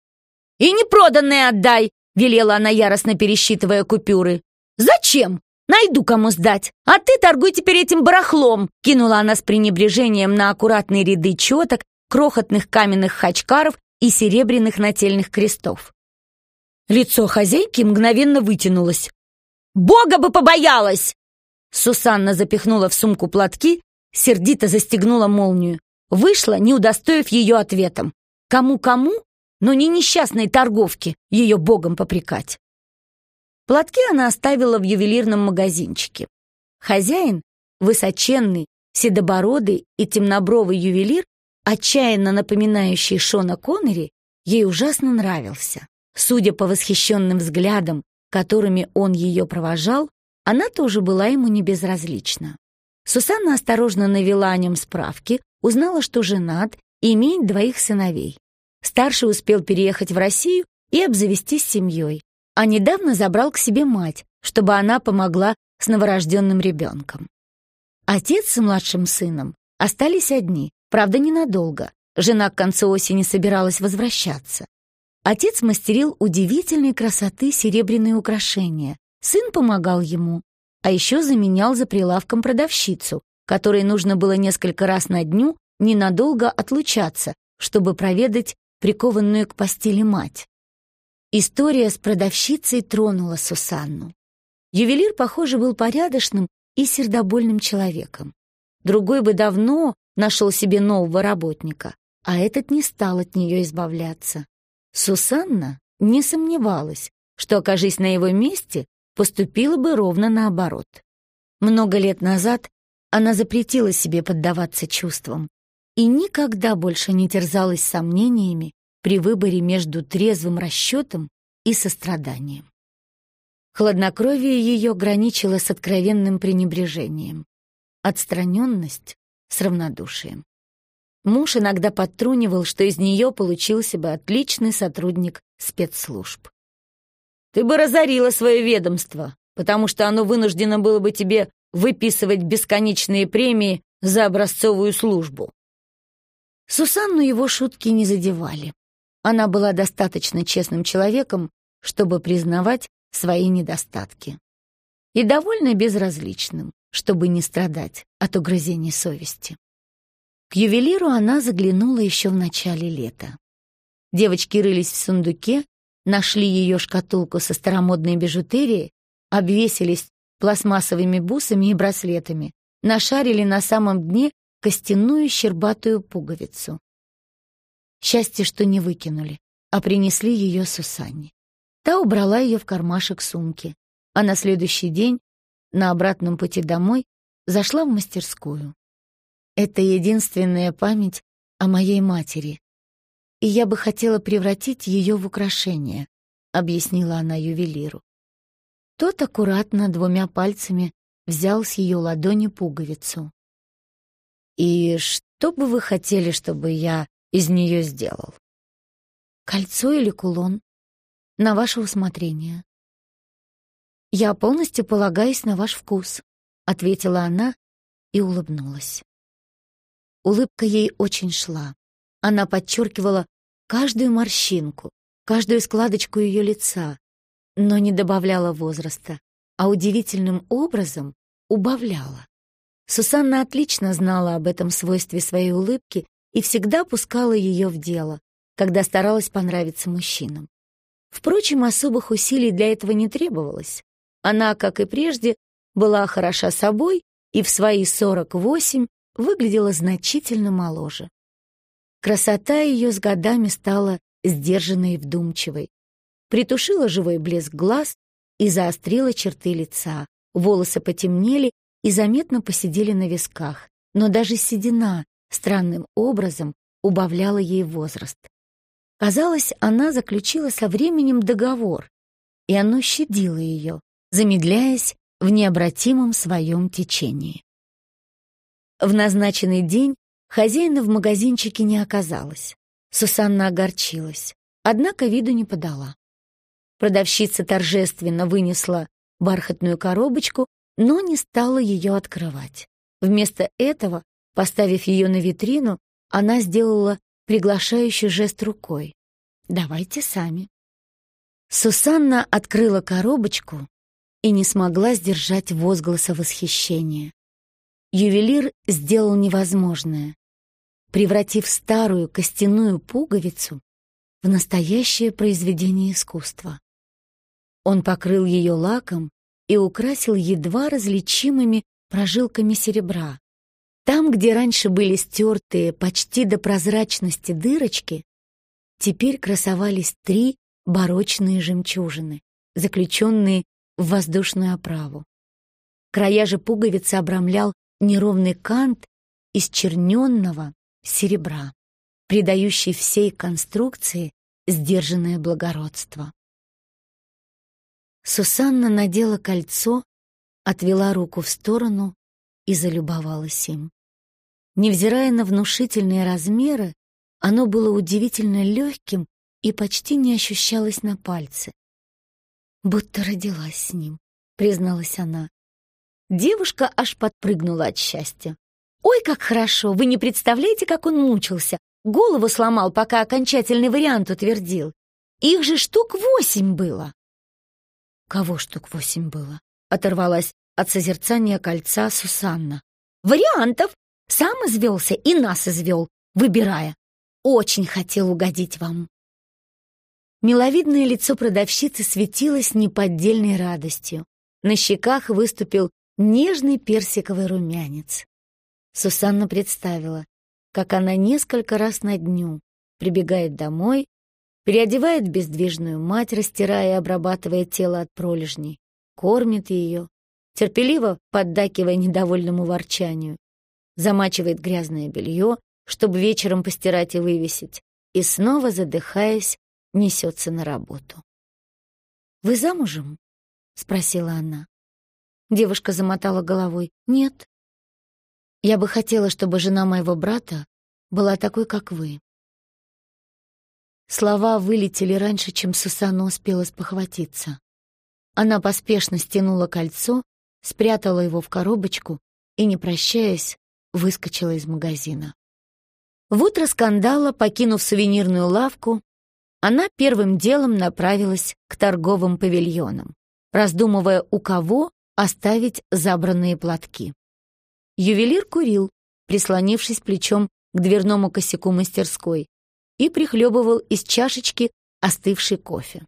«И не проданные отдай!» — велела она, яростно пересчитывая купюры. «Зачем? Найду кому сдать. А ты торгуй теперь этим барахлом!» — кинула она с пренебрежением на аккуратные ряды четок, крохотных каменных хачкаров и серебряных нательных крестов. Лицо хозяйки мгновенно вытянулось. «Бога бы побоялась!» Сусанна запихнула в сумку платки, сердито застегнула молнию. Вышла, не удостоив ее ответом. Кому-кому, но не несчастной торговке ее богом попрекать. Платки она оставила в ювелирном магазинчике. Хозяин, высоченный, седобородый и темнобровый ювелир, отчаянно напоминающий Шона Коннери, ей ужасно нравился. Судя по восхищенным взглядам, которыми он ее провожал, она тоже была ему не безразлична. Сусанна осторожно навела о нем справки, узнала, что женат и имеет двоих сыновей. Старший успел переехать в Россию и обзавестись семьей, а недавно забрал к себе мать, чтобы она помогла с новорожденным ребенком. Отец с младшим сыном остались одни, правда, ненадолго. Жена к концу осени собиралась возвращаться. Отец мастерил удивительной красоты серебряные украшения. Сын помогал ему, а еще заменял за прилавком продавщицу, которой нужно было несколько раз на дню ненадолго отлучаться, чтобы проведать прикованную к постели мать. История с продавщицей тронула Сусанну. Ювелир, похоже, был порядочным и сердобольным человеком. Другой бы давно нашел себе нового работника, а этот не стал от нее избавляться. Сусанна не сомневалась, что, окажись на его месте, поступила бы ровно наоборот. Много лет назад она запретила себе поддаваться чувствам и никогда больше не терзалась сомнениями при выборе между трезвым расчетом и состраданием. Хладнокровие ее граничило с откровенным пренебрежением, отстраненность с равнодушием. Муж иногда подтрунивал, что из нее получился бы отличный сотрудник спецслужб. «Ты бы разорила свое ведомство, потому что оно вынуждено было бы тебе выписывать бесконечные премии за образцовую службу». Сусанну его шутки не задевали. Она была достаточно честным человеком, чтобы признавать свои недостатки. И довольно безразличным, чтобы не страдать от угрызений совести. К ювелиру она заглянула еще в начале лета. Девочки рылись в сундуке, нашли ее шкатулку со старомодной бижутерией, обвесились пластмассовыми бусами и браслетами, нашарили на самом дне костяную щербатую пуговицу. Счастье, что не выкинули, а принесли ее Сусанне. Та убрала ее в кармашек сумки, а на следующий день, на обратном пути домой, зашла в мастерскую. Это единственная память о моей матери, и я бы хотела превратить ее в украшение, объяснила она ювелиру. Тот аккуратно двумя пальцами взял с ее ладони пуговицу. «И что бы вы хотели, чтобы я из нее сделал?» «Кольцо или кулон? На ваше усмотрение». «Я полностью полагаюсь на ваш вкус», — ответила она и улыбнулась. Улыбка ей очень шла. Она подчеркивала каждую морщинку, каждую складочку ее лица, но не добавляла возраста, а удивительным образом убавляла. Сусанна отлично знала об этом свойстве своей улыбки и всегда пускала ее в дело, когда старалась понравиться мужчинам. Впрочем, особых усилий для этого не требовалось. Она, как и прежде, была хороша собой и в свои 48 выглядела значительно моложе. Красота ее с годами стала сдержанной и вдумчивой. Притушила живой блеск глаз и заострила черты лица. Волосы потемнели и заметно посидели на висках, но даже седина странным образом убавляла ей возраст. Казалось, она заключила со временем договор, и оно щадило ее, замедляясь в необратимом своем течении. В назначенный день хозяина в магазинчике не оказалось. Сусанна огорчилась, однако виду не подала. Продавщица торжественно вынесла бархатную коробочку но не стала ее открывать. Вместо этого, поставив ее на витрину, она сделала приглашающий жест рукой. «Давайте сами». Сусанна открыла коробочку и не смогла сдержать возгласа восхищения. Ювелир сделал невозможное, превратив старую костяную пуговицу в настоящее произведение искусства. Он покрыл ее лаком и украсил едва различимыми прожилками серебра. Там, где раньше были стертые почти до прозрачности дырочки, теперь красовались три барочные жемчужины, заключенные в воздушную оправу. Края же пуговицы обрамлял неровный кант из черненного серебра, придающий всей конструкции сдержанное благородство. Сусанна надела кольцо, отвела руку в сторону и залюбовалась им. Невзирая на внушительные размеры, оно было удивительно легким и почти не ощущалось на пальце. «Будто родилась с ним», — призналась она. Девушка аж подпрыгнула от счастья. «Ой, как хорошо! Вы не представляете, как он мучился! Голову сломал, пока окончательный вариант утвердил. Их же штук восемь было!» Кого штук восемь было? Оторвалась от созерцания кольца Сусанна. Вариантов! Сам извелся и нас извел, выбирая. Очень хотел угодить вам. Миловидное лицо продавщицы светилось неподдельной радостью. На щеках выступил нежный персиковый румянец. Сусанна представила, как она несколько раз на дню прибегает домой, переодевает бездвижную мать, растирая и обрабатывая тело от пролежней, кормит ее, терпеливо поддакивая недовольному ворчанию, замачивает грязное белье, чтобы вечером постирать и вывесить, и снова, задыхаясь, несется на работу. «Вы замужем?» — спросила она. Девушка замотала головой. «Нет». «Я бы хотела, чтобы жена моего брата была такой, как вы». Слова вылетели раньше, чем Сусанна успела спохватиться. Она поспешно стянула кольцо, спрятала его в коробочку и, не прощаясь, выскочила из магазина. В утро скандала, покинув сувенирную лавку, она первым делом направилась к торговым павильонам, раздумывая, у кого оставить забранные платки. Ювелир курил, прислонившись плечом к дверному косяку мастерской, и прихлебывал из чашечки остывший кофе.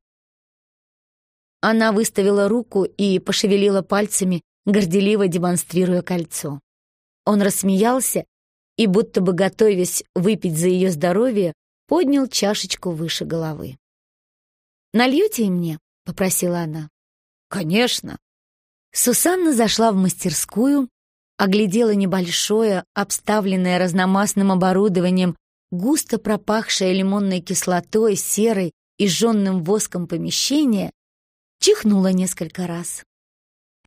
Она выставила руку и пошевелила пальцами, горделиво демонстрируя кольцо. Он рассмеялся и, будто бы готовясь выпить за ее здоровье, поднял чашечку выше головы. «Нальете и мне?» — попросила она. «Конечно». Сусанна зашла в мастерскую, оглядела небольшое, обставленное разномастным оборудованием, густо пропахшее лимонной кислотой, серой и жженным воском помещение, чихнула несколько раз.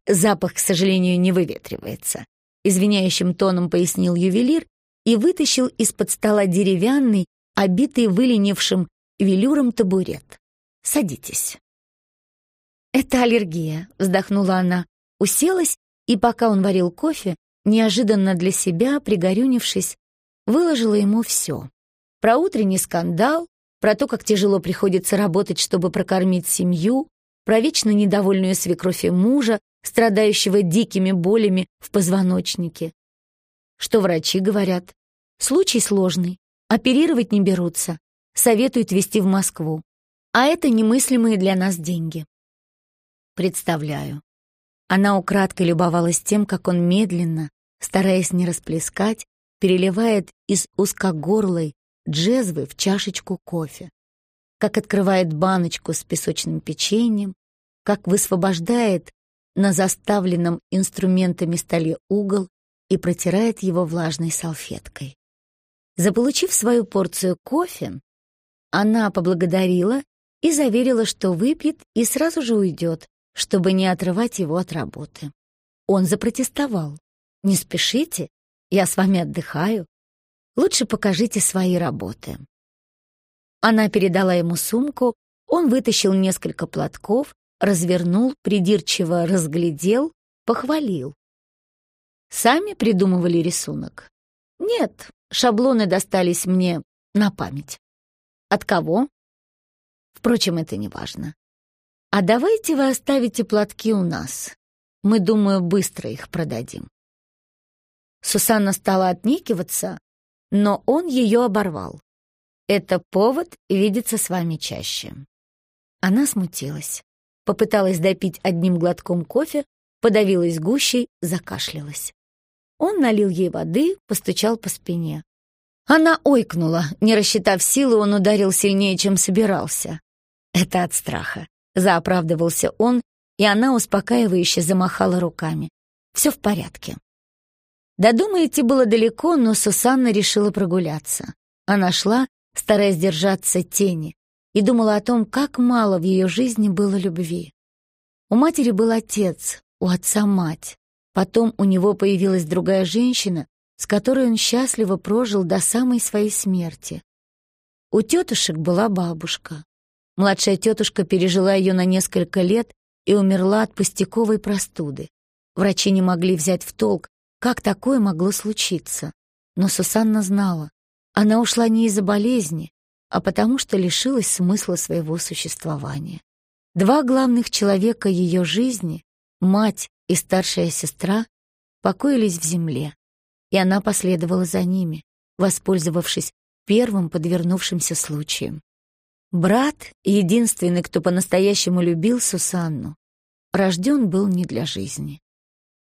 Запах, к сожалению, не выветривается. Извиняющим тоном пояснил ювелир и вытащил из-под стола деревянный, обитый выленившим велюром табурет. «Садитесь». «Это аллергия», — вздохнула она, уселась, и пока он варил кофе, неожиданно для себя, пригорюнившись, выложила ему все. Про утренний скандал, про то, как тяжело приходится работать, чтобы прокормить семью, про вечно недовольную свекровь и мужа, страдающего дикими болями в позвоночнике. Что врачи говорят? Случай сложный, оперировать не берутся, советуют везти в Москву. А это немыслимые для нас деньги. Представляю. Она украдкой любовалась тем, как он медленно, стараясь не расплескать, переливает из узкогорлой джезвы в чашечку кофе, как открывает баночку с песочным печеньем, как высвобождает на заставленном инструментами столе угол и протирает его влажной салфеткой. Заполучив свою порцию кофе, она поблагодарила и заверила, что выпьет и сразу же уйдет, чтобы не отрывать его от работы. Он запротестовал. «Не спешите, я с вами отдыхаю. Лучше покажите свои работы». Она передала ему сумку, он вытащил несколько платков, развернул, придирчиво разглядел, похвалил. Сами придумывали рисунок? Нет, шаблоны достались мне на память. От кого? Впрочем, это не важно. А давайте вы оставите платки у нас. Мы, думаю, быстро их продадим. Сусанна стала отнекиваться, но он ее оборвал. Это повод видеться с вами чаще. Она смутилась попыталась допить одним глотком кофе, подавилась гущей, закашлялась. Он налил ей воды, постучал по спине. Она ойкнула, не рассчитав силы, он ударил сильнее, чем собирался. Это от страха. Заоправдывался он, и она успокаивающе замахала руками. Все в порядке. До дома идти было далеко, но Сусанна решила прогуляться. Она шла, стараясь держаться тени, и думала о том, как мало в ее жизни было любви. У матери был отец, у отца мать. Потом у него появилась другая женщина, с которой он счастливо прожил до самой своей смерти. У тетушек была бабушка. Младшая тетушка пережила ее на несколько лет и умерла от пустяковой простуды. Врачи не могли взять в толк, как такое могло случиться. Но Сусанна знала, она ушла не из-за болезни, а потому что лишилась смысла своего существования. Два главных человека ее жизни, мать и старшая сестра, покоились в земле, и она последовала за ними, воспользовавшись первым подвернувшимся случаем. Брат, единственный, кто по-настоящему любил Сусанну, рожден был не для жизни.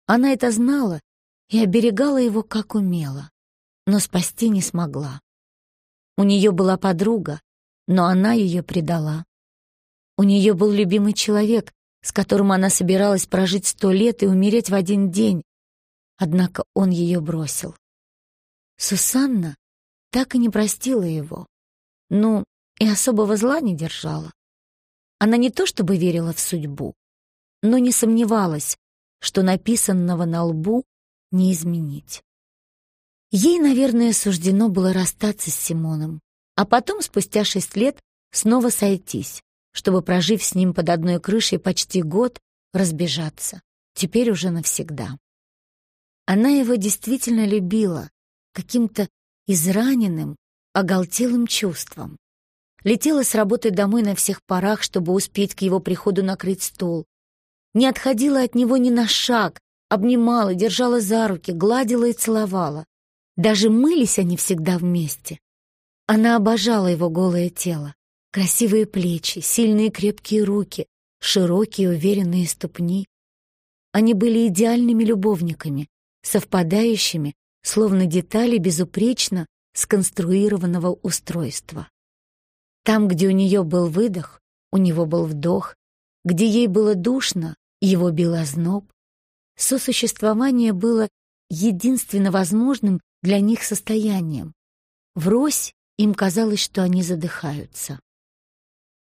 Она это знала и оберегала его как умела, но спасти не смогла. У нее была подруга, но она ее предала. У нее был любимый человек, с которым она собиралась прожить сто лет и умереть в один день. Однако он ее бросил. Сусанна так и не простила его. Ну, и особого зла не держала. Она не то чтобы верила в судьбу, но не сомневалась, что написанного на лбу не изменить. Ей, наверное, суждено было расстаться с Симоном, а потом, спустя шесть лет, снова сойтись, чтобы, прожив с ним под одной крышей почти год, разбежаться, теперь уже навсегда. Она его действительно любила, каким-то израненным, оголтелым чувством. Летела с работы домой на всех парах, чтобы успеть к его приходу накрыть стол. Не отходила от него ни на шаг, обнимала, держала за руки, гладила и целовала. Даже мылись они всегда вместе. Она обожала его голое тело, красивые плечи, сильные крепкие руки, широкие уверенные ступни. Они были идеальными любовниками, совпадающими, словно детали безупречно сконструированного устройства. Там, где у нее был выдох, у него был вдох, где ей было душно, его бил озноб. Сосуществование было единственно возможным для них состоянием. Врозь им казалось, что они задыхаются.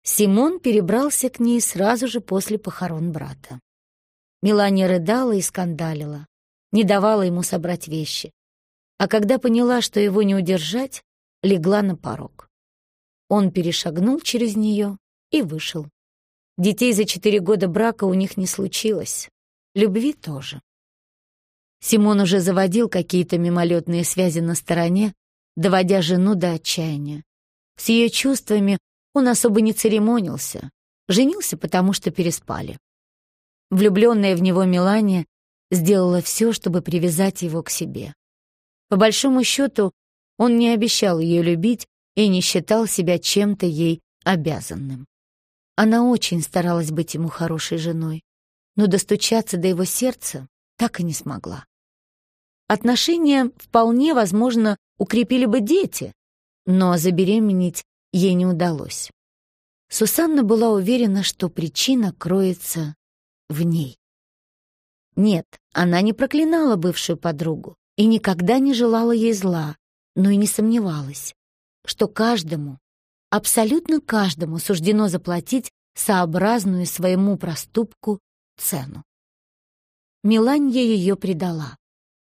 Симон перебрался к ней сразу же после похорон брата. Мелания рыдала и скандалила, не давала ему собрать вещи. А когда поняла, что его не удержать, легла на порог. Он перешагнул через нее и вышел. Детей за четыре года брака у них не случилось. Любви тоже. Симон уже заводил какие-то мимолетные связи на стороне, доводя жену до отчаяния. С ее чувствами он особо не церемонился, женился, потому что переспали. Влюбленная в него Мелания сделала все, чтобы привязать его к себе. По большому счету, он не обещал ее любить и не считал себя чем-то ей обязанным. Она очень старалась быть ему хорошей женой, но достучаться до его сердца так и не смогла. Отношения вполне, возможно, укрепили бы дети, но забеременеть ей не удалось. Сусанна была уверена, что причина кроется в ней. Нет, она не проклинала бывшую подругу и никогда не желала ей зла, но и не сомневалась, что каждому, абсолютно каждому суждено заплатить сообразную своему проступку цену. Миланья ее предала,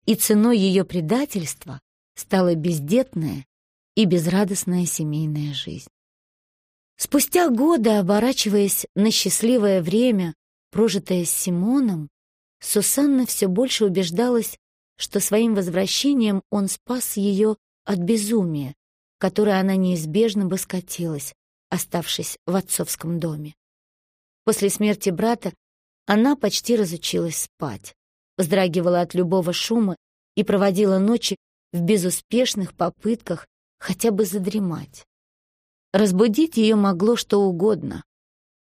и ценой ее предательства стала бездетная и безрадостная семейная жизнь. Спустя годы, оборачиваясь на счастливое время, прожитое с Симоном, Сусанна все больше убеждалась, что своим возвращением он спас ее от безумия, которое она неизбежно бы скатилась, оставшись в отцовском доме. После смерти брата она почти разучилась спать, вздрагивала от любого шума и проводила ночи в безуспешных попытках хотя бы задремать. Разбудить ее могло что угодно.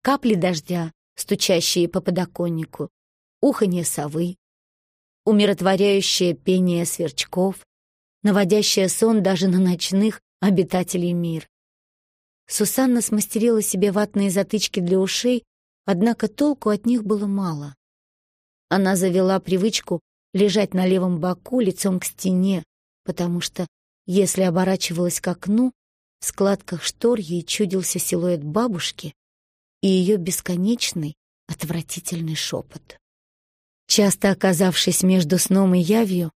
Капли дождя, стучащие по подоконнику, уханье совы, умиротворяющее пение сверчков, наводящее сон даже на ночных обитателей мир. Сусанна смастерила себе ватные затычки для ушей, однако толку от них было мало. Она завела привычку лежать на левом боку лицом к стене, потому что, если оборачивалась к окну, в складках штор ей чудился силуэт бабушки и ее бесконечный, отвратительный шепот. Часто оказавшись между сном и явью,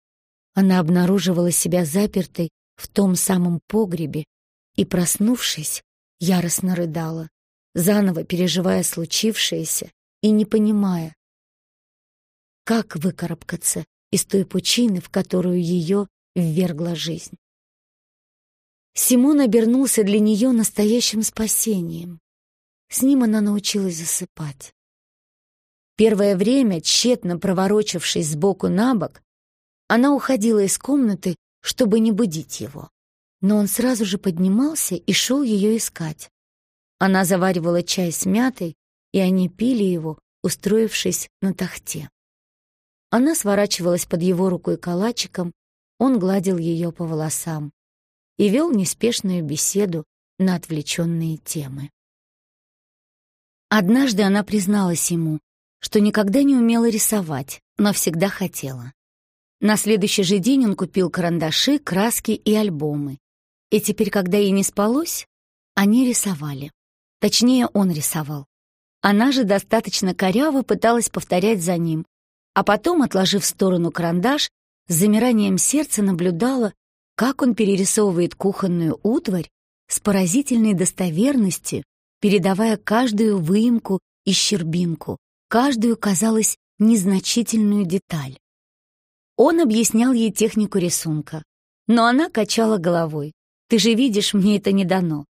она обнаруживала себя запертой в том самом погребе и, проснувшись, яростно рыдала, заново переживая случившееся и не понимая, как выкарабкаться из той пучины, в которую ее ввергла жизнь. Симон обернулся для нее настоящим спасением. С ним она научилась засыпать. Первое время, тщетно проворочившись сбоку на бок, она уходила из комнаты, чтобы не будить его. Но он сразу же поднимался и шел ее искать. Она заваривала чай с мятой, и они пили его, устроившись на тахте. Она сворачивалась под его рукой калачиком, он гладил ее по волосам и вел неспешную беседу на отвлеченные темы. Однажды она призналась ему, что никогда не умела рисовать, но всегда хотела. На следующий же день он купил карандаши, краски и альбомы. И теперь, когда ей не спалось, Они рисовали. Точнее, он рисовал. Она же достаточно коряво пыталась повторять за ним, а потом, отложив в сторону карандаш, с замиранием сердца наблюдала, как он перерисовывает кухонную утварь с поразительной достоверностью, передавая каждую выемку и щербинку, каждую, казалось, незначительную деталь. Он объяснял ей технику рисунка, но она качала головой. «Ты же видишь, мне это не дано».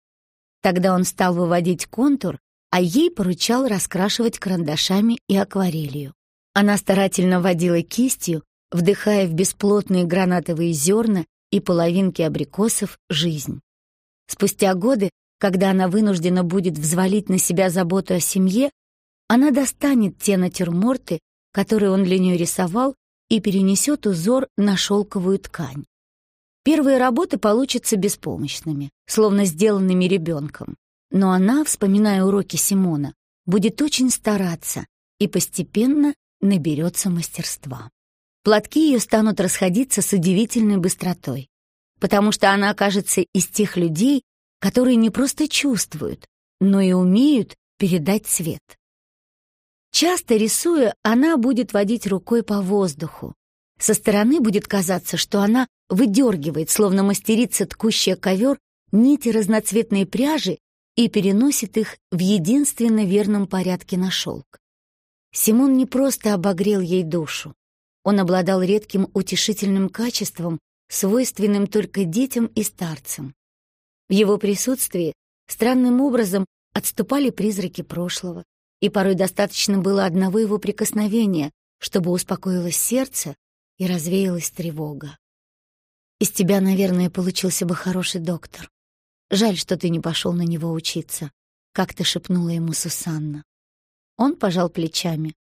Тогда он стал выводить контур, а ей поручал раскрашивать карандашами и акварелью. Она старательно водила кистью, вдыхая в бесплотные гранатовые зерна и половинки абрикосов жизнь. Спустя годы, когда она вынуждена будет взвалить на себя заботу о семье, она достанет те натюрморты, которые он для нее рисовал, и перенесет узор на шелковую ткань. Первые работы получатся беспомощными, словно сделанными ребенком. Но она, вспоминая уроки Симона, будет очень стараться и постепенно наберется мастерства. Платки ее станут расходиться с удивительной быстротой, потому что она окажется из тех людей, которые не просто чувствуют, но и умеют передать цвет. Часто рисуя, она будет водить рукой по воздуху. Со стороны будет казаться, что она выдергивает, словно мастерица, ткущая ковер, нити разноцветной пряжи и переносит их в единственно верном порядке на шелк. Симон не просто обогрел ей душу. Он обладал редким утешительным качеством, свойственным только детям и старцам. В его присутствии странным образом отступали призраки прошлого, и порой достаточно было одного его прикосновения, чтобы успокоилось сердце и развеялась тревога. «Из тебя, наверное, получился бы хороший доктор. Жаль, что ты не пошел на него учиться», — как-то шепнула ему Сусанна. Он пожал плечами.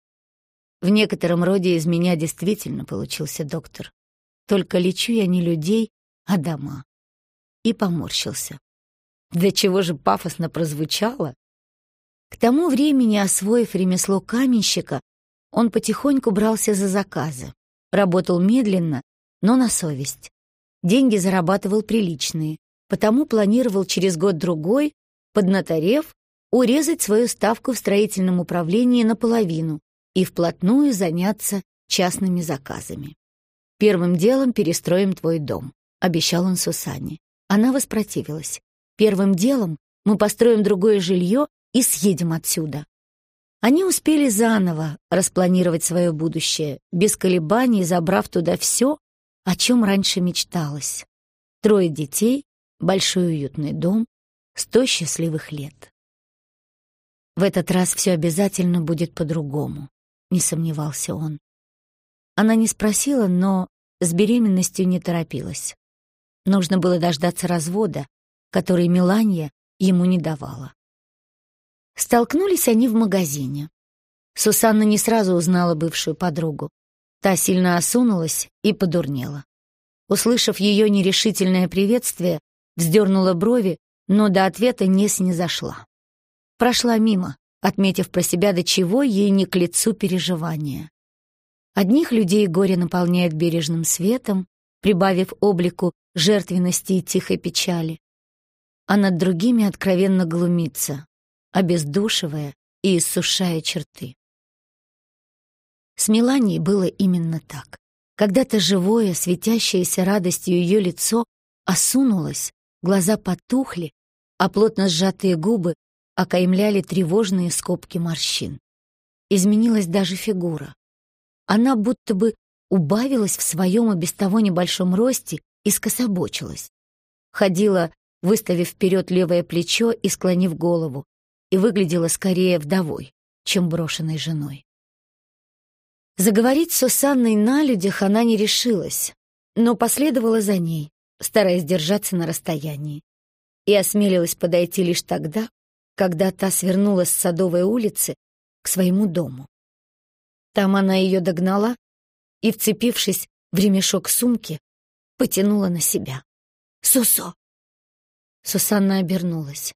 В некотором роде из меня действительно получился доктор. Только лечу я не людей, а дома. И поморщился. Да чего же пафосно прозвучало? К тому времени, освоив ремесло каменщика, он потихоньку брался за заказы. Работал медленно, но на совесть. Деньги зарабатывал приличные, потому планировал через год-другой, поднаторев, урезать свою ставку в строительном управлении наполовину и вплотную заняться частными заказами. «Первым делом перестроим твой дом», — обещал он Сусанне. Она воспротивилась. «Первым делом мы построим другое жилье и съедем отсюда». Они успели заново распланировать свое будущее, без колебаний забрав туда все, о чем раньше мечталось. Трое детей, большой уютный дом, сто счастливых лет. В этот раз все обязательно будет по-другому не сомневался он. Она не спросила, но с беременностью не торопилась. Нужно было дождаться развода, который Миланья ему не давала. Столкнулись они в магазине. Сусанна не сразу узнала бывшую подругу. Та сильно осунулась и подурнела. Услышав ее нерешительное приветствие, вздернула брови, но до ответа не снизошла. Прошла мимо, отметив про себя, до чего ей не к лицу переживания. Одних людей горе наполняет бережным светом, прибавив облику жертвенности и тихой печали, а над другими откровенно глумится, обездушивая и иссушая черты. С Меланией было именно так. Когда-то живое, светящееся радостью ее лицо осунулось, глаза потухли, а плотно сжатые губы окаймляли тревожные скобки морщин. Изменилась даже фигура. Она будто бы убавилась в своем и без того небольшом росте и скособочилась. Ходила, выставив вперед левое плечо и склонив голову, и выглядела скорее вдовой, чем брошенной женой. Заговорить с Сусанной на людях она не решилась, но последовала за ней, стараясь держаться на расстоянии, и осмелилась подойти лишь тогда, когда та свернула с Садовой улицы к своему дому. Там она ее догнала и, вцепившись в ремешок сумки, потянула на себя. «Сусо!» Сусанна обернулась.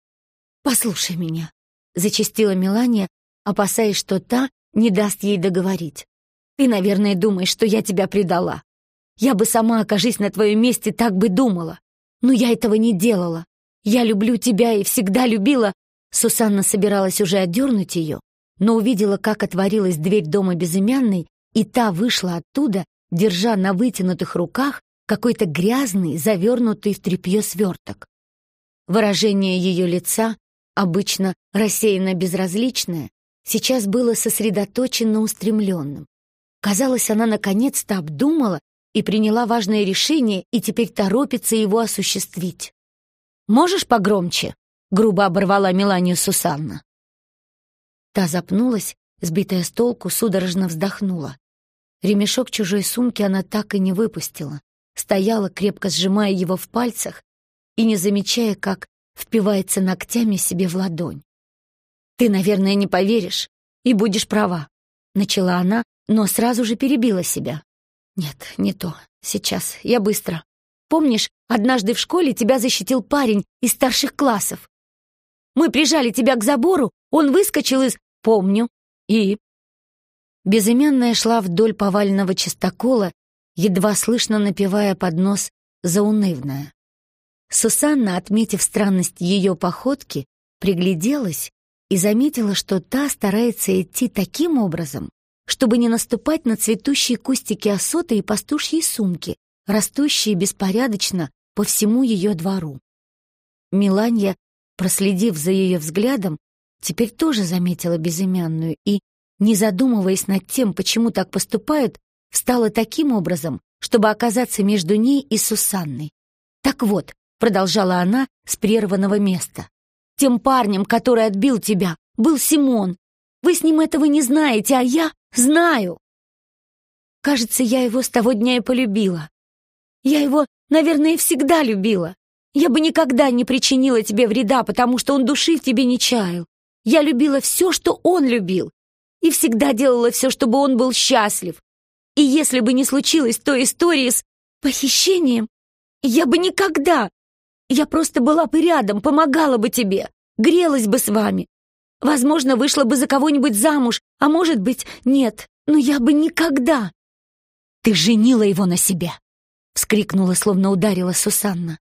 «Послушай меня», — зачастила Мелания, опасаясь, что та не даст ей договорить. «Ты, наверное, думаешь, что я тебя предала. Я бы сама, окажись на твоем месте, так бы думала. Но я этого не делала. Я люблю тебя и всегда любила. Сусанна собиралась уже отдернуть ее, но увидела, как отворилась дверь дома безымянной, и та вышла оттуда, держа на вытянутых руках какой-то грязный, завернутый в тряпье сверток. Выражение ее лица, обычно рассеянно безразличное, сейчас было сосредоточенно устремленным. Казалось, она наконец-то обдумала и приняла важное решение и теперь торопится его осуществить. «Можешь погромче?» — грубо оборвала Меланию Сусанна. Та запнулась, сбитая с толку, судорожно вздохнула. Ремешок чужой сумки она так и не выпустила, стояла, крепко сжимая его в пальцах и не замечая, как впивается ногтями себе в ладонь. «Ты, наверное, не поверишь и будешь права», — начала она, но сразу же перебила себя. «Нет, не то. Сейчас. Я быстро. Помнишь, однажды в школе тебя защитил парень из старших классов? Мы прижали тебя к забору, он выскочил из... Помню. И...» Безымянная шла вдоль поваленного чистокола, едва слышно напевая под нос заунывное. Сусанна, отметив странность ее походки, пригляделась и заметила, что та старается идти таким образом, чтобы не наступать на цветущие кустики осоты и пастушьи сумки, растущие беспорядочно по всему ее двору. Миланья, проследив за ее взглядом, теперь тоже заметила безымянную и, не задумываясь над тем, почему так поступают, встала таким образом, чтобы оказаться между ней и Сусанной. «Так вот», — продолжала она с прерванного места, «тем парнем, который отбил тебя, был Симон. Вы с ним этого не знаете, а я знаю. Кажется, я его с того дня и полюбила. Я его, наверное, всегда любила. Я бы никогда не причинила тебе вреда, потому что он души в тебе не чаял. Я любила все, что он любил, и всегда делала все, чтобы он был счастлив. И если бы не случилось той истории с похищением, я бы никогда... Я просто была бы рядом, помогала бы тебе, грелась бы с вами, Возможно, вышла бы за кого-нибудь замуж, а может быть, нет, но я бы никогда. Ты женила его на себе, вскрикнула, словно ударила Сусанна.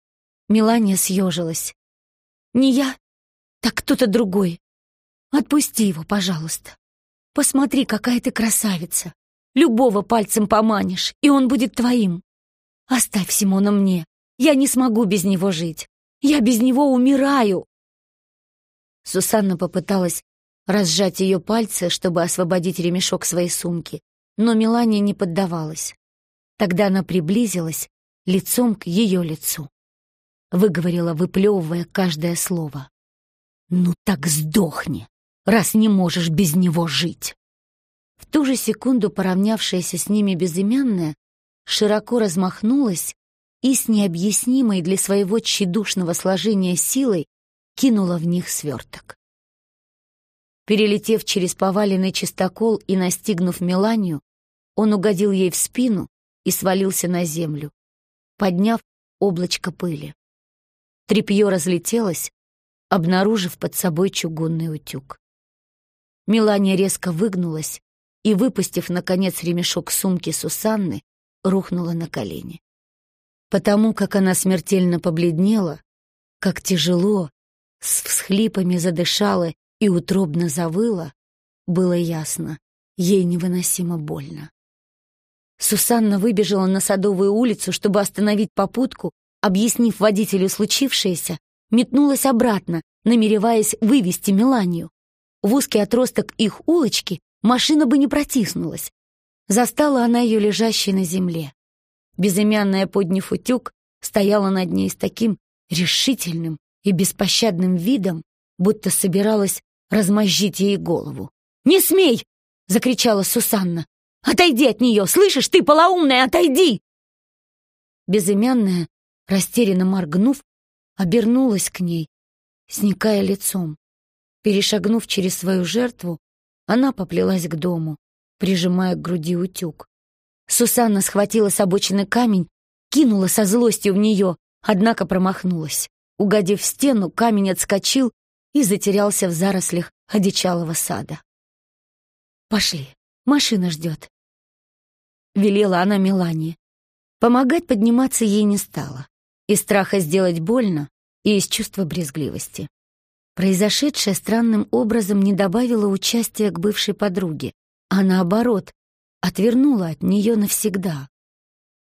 Мелания съежилась. Не я, так кто-то другой. Отпусти его, пожалуйста. Посмотри, какая ты красавица. Любого пальцем поманишь, и он будет твоим. Оставь Симона мне. Я не смогу без него жить. Я без него умираю. Сусанна попыталась разжать ее пальцы, чтобы освободить ремешок своей сумки, но Мелания не поддавалась. Тогда она приблизилась лицом к ее лицу. Выговорила, выплевывая каждое слово. «Ну так сдохни, раз не можешь без него жить!» В ту же секунду поравнявшаяся с ними безымянная широко размахнулась и с необъяснимой для своего тщедушного сложения силой кинула в них сверток. Перелетев через поваленный чистокол и настигнув Меланию, он угодил ей в спину и свалился на землю, подняв облачко пыли. Трепье разлетелось, обнаружив под собой чугунный утюг. Мелания резко выгнулась и, выпустив, наконец, ремешок сумки Сусанны, рухнула на колени. Потому как она смертельно побледнела, как тяжело с всхлипами задышала и утробно завыла, было ясно, ей невыносимо больно. Сусанна выбежала на Садовую улицу, чтобы остановить попутку, объяснив водителю случившееся, метнулась обратно, намереваясь вывести Меланию. В узкий отросток их улочки машина бы не протиснулась. Застала она ее лежащей на земле. Безымянная, подняв утюг, стояла над ней с таким решительным, и беспощадным видом, будто собиралась размозжить ей голову. «Не смей!» — закричала Сусанна. «Отойди от нее! Слышишь, ты полоумная, отойди!» Безымянная, растерянно моргнув, обернулась к ней, сникая лицом. Перешагнув через свою жертву, она поплелась к дому, прижимая к груди утюг. Сусанна схватила с обочины камень, кинула со злостью в нее, однако промахнулась. Угодив в стену, камень отскочил и затерялся в зарослях одичалого сада. «Пошли, машина ждет», — велела она Мелании. Помогать подниматься ей не стало. Из страха сделать больно и из чувства брезгливости. Произошедшее странным образом не добавило участия к бывшей подруге, а наоборот, отвернуло от нее навсегда.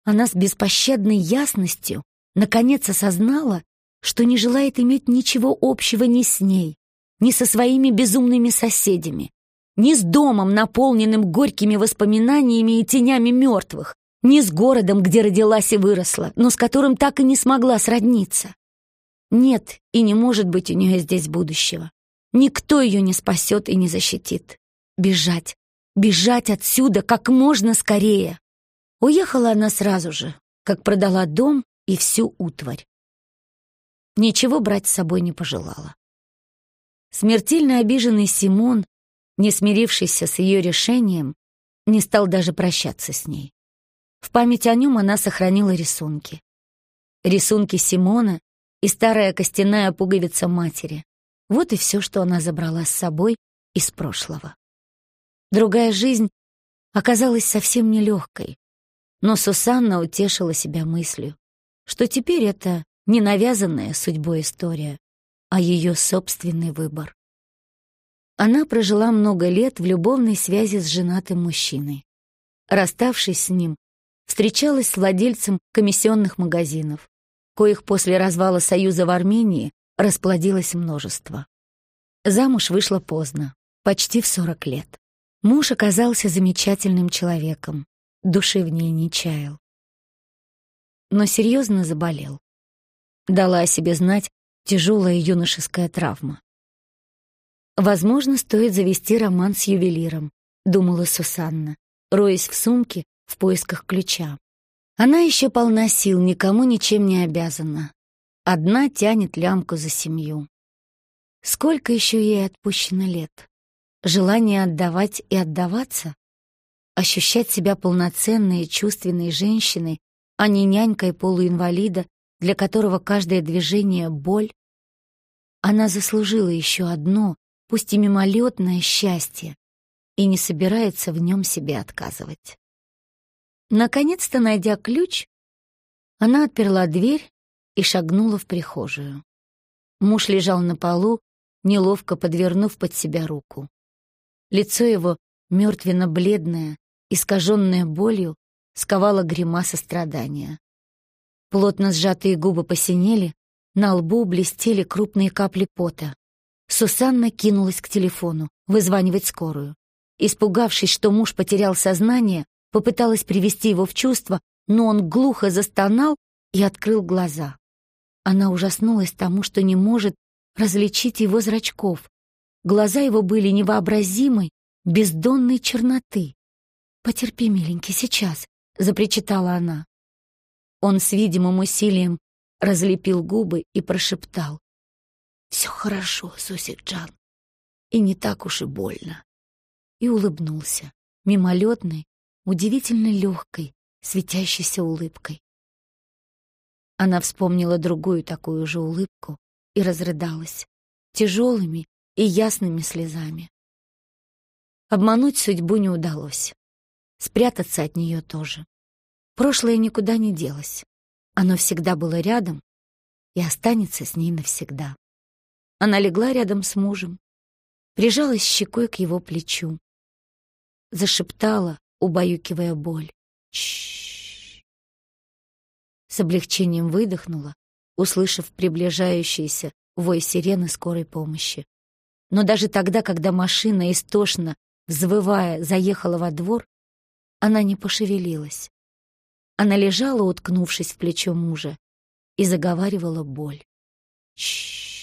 Она с беспощадной ясностью наконец осознала, что не желает иметь ничего общего ни с ней, ни со своими безумными соседями, ни с домом, наполненным горькими воспоминаниями и тенями мертвых, ни с городом, где родилась и выросла, но с которым так и не смогла сродниться. Нет и не может быть у нее здесь будущего. Никто ее не спасет и не защитит. Бежать, бежать отсюда как можно скорее. Уехала она сразу же, как продала дом и всю утварь. Ничего брать с собой не пожелала. Смертельно обиженный Симон, не смирившийся с ее решением, не стал даже прощаться с ней. В память о нем она сохранила рисунки. Рисунки Симона и старая костяная пуговица матери. Вот и все, что она забрала с собой из прошлого. Другая жизнь оказалась совсем нелегкой, но Сусанна утешила себя мыслью, что теперь это не навязанная судьбой история, а ее собственный выбор. Она прожила много лет в любовной связи с женатым мужчиной. Расставшись с ним, встречалась с владельцем комиссионных магазинов, коих после развала Союза в Армении расплодилось множество. Замуж вышла поздно, почти в 40 лет. Муж оказался замечательным человеком, души в ней не чаял. Но серьезно заболел. Дала о себе знать тяжелая юношеская травма. «Возможно, стоит завести роман с ювелиром», — думала Сусанна, роясь в сумке в поисках ключа. Она еще полна сил, никому ничем не обязана. Одна тянет лямку за семью. Сколько еще ей отпущено лет? Желание отдавать и отдаваться? Ощущать себя полноценной и чувственной женщиной, а не нянькой полуинвалида, для которого каждое движение — боль? Она заслужила еще одно, пусть и мимолетное счастье, и не собирается в нем себе отказывать. Наконец-то, найдя ключ, она отперла дверь и шагнула в прихожую. Муж лежал на полу, неловко подвернув под себя руку. Лицо его, мертвенно-бледное, искаженное болью, сковало гримаса страдания. Плотно сжатые губы посинели, на лбу блестели крупные капли пота. Сусанна кинулась к телефону, вызванивать скорую. Испугавшись, что муж потерял сознание, попыталась привести его в чувство, но он глухо застонал и открыл глаза. Она ужаснулась тому, что не может различить его зрачков. Глаза его были невообразимой, бездонной черноты. «Потерпи, миленький, сейчас», — запричитала она. Он с видимым усилием разлепил губы и прошептал. «Все хорошо, Сусик-Джан, и не так уж и больно». И улыбнулся, мимолетной, удивительно легкой, светящейся улыбкой. Она вспомнила другую такую же улыбку и разрыдалась, тяжелыми и ясными слезами. Обмануть судьбу не удалось. Спрятаться от нее тоже. Прошлое никуда не делось. Оно всегда было рядом и останется с ней навсегда. Она легла рядом с мужем, прижалась щекой к его плечу, зашептала, убаюкивая боль. Чш. С облегчением выдохнула, услышав приближающийся вой сирены скорой помощи. Но даже тогда, когда машина истошно, взвывая, заехала во двор, она не пошевелилась. Она лежала, уткнувшись в плечо мужа, и заговаривала боль. Чш.